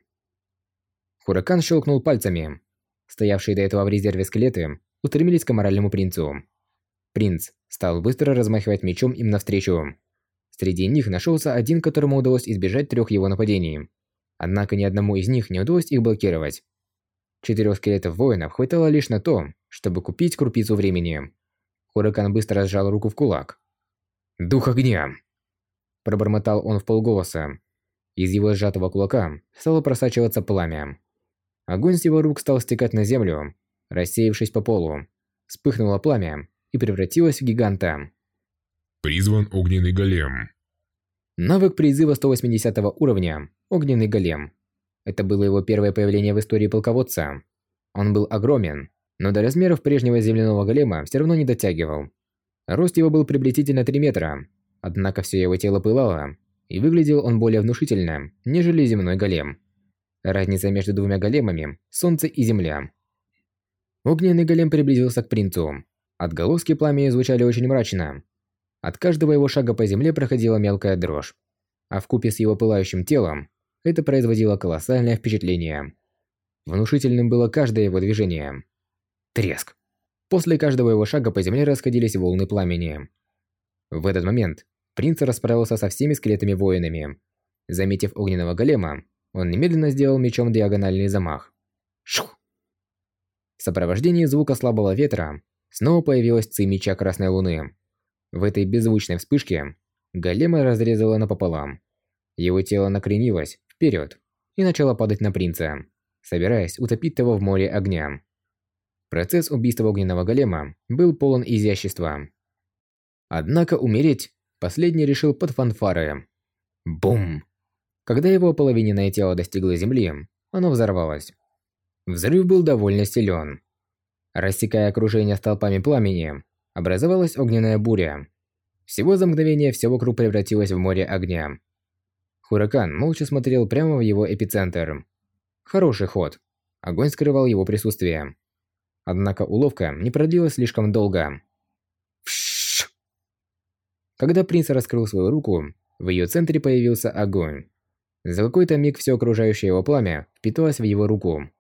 Хуракан щелкнул пальцами. Стоявшие до этого в резерве скелеты устремились к моральному принцу. Принц стал быстро размахивать мечом им навстречу. Среди них нашелся один, которому удалось избежать трех его нападений. Однако ни одному из них не удалось их блокировать. Четырех скелетов воинов хватало лишь на то, чтобы купить крупицу времени. Хуракан быстро сжал руку в кулак. «Дух огня!» Пробормотал он в полголоса. Из его сжатого кулака стало просачиваться пламя. Огонь с его рук стал стекать на землю, рассеявшись по полу. Вспыхнуло пламя и превратилось в гиганта. Призван огненный голем. Навык призыва 180 уровня Огненный голем. Это было его первое появление в истории полководца. Он был огромен, но до размеров прежнего земляного голема все равно не дотягивал. Рост его был приблизительно 3 метра, однако все его тело пылало, и выглядел он более внушительно, нежели земной голем. Разница между двумя големами – солнце и земля. Огненный голем приблизился к принцу. Отголоски пламени звучали очень мрачно. От каждого его шага по земле проходила мелкая дрожь. А в купе с его пылающим телом это производило колоссальное впечатление. Внушительным было каждое его движение. Треск. После каждого его шага по земле расходились волны пламени. В этот момент принц расправился со всеми скелетами-воинами. Заметив огненного голема, он немедленно сделал мечом диагональный замах. Шух! В сопровождении звука слабого ветра снова появилась ци меча Красной Луны. В этой беззвучной вспышке голема разрезала напополам. Его тело накренилось вперед и начало падать на принца, собираясь утопить того в море огня. Процесс убийства огненного голема был полон изящества. Однако умереть последний решил под фанфары. Бум! Когда его половиненное тело достигло земли, оно взорвалось. Взрыв был довольно силен. Рассекая окружение столпами пламени, образовалась огненная буря. Всего за мгновение все вокруг превратилось в море огня. Хуракан молча смотрел прямо в его эпицентр. Хороший ход. Огонь скрывал его присутствие. Однако уловка не продлилась слишком долго. Когда принц раскрыл свою руку, в ее центре появился огонь. За какой-то миг все окружающее его пламя впиталось в его руку.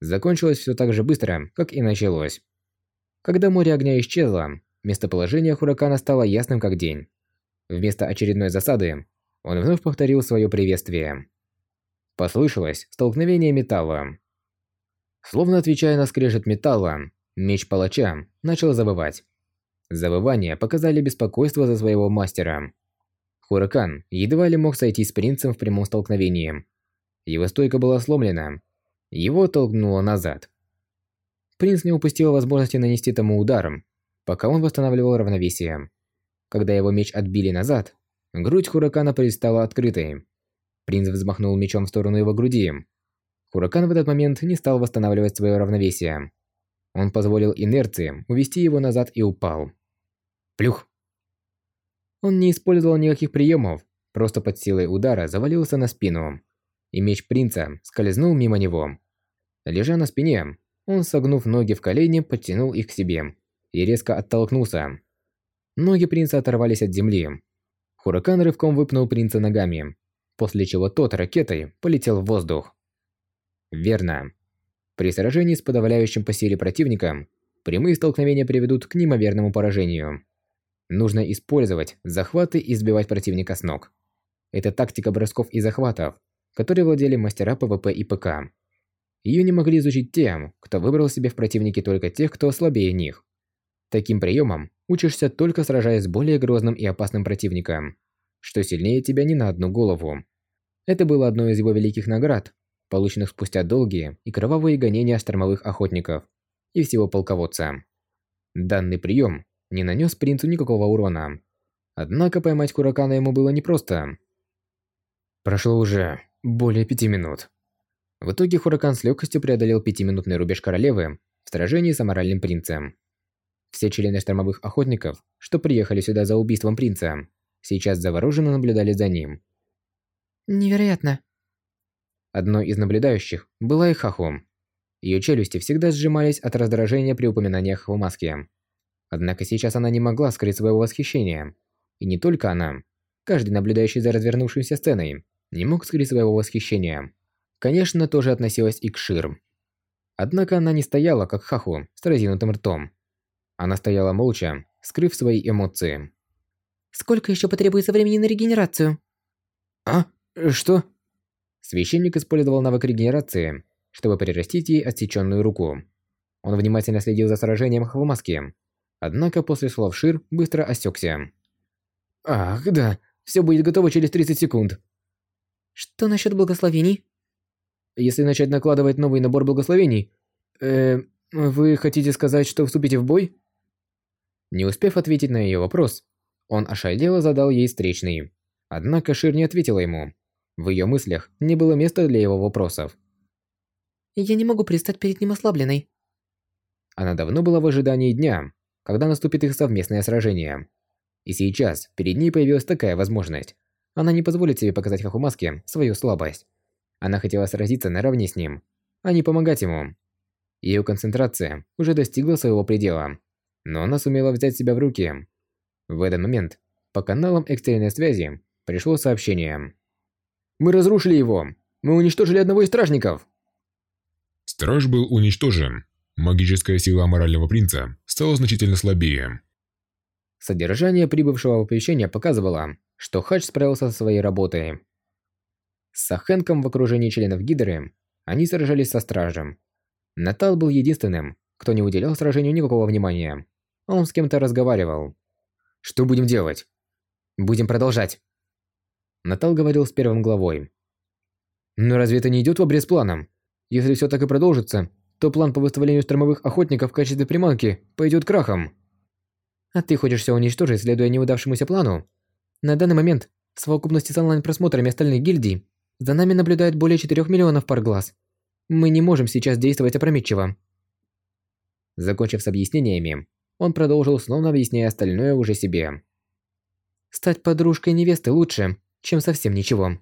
Закончилось все так же быстро, как и началось. Когда море огня исчезло, местоположение Хуракана стало ясным как день. Вместо очередной засады, он вновь повторил свое приветствие. Послышалось столкновение металла. Словно отвечая на скрежет металла, меч палача начал завывать. Завывания показали беспокойство за своего мастера. Хуракан едва ли мог сойти с принцем в прямом столкновении. Его стойка была сломлена. Его толкнуло назад. Принц не упустил возможности нанести тому удар, пока он восстанавливал равновесие. Когда его меч отбили назад, грудь Хуракана предстала открытой. Принц взмахнул мечом в сторону его груди. Хуракан в этот момент не стал восстанавливать свое равновесие. Он позволил инерции увести его назад и упал. Плюх! Он не использовал никаких приемов, просто под силой удара завалился на спину. И меч принца скользнул мимо него. Лежа на спине, он, согнув ноги в колени, подтянул их к себе и резко оттолкнулся. Ноги принца оторвались от земли. Хуракан рывком выпнул принца ногами, после чего тот ракетой полетел в воздух. Верно. При сражении с подавляющим по силе противником, прямые столкновения приведут к неимоверному поражению. Нужно использовать захваты и сбивать противника с ног. Это тактика бросков и захватов, которыми владели мастера ПВП и ПК. Ее не могли изучить те, кто выбрал себе в противнике только тех, кто слабее них. Таким приемом учишься только сражаясь с более грозным и опасным противником, что сильнее тебя не на одну голову. Это было одной из его великих наград, полученных спустя долгие и кровавые гонения штормовых охотников и всего полководца. Данный прием не нанес принцу никакого урона. Однако поймать Куракана ему было непросто. Прошло уже более пяти минут. В итоге Хуракан с легкостью преодолел пятиминутный рубеж королевы в сражении с аморальным принцем. Все члены штормовых охотников, что приехали сюда за убийством принца, сейчас завороженно наблюдали за ним. Невероятно. Одной из наблюдающих была и Хаху. Ее челюсти всегда сжимались от раздражения при упоминании о маске. Однако сейчас она не могла скрыть своего восхищения. И не только она. Каждый, наблюдающий за развернувшейся сценой, не мог скрыть своего восхищения. Конечно, тоже относилась и к Шир. Однако она не стояла, как Хаху, с разинутым ртом. Она стояла молча, скрыв свои эмоции. «Сколько еще потребуется времени на регенерацию?» «А? Что?» Священник использовал навык регенерации, чтобы прирастить ей отсеченную руку. Он внимательно следил за сражением Хвамаски, Однако после слов Шир быстро осекся. «Ах, да, все будет готово через 30 секунд». «Что насчет благословений?» «Если начать накладывать новый набор благословений, э, вы хотите сказать, что вступите в бой?» Не успев ответить на ее вопрос, он ошалело задал ей встречный. Однако Шир не ответила ему. В ее мыслях не было места для его вопросов. «Я не могу пристать перед ним ослабленной». Она давно была в ожидании дня, когда наступит их совместное сражение. И сейчас перед ней появилась такая возможность. Она не позволит себе показать Хахумаске свою слабость. Она хотела сразиться наравне с ним, а не помогать ему. Ее концентрация уже достигла своего предела, но она сумела взять себя в руки. В этот момент по каналам экстренной связи пришло сообщение. «Мы разрушили его! Мы уничтожили одного из стражников!» Страж был уничтожен. Магическая сила морального принца стала значительно слабее. Содержание прибывшего оповещения показывало, что Хадж справился со своей работой. С Сахенком в окружении членов Гидры они сражались со стражем. Натал был единственным, кто не уделял сражению никакого внимания. Он с кем-то разговаривал. «Что будем делать?» «Будем продолжать». Натал говорил с первым главой. «Но разве это не идет в обрез планом? Если все так и продолжится, то план по выставлению штормовых охотников в качестве приманки пойдет крахом. А ты хочешь все уничтожить, следуя неудавшемуся плану? На данный момент, в совокупности с онлайн-просмотрами остальных гильдий, за нами наблюдает более 4 миллионов пар глаз. Мы не можем сейчас действовать опрометчиво. Закончив с объяснениями, он продолжил, словно объясняя остальное уже себе. Стать подружкой невесты лучше, чем совсем ничего.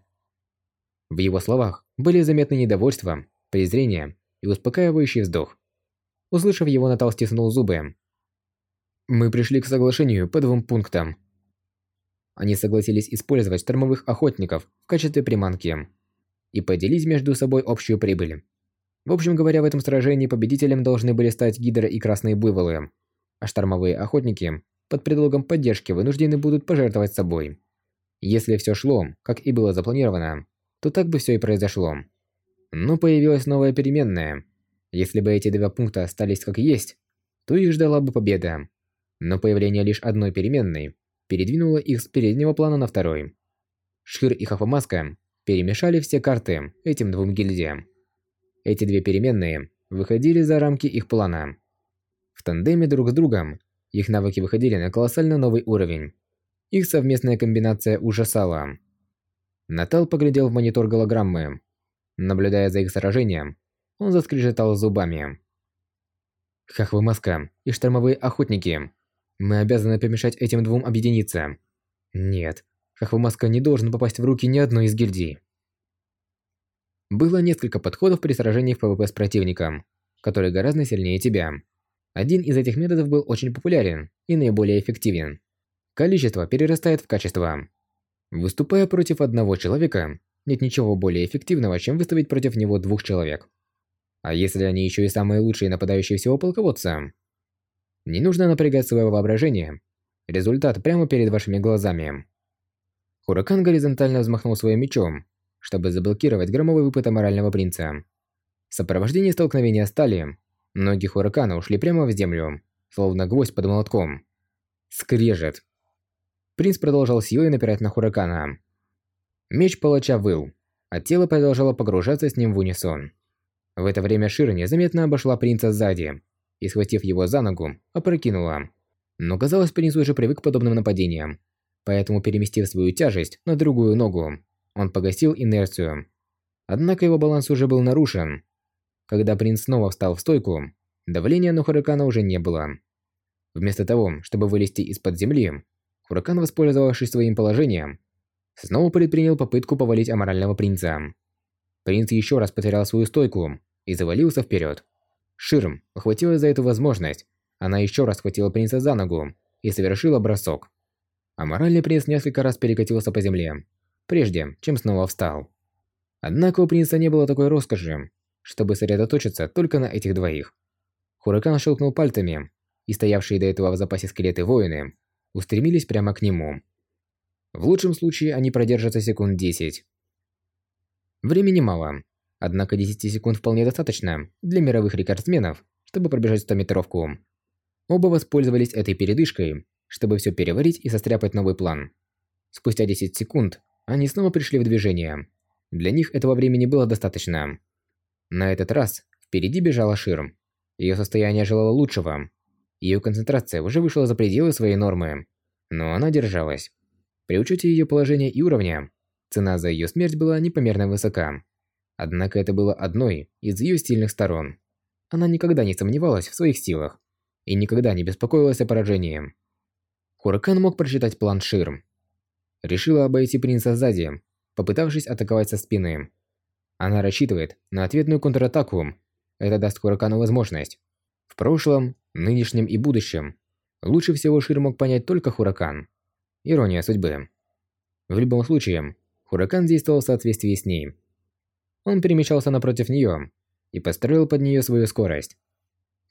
В его словах были заметны недовольство, презрение и успокаивающий вздох. Услышав его, Натал стиснул зубы. «Мы пришли к соглашению по двум пунктам». Они согласились использовать штормовых охотников в качестве приманки и поделить между собой общую прибыль. В общем говоря, в этом сражении победителем должны были стать Гидра и Красные Буйволы, а штормовые охотники под предлогом поддержки вынуждены будут пожертвовать собой. Если все шло, как и было запланировано, то так бы все и произошло. Но появилась новая переменная. Если бы эти два пункта остались как есть, то их ждала бы победа. Но появление лишь одной переменной передвинуло их с переднего плана на второй. Шир и Хафамаска перемешали все карты этим двум гильдиям. Эти две переменные выходили за рамки их плана. В тандеме друг с другом их навыки выходили на колоссально новый уровень. Их совместная комбинация ужасала. Натал поглядел в монитор голограммы. Наблюдая за их сражением, он заскрежетал зубами. Хахвы-маска и штормовые охотники. Мы обязаны помешать этим двум объединиться. Нет, Хахвы-маска не должен попасть в руки ни одной из гильдий. Было несколько подходов при сражении в ПВП с противником, который гораздо сильнее тебя. Один из этих методов был очень популярен и наиболее эффективен. Количество перерастает в качество. Выступая против одного человека, нет ничего более эффективного, чем выставить против него двух человек. А если они еще и самые лучшие нападающие всего полководца? Не нужно напрягать свое воображение. Результат прямо перед вашими глазами. Хуракан горизонтально взмахнул своим мечом, чтобы заблокировать громовой выпад аморального принца. В сопровождении столкновения стали, ноги Хуракана ушли прямо в землю, словно гвоздь под молотком. Скрежет. Принц продолжал силой напирать на Хуракана. Меч палача выл, а тело продолжало погружаться с ним в унисон. В это время Шира незаметно обошла принца сзади и, схватив его за ногу, опрокинула. Но казалось, принц уже привык к подобным нападениям, поэтому, переместив свою тяжесть на другую ногу, он погасил инерцию. Однако его баланс уже был нарушен. Когда принц снова встал в стойку, давления на Хуракана уже не было. Вместо того, чтобы вылезти из-под земли, Хуракан, воспользовавшись своим положением, снова предпринял попытку повалить аморального принца. Принц еще раз потерял свою стойку и завалился вперед. Ширм ухватилась за эту возможность. Она еще раз схватила принца за ногу и совершила бросок. Аморальный принц несколько раз перекатился по земле, прежде чем снова встал. Однако у принца не было такой роскоши, чтобы сосредоточиться только на этих двоих. Хуракан щелкнул пальцами, и стоявшие до этого в запасе скелеты воины устремились прямо к нему. В лучшем случае они продержатся секунд 10. Времени мало, однако 10 секунд вполне достаточно для мировых рекордсменов, чтобы пробежать 100-метровку. Оба воспользовались этой передышкой, чтобы все переварить и состряпать новый план. Спустя 10 секунд они снова пришли в движение. Для них этого времени было достаточно. На этот раз впереди бежала Ширм. Ее состояние желало лучшего. Ее концентрация уже вышла за пределы своей нормы. Но она держалась. При учете ее положения и уровня, цена за ее смерть была непомерно высока. Однако это было одной из ее сильных сторон. Она никогда не сомневалась в своих силах и никогда не беспокоилась о поражении. Хуракан мог прочитать план Ширм решила обойти принца сзади, попытавшись атаковать со спины. Она рассчитывает на ответную контратаку. Это даст Хуракану возможность. В прошлом, нынешнем и будущем лучше всего Шир мог понять только Хуракан. Ирония судьбы. В любом случае, Хуракан действовал в соответствии с ней. Он перемещался напротив нее и построил под нее свою скорость.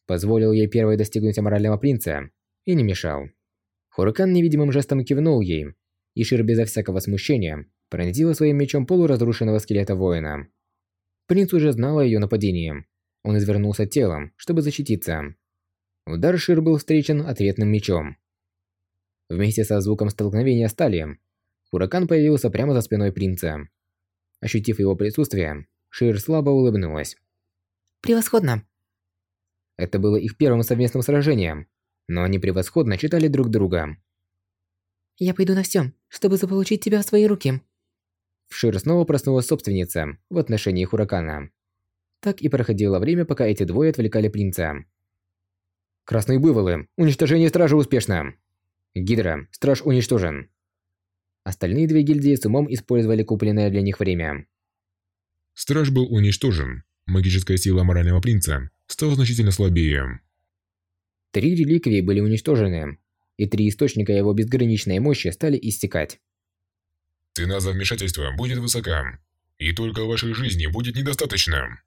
Позволил ей первой достигнуть аморального принца и не мешал. Хуракан невидимым жестом кивнул ей и Шир безо всякого смущения пронзила своим мечом полуразрушенного скелета воина. Принц уже знал о ее нападении. Он извернулся телом, чтобы защититься. Удар Шир был встречен ответным мечом. Вместе со звуком столкновения стали, Хуракан появился прямо за спиной принца. Ощутив его присутствие, Шир слабо улыбнулась. «Превосходно!» Это было их первым совместным сражением, но они превосходно читали друг друга. Я пойду на всем, чтобы заполучить тебя в свои руки. В Шир снова проснулась собственница в отношении Хуракана. Так и проходило время, пока эти двое отвлекали принца. Красные буйволы. Уничтожение стражи успешно. Гидра. Страж уничтожен. Остальные две гильдии с умом использовали купленное для них время. Страж был уничтожен. Магическая сила морального принца стала значительно слабее. Три реликвии были уничтожены, и три источника его безграничной мощи стали истекать. Цена за вмешательство будет высока, и только вашей жизни будет недостаточно.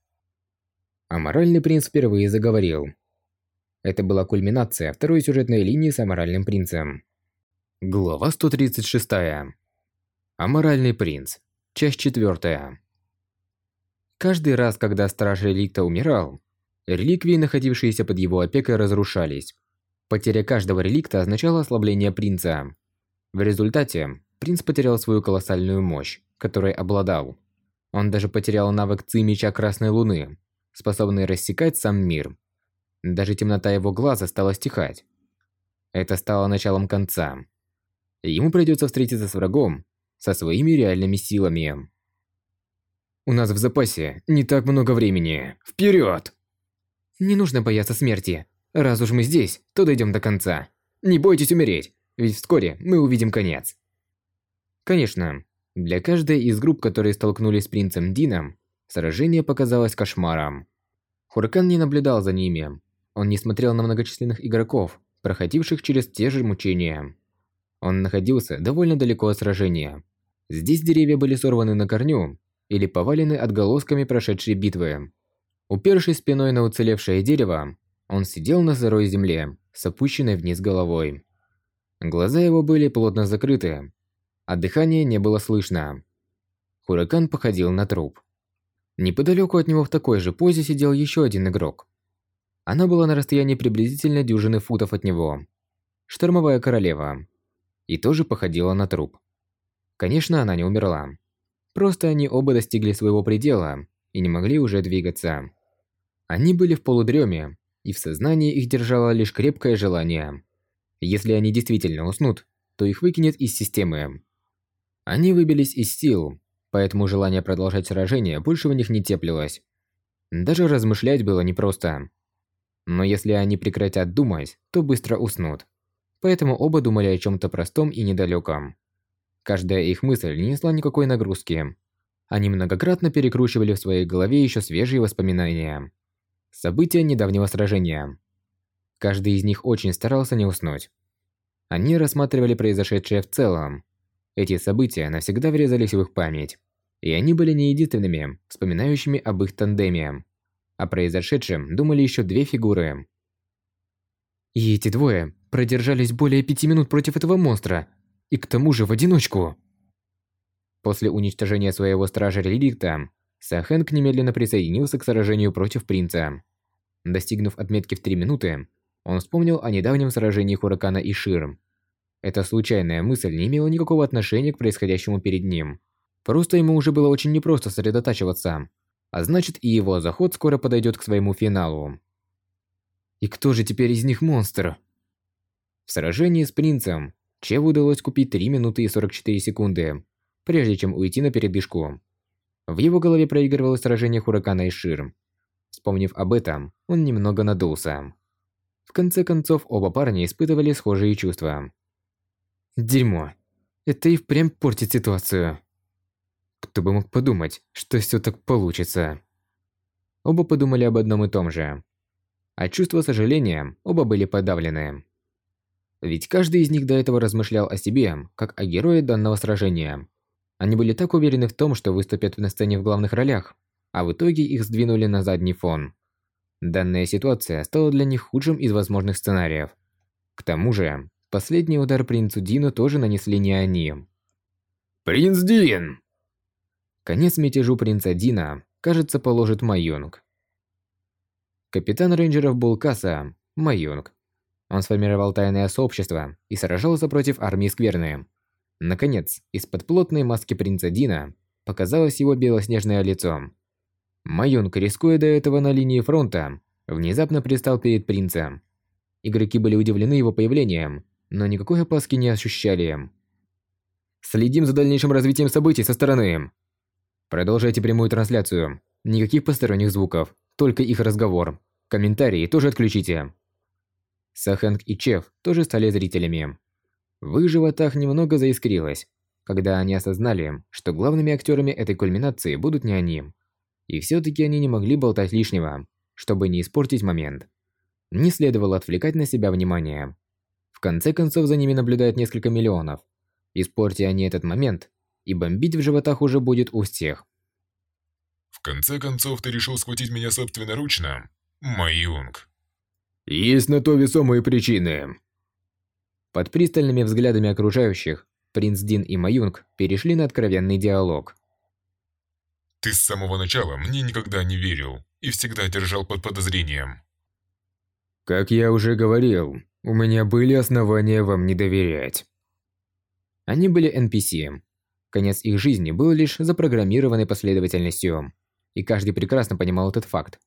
А моральный принц впервые заговорил. Это была кульминация второй сюжетной линии с аморальным принцем. Глава 136. Аморальный принц. Часть 4. Каждый раз, когда страж реликта умирал, реликвии, находившиеся под его опекой, разрушались. Потеря каждого реликта означала ослабление принца. В результате принц потерял свою колоссальную мощь, которой обладал. Он даже потерял навык Ци Меча Красной Луны, способный рассекать сам мир. Даже темнота его глаза стала стихать. Это стало началом конца. Ему придется встретиться с врагом со своими реальными силами. У нас в запасе не так много времени. Вперед! Не нужно бояться смерти. Раз уж мы здесь, то дойдем до конца. Не бойтесь умереть, ведь вскоре мы увидим конец. Конечно, для каждой из групп, которые столкнулись с принцем Дином, сражение показалось кошмаром. Хуракан не наблюдал за ними. Он не смотрел на многочисленных игроков, проходивших через те же мучения. Он находился довольно далеко от сражения. Здесь деревья были сорваны на корню или повалены отголосками прошедшей битвы. Упершись спиной на уцелевшее дерево, он сидел на сырой земле, с опущенной вниз головой. Глаза его были плотно закрыты, а дыхания не было слышно. Хуракан походил на труп. Неподалеку от него в такой же позе сидел еще один игрок. Она была на расстоянии приблизительно дюжины футов от него. Штормовая королева. И тоже походила на труп. Конечно, она не умерла. Просто они оба достигли своего предела и не могли уже двигаться. Они были в полудреме, и в сознании их держало лишь крепкое желание. Если они действительно уснут, то их выкинет из системы. Они выбились из сил, поэтому желание продолжать сражение больше в них не теплилось. Даже размышлять было непросто. Но если они прекратят думать, то быстро уснут. Поэтому оба думали о чем-то простом и недалеком. Каждая их мысль не несла никакой нагрузки. Они многократно перекручивали в своей голове еще свежие воспоминания. События недавнего сражения. Каждый из них очень старался не уснуть. Они рассматривали произошедшее в целом. Эти события навсегда врезались в их память. И они были не единственными, вспоминающими об их тандеме. О произошедшем думали еще две фигуры. И эти двое продержались более пяти минут против этого монстра, и к тому же в одиночку. После уничтожения своего стража реликта, Сахэнк немедленно присоединился к сражению против принца. Достигнув отметки в 3 минуты, он вспомнил о недавнем сражении Хуракана и Шир. Эта случайная мысль не имела никакого отношения к происходящему перед ним. Просто ему уже было очень непросто сосредотачиваться, а значит и его заход скоро подойдет к своему финалу. И кто же теперь из них монстр? В сражении с принцем Чеву удалось купить 3 минуты и 44 секунды, прежде чем уйти на передышку. В его голове проигрывалось сражение Хуракана и Шир. Вспомнив об этом, он немного надулся. В конце концов, оба парня испытывали схожие чувства. Дерьмо. Это и впрямь портит ситуацию. Кто бы мог подумать, что все так получится. Оба подумали об одном и том же. А чувство сожаления оба были подавлены. Ведь каждый из них до этого размышлял о себе, как о герое данного сражения. Они были так уверены в том, что выступят на сцене в главных ролях, а в итоге их сдвинули на задний фон. Данная ситуация стала для них худшим из возможных сценариев. К тому же, последний удар принцу Дину тоже нанесли не они. «Принц Дин!» Конец мятежу принца Дина, кажется, положит Майонг. Капитан рейнджеров был Касса, Майонг. Он сформировал тайное сообщество и сражался против армии Скверны. Наконец, из-под плотной маски принца Дина показалось его белоснежное лицо. Майонг, рискуя до этого на линии фронта, внезапно пристал перед принцем. Игроки были удивлены его появлением, но никакой опаски не ощущали. Следим за дальнейшим развитием событий со стороны. Продолжайте прямую трансляцию. Никаких посторонних звуков, только их разговор. Комментарии тоже отключите. Сахэнг и Чеф тоже стали зрителями. В их животах немного заискрилось, когда они осознали, что главными актерами этой кульминации будут не они. И все-таки они не могли болтать лишнего, чтобы не испортить момент. Не следовало отвлекать на себя внимание. В конце концов, за ними наблюдает несколько миллионов. Испорти они этот момент, и бомбить в животах уже будет у всех. В конце концов, ты решил схватить меня собственноручно? Майюнг. Есть на то весомые причины. Под пристальными взглядами окружающих, принц Дин и Маюнг перешли на откровенный диалог. Ты с самого начала мне никогда не верил и всегда держал под подозрением. Как я уже говорил, У меня были основания вам не доверять. Они были NPC. Конец их жизни был лишь запрограммированной последовательностью, и каждый прекрасно понимал этот факт.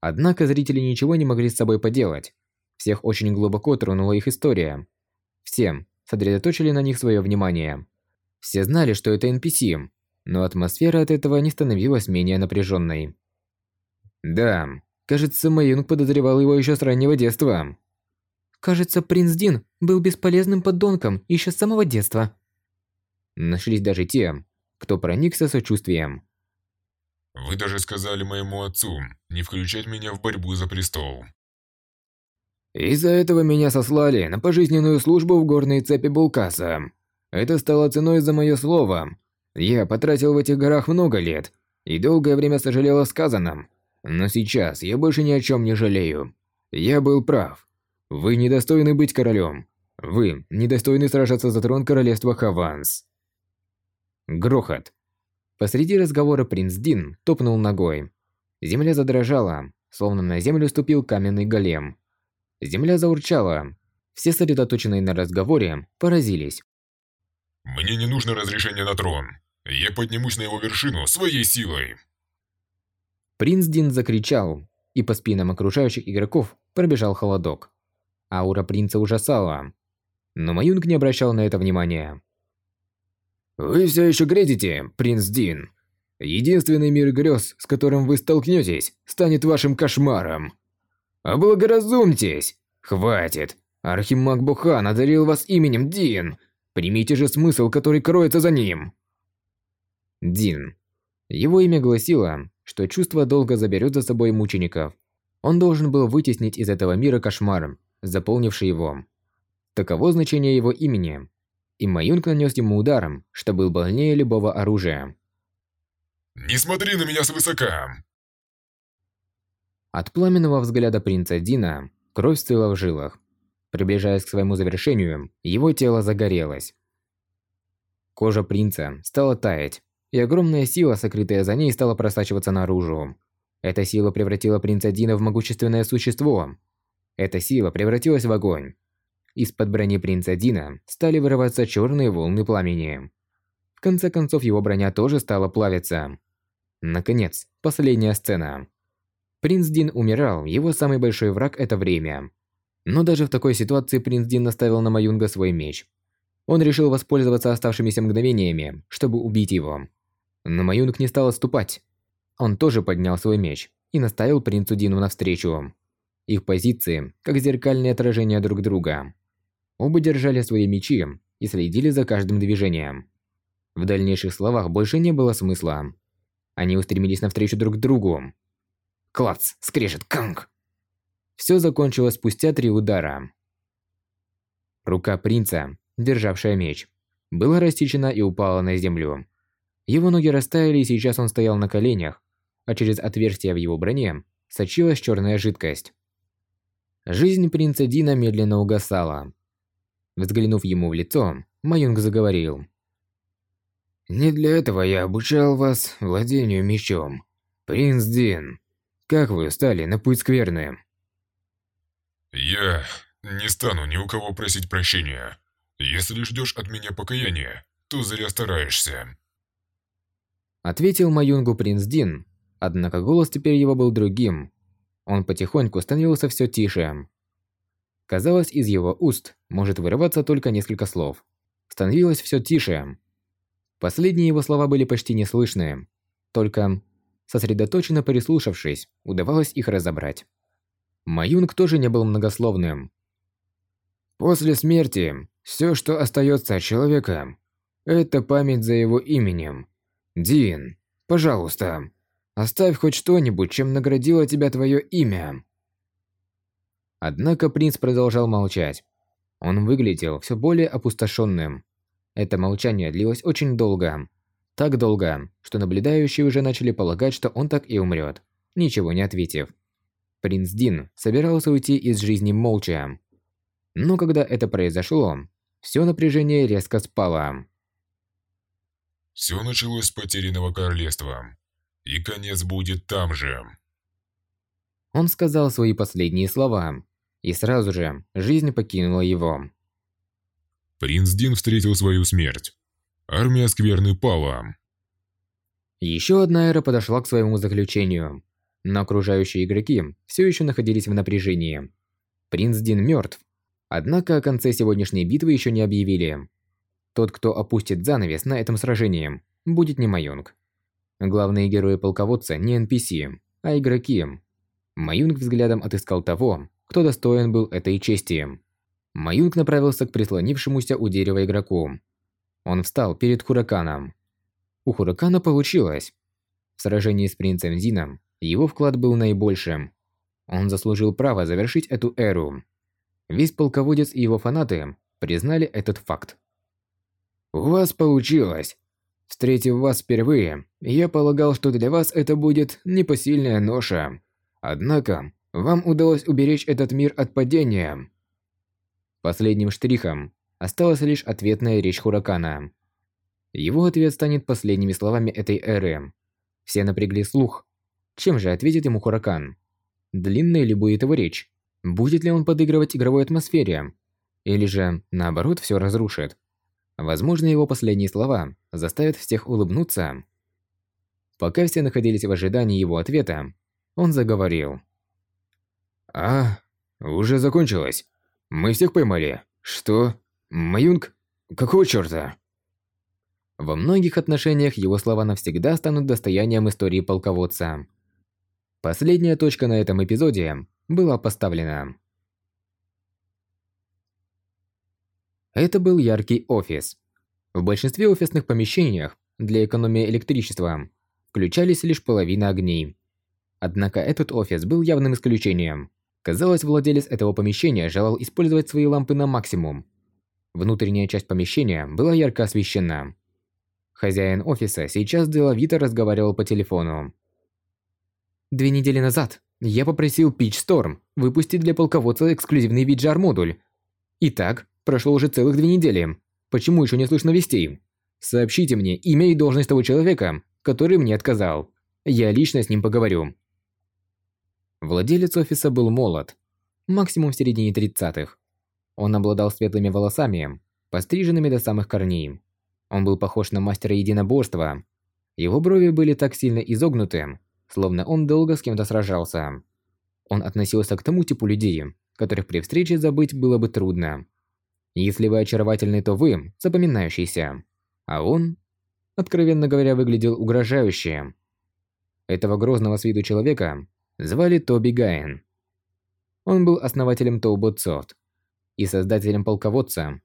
Однако зрители ничего не могли с собой поделать. Всех очень глубоко тронула их история. Все сосредоточили на них свое внимание. Все знали, что это NPC, но атмосфера от этого не становилась менее напряженной. Да, кажется, Маюнг подозревал его еще с раннего детства. Кажется, принц Дин был бесполезным подонком еще с самого детства. Нашлись даже те, кто проникся сочувствием. Вы даже сказали моему отцу не включать меня в борьбу за престол. Из-за этого меня сослали на пожизненную службу в горной цепи Булкаса. Это стало ценой за мое слово. Я потратил в этих горах много лет и долгое время сожалел о сказанном. Но сейчас я больше ни о чем не жалею. Я был прав. Вы недостойны быть королем. Вы недостойны сражаться за трон королевства Хаванс. Грохот. Посреди разговора принц Дин топнул ногой. Земля задрожала, словно на землю ступил каменный голем. Земля заурчала. Все сосредоточенные на разговоре поразились. Мне не нужно разрешение на трон. Я поднимусь на его вершину своей силой. Принц Дин закричал, и по спинам окружающих игроков пробежал холодок. Аура принца ужасала. Но Маюнг не обращал на это внимания. «Вы все еще грезите, принц Дин. Единственный мир грез, с которым вы столкнетесь, станет вашим кошмаром. Облагоразумьтесь! Хватит! Архимаг Бухан одарил вас именем Дин. Примите же смысл, который кроется за ним. Дин. Его имя гласило, что чувство долго заберет за собой мучеников. Он должен был вытеснить из этого мира кошмар, заполнивший его. Таково значение его имени, и Маюнг нанес ему ударом, что был больнее любого оружия. «Не смотри на меня свысока!» От пламенного взгляда принца Дина кровь стыла в жилах. Приближаясь к своему завершению, его тело загорелось. Кожа принца стала таять, и огромная сила, сокрытая за ней, стала просачиваться наружу. Эта сила превратила принца Дина в могущественное существо. Эта сила превратилась в огонь, из-под брони принца Дина стали вырываться черные волны пламени. В конце концов, его броня тоже стала плавиться. Наконец, последняя сцена. Принц Дин умирал, его самый большой враг – это время. Но даже в такой ситуации принц Дин наставил на Маюнга свой меч. Он решил воспользоваться оставшимися мгновениями, чтобы убить его. Но Маюнг не стал отступать. Он тоже поднял свой меч и наставил принцу Дину навстречу. Их позиции, как зеркальные отражения друг друга. Оба держали свои мечи и следили за каждым движением. В дальнейших словах больше не было смысла. Они устремились навстречу друг другу. Клац, скрежет, канг. Все закончилось спустя три удара. Рука принца, державшая меч, была растечена и упала на землю. Его ноги растаяли, и сейчас он стоял на коленях, а через отверстие в его броне сочилась черная жидкость. Жизнь принца Дина медленно угасала. Взглянув ему в лицо, Маюнг заговорил. «Не для этого я обучал вас владению мечом. Принц Дин, как вы стали на путь скверны?» «Я не стану ни у кого просить прощения. Если ждешь от меня покаяния, то зря стараешься». Ответил Маюнгу принц Дин, однако голос теперь его был другим. Он потихоньку становился все тише. Казалось, из его уст может вырываться только несколько слов. Становилось все тише. Последние его слова были почти неслышны. Только, сосредоточенно прислушавшись, удавалось их разобрать. Маюнг тоже не был многословным. После смерти, все, что остается от человека, это память за его именем. Дин, пожалуйста, оставь хоть что-нибудь, чем наградило тебя твое имя. Однако принц продолжал молчать. Он выглядел все более опустошенным. Это молчание длилось очень долго. Так долго, что наблюдающие уже начали полагать, что он так и умрет, ничего не ответив. Принц Дин собирался уйти из жизни молча. Но когда это произошло, все напряжение резко спало. Все началось с потерянного королевства. И конец будет там же. Он сказал свои последние слова, И сразу же жизнь покинула его. Принц Дин встретил свою смерть. Армия скверны пала. Еще одна эра подошла к своему заключению, но окружающие игроки все еще находились в напряжении. Принц Дин мертв, однако о конце сегодняшней битвы еще не объявили. Тот, кто опустит занавес на этом сражении, будет не Майонг. Главные герои полководца не NPC, а игроки. Маюнг взглядом отыскал того, кто достоин был этой чести. Маюнг направился к прислонившемуся у дерева игроку. Он встал перед Хураканом. У Хуракана получилось. В сражении с принцем Зином его вклад был наибольшим. Он заслужил право завершить эту эру. Весь полководец и его фанаты признали этот факт. «У вас получилось. Встретив вас впервые, я полагал, что для вас это будет непосильная ноша. Однако, вам удалось уберечь этот мир от падения». Последним штрихом осталась лишь ответная речь Хуракана. Его ответ станет последними словами этой эры. Все напрягли слух. Чем же ответит ему Хуракан? Длинная ли будет его речь? Будет ли он подыгрывать игровой атмосфере? Или же, наоборот, все разрушит? Возможно, его последние слова заставят всех улыбнуться. Пока все находились в ожидании его ответа, он заговорил. «А, уже закончилось. Мы всех поймали. Что? Маюнг? Какого чёрта?» Во многих отношениях его слова навсегда станут достоянием истории полководца. Последняя точка на этом эпизоде была поставлена. Это был яркий офис. В большинстве офисных помещениях для экономии электричества включались лишь половина огней. Однако этот офис был явным исключением. Казалось, владелец этого помещения желал использовать свои лампы на максимум. Внутренняя часть помещения была ярко освещена. Хозяин офиса сейчас деловито разговаривал по телефону. Две недели назад я попросил Pitch Storm выпустить для полководца эксклюзивный VGR-модуль. Итак, прошло уже целых две недели. Почему еще не слышно вестей? Сообщите мне имя и должность того человека, который мне отказал. Я лично с ним поговорю. Владелец офиса был молод, максимум в середине тридцатых. Он обладал светлыми волосами, постриженными до самых корней. Он был похож на мастера единоборства. Его брови были так сильно изогнуты, словно он долго с кем-то сражался. Он относился к тому типу людей, которых при встрече забыть было бы трудно. Если вы очаровательны, то вы запоминающийся. А он, откровенно говоря, выглядел угрожающе. Этого грозного с виду человека звали Тоби Гайен. Он был основателем Toobot Soft и создателем полководца,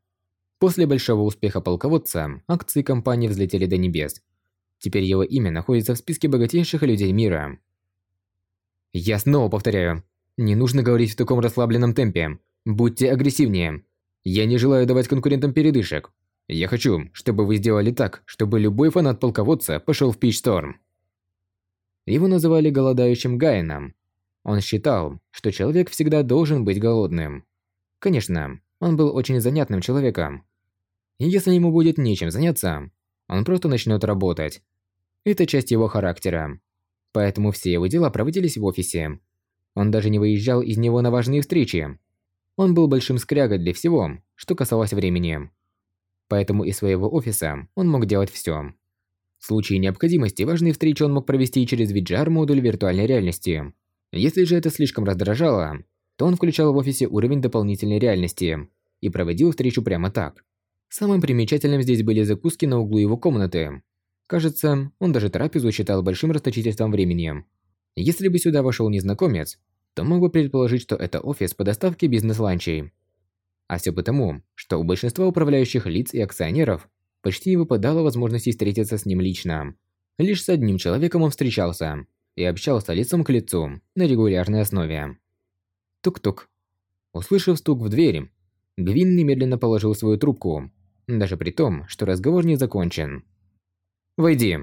После большого успеха полководца, акции компании взлетели до небес. Теперь его имя находится в списке богатейших людей мира. Я снова повторяю, не нужно говорить в таком расслабленном темпе. Будьте агрессивнее. Я не желаю давать конкурентам передышек. Я хочу, чтобы вы сделали так, чтобы любой фанат полководца пошел в Пичсторм. Его называли голодающим Гайеном. Он считал, что человек всегда должен быть голодным. Конечно, он был очень занятным человеком. И если ему будет нечем заняться, он просто начнет работать. Это часть его характера. Поэтому все его дела проводились в офисе. Он даже не выезжал из него на важные встречи. Он был большим скрягой для всего, что касалось времени. Поэтому из своего офиса он мог делать все. В случае необходимости важные встречи он мог провести через VGR-модуль виртуальной реальности. Если же это слишком раздражало, то он включал в офисе уровень дополнительной реальности и проводил встречу прямо так. Самым примечательным здесь были закуски на углу его комнаты. Кажется, он даже трапезу считал большим расточительством времени. Если бы сюда вошел незнакомец, то мог бы предположить, что это офис по доставке бизнес-ланчей. А все потому, что у большинства управляющих лиц и акционеров почти не выпадало возможности встретиться с ним лично. Лишь с одним человеком он встречался и общался лицом к лицу на регулярной основе. Тук-тук. Услышав стук в дверь, Гвин немедленно положил свою трубку даже при том, что разговор не закончен. «Войди!»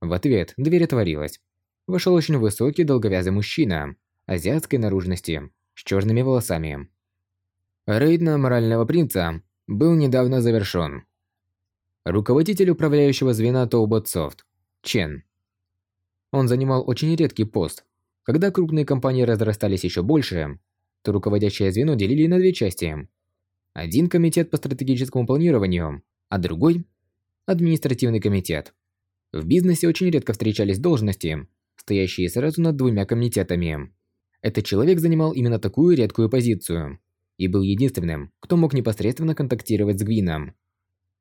В ответ дверь отворилась. Вошел очень высокий долговязый мужчина, азиатской наружности, с черными волосами. Рейд на морального принца был недавно завершен. Руководитель управляющего звена Soft, Чен. Он занимал очень редкий пост. Когда крупные компании разрастались еще больше, то руководящее звено делили на две части. Один комитет по стратегическому планированию, а другой – административный комитет. В бизнесе очень редко встречались должности, стоящие сразу над двумя комитетами. Этот человек занимал именно такую редкую позицию и был единственным, кто мог непосредственно контактировать с Гвином.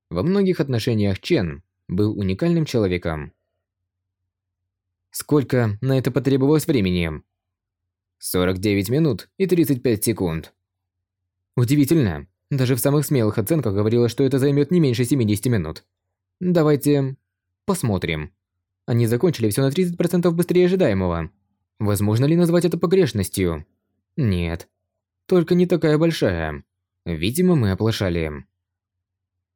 Во многих отношениях Чен был уникальным человеком. Сколько на это потребовалось времени? 49 минут и 35 секунд. Удивительно. Даже в самых смелых оценках говорилось, что это займет не меньше 70 минут. Давайте посмотрим. Они закончили все на 30% быстрее ожидаемого. Возможно ли назвать это погрешностью? Нет. Только не такая большая. Видимо, мы оплошали.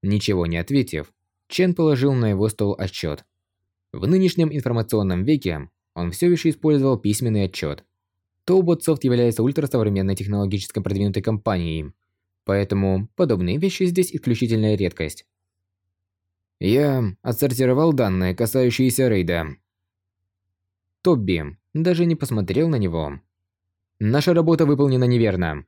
Ничего не ответив, Чен положил на его стол отчет. В нынешнем информационном веке он все еще использовал письменный отчет. Тоубот является ультрасовременной технологически продвинутой компанией, поэтому подобные вещи здесь исключительная редкость. Я отсортировал данные, касающиеся рейда. Тобби даже не посмотрел на него. Наша работа выполнена неверно.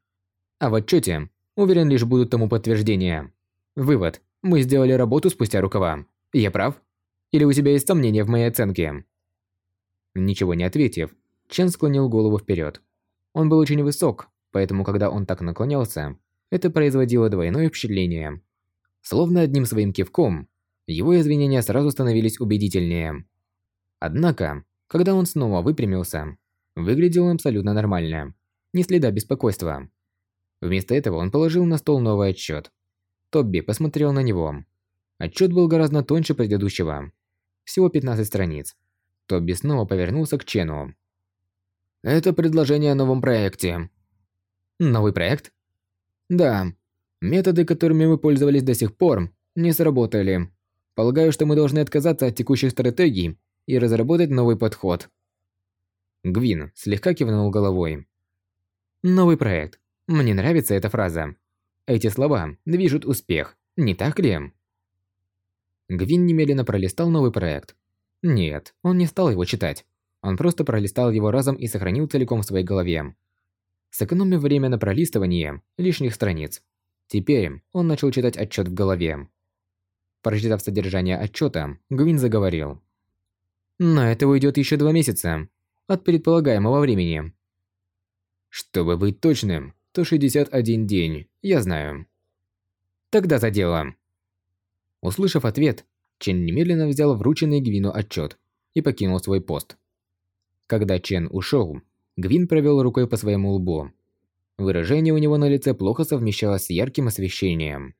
А в отчете, уверен, лишь будут тому подтверждения. Вывод. Мы сделали работу спустя рукава. Я прав? Или у тебя есть сомнения в моей оценке? Ничего не ответив, Чен склонил голову вперед. Он был очень высок, поэтому когда он так наклонялся, это производило двойное впечатление. Словно одним своим кивком, его извинения сразу становились убедительнее. Однако, когда он снова выпрямился, выглядел абсолютно нормально, ни следа беспокойства. Вместо этого он положил на стол новый отчет. Тобби посмотрел на него. Отчет был гораздо тоньше предыдущего. Всего 15 страниц. Тобби снова повернулся к Чену. Это предложение о новом проекте. Новый проект? Да. Методы, которыми мы пользовались до сих пор, не сработали. Полагаю, что мы должны отказаться от текущих стратегий и разработать новый подход. Гвин слегка кивнул головой. Новый проект. Мне нравится эта фраза. Эти слова движут успех, не так ли? Гвин немедленно пролистал новый проект. Нет, он не стал его читать. Он просто пролистал его разом и сохранил целиком в своей голове. Сэкономив время на пролистывание лишних страниц. Теперь он начал читать отчет в голове. Прочитав содержание отчета, Гвин заговорил. «На это уйдет еще два месяца. От предполагаемого времени». «Чтобы быть точным, то 61 день, я знаю». «Тогда за дело». Услышав ответ, Чен немедленно взял врученный Гвину отчет и покинул свой пост. Когда Чен ушел, Гвин провел рукой по своему лбу. Выражение у него на лице плохо совмещалось с ярким освещением.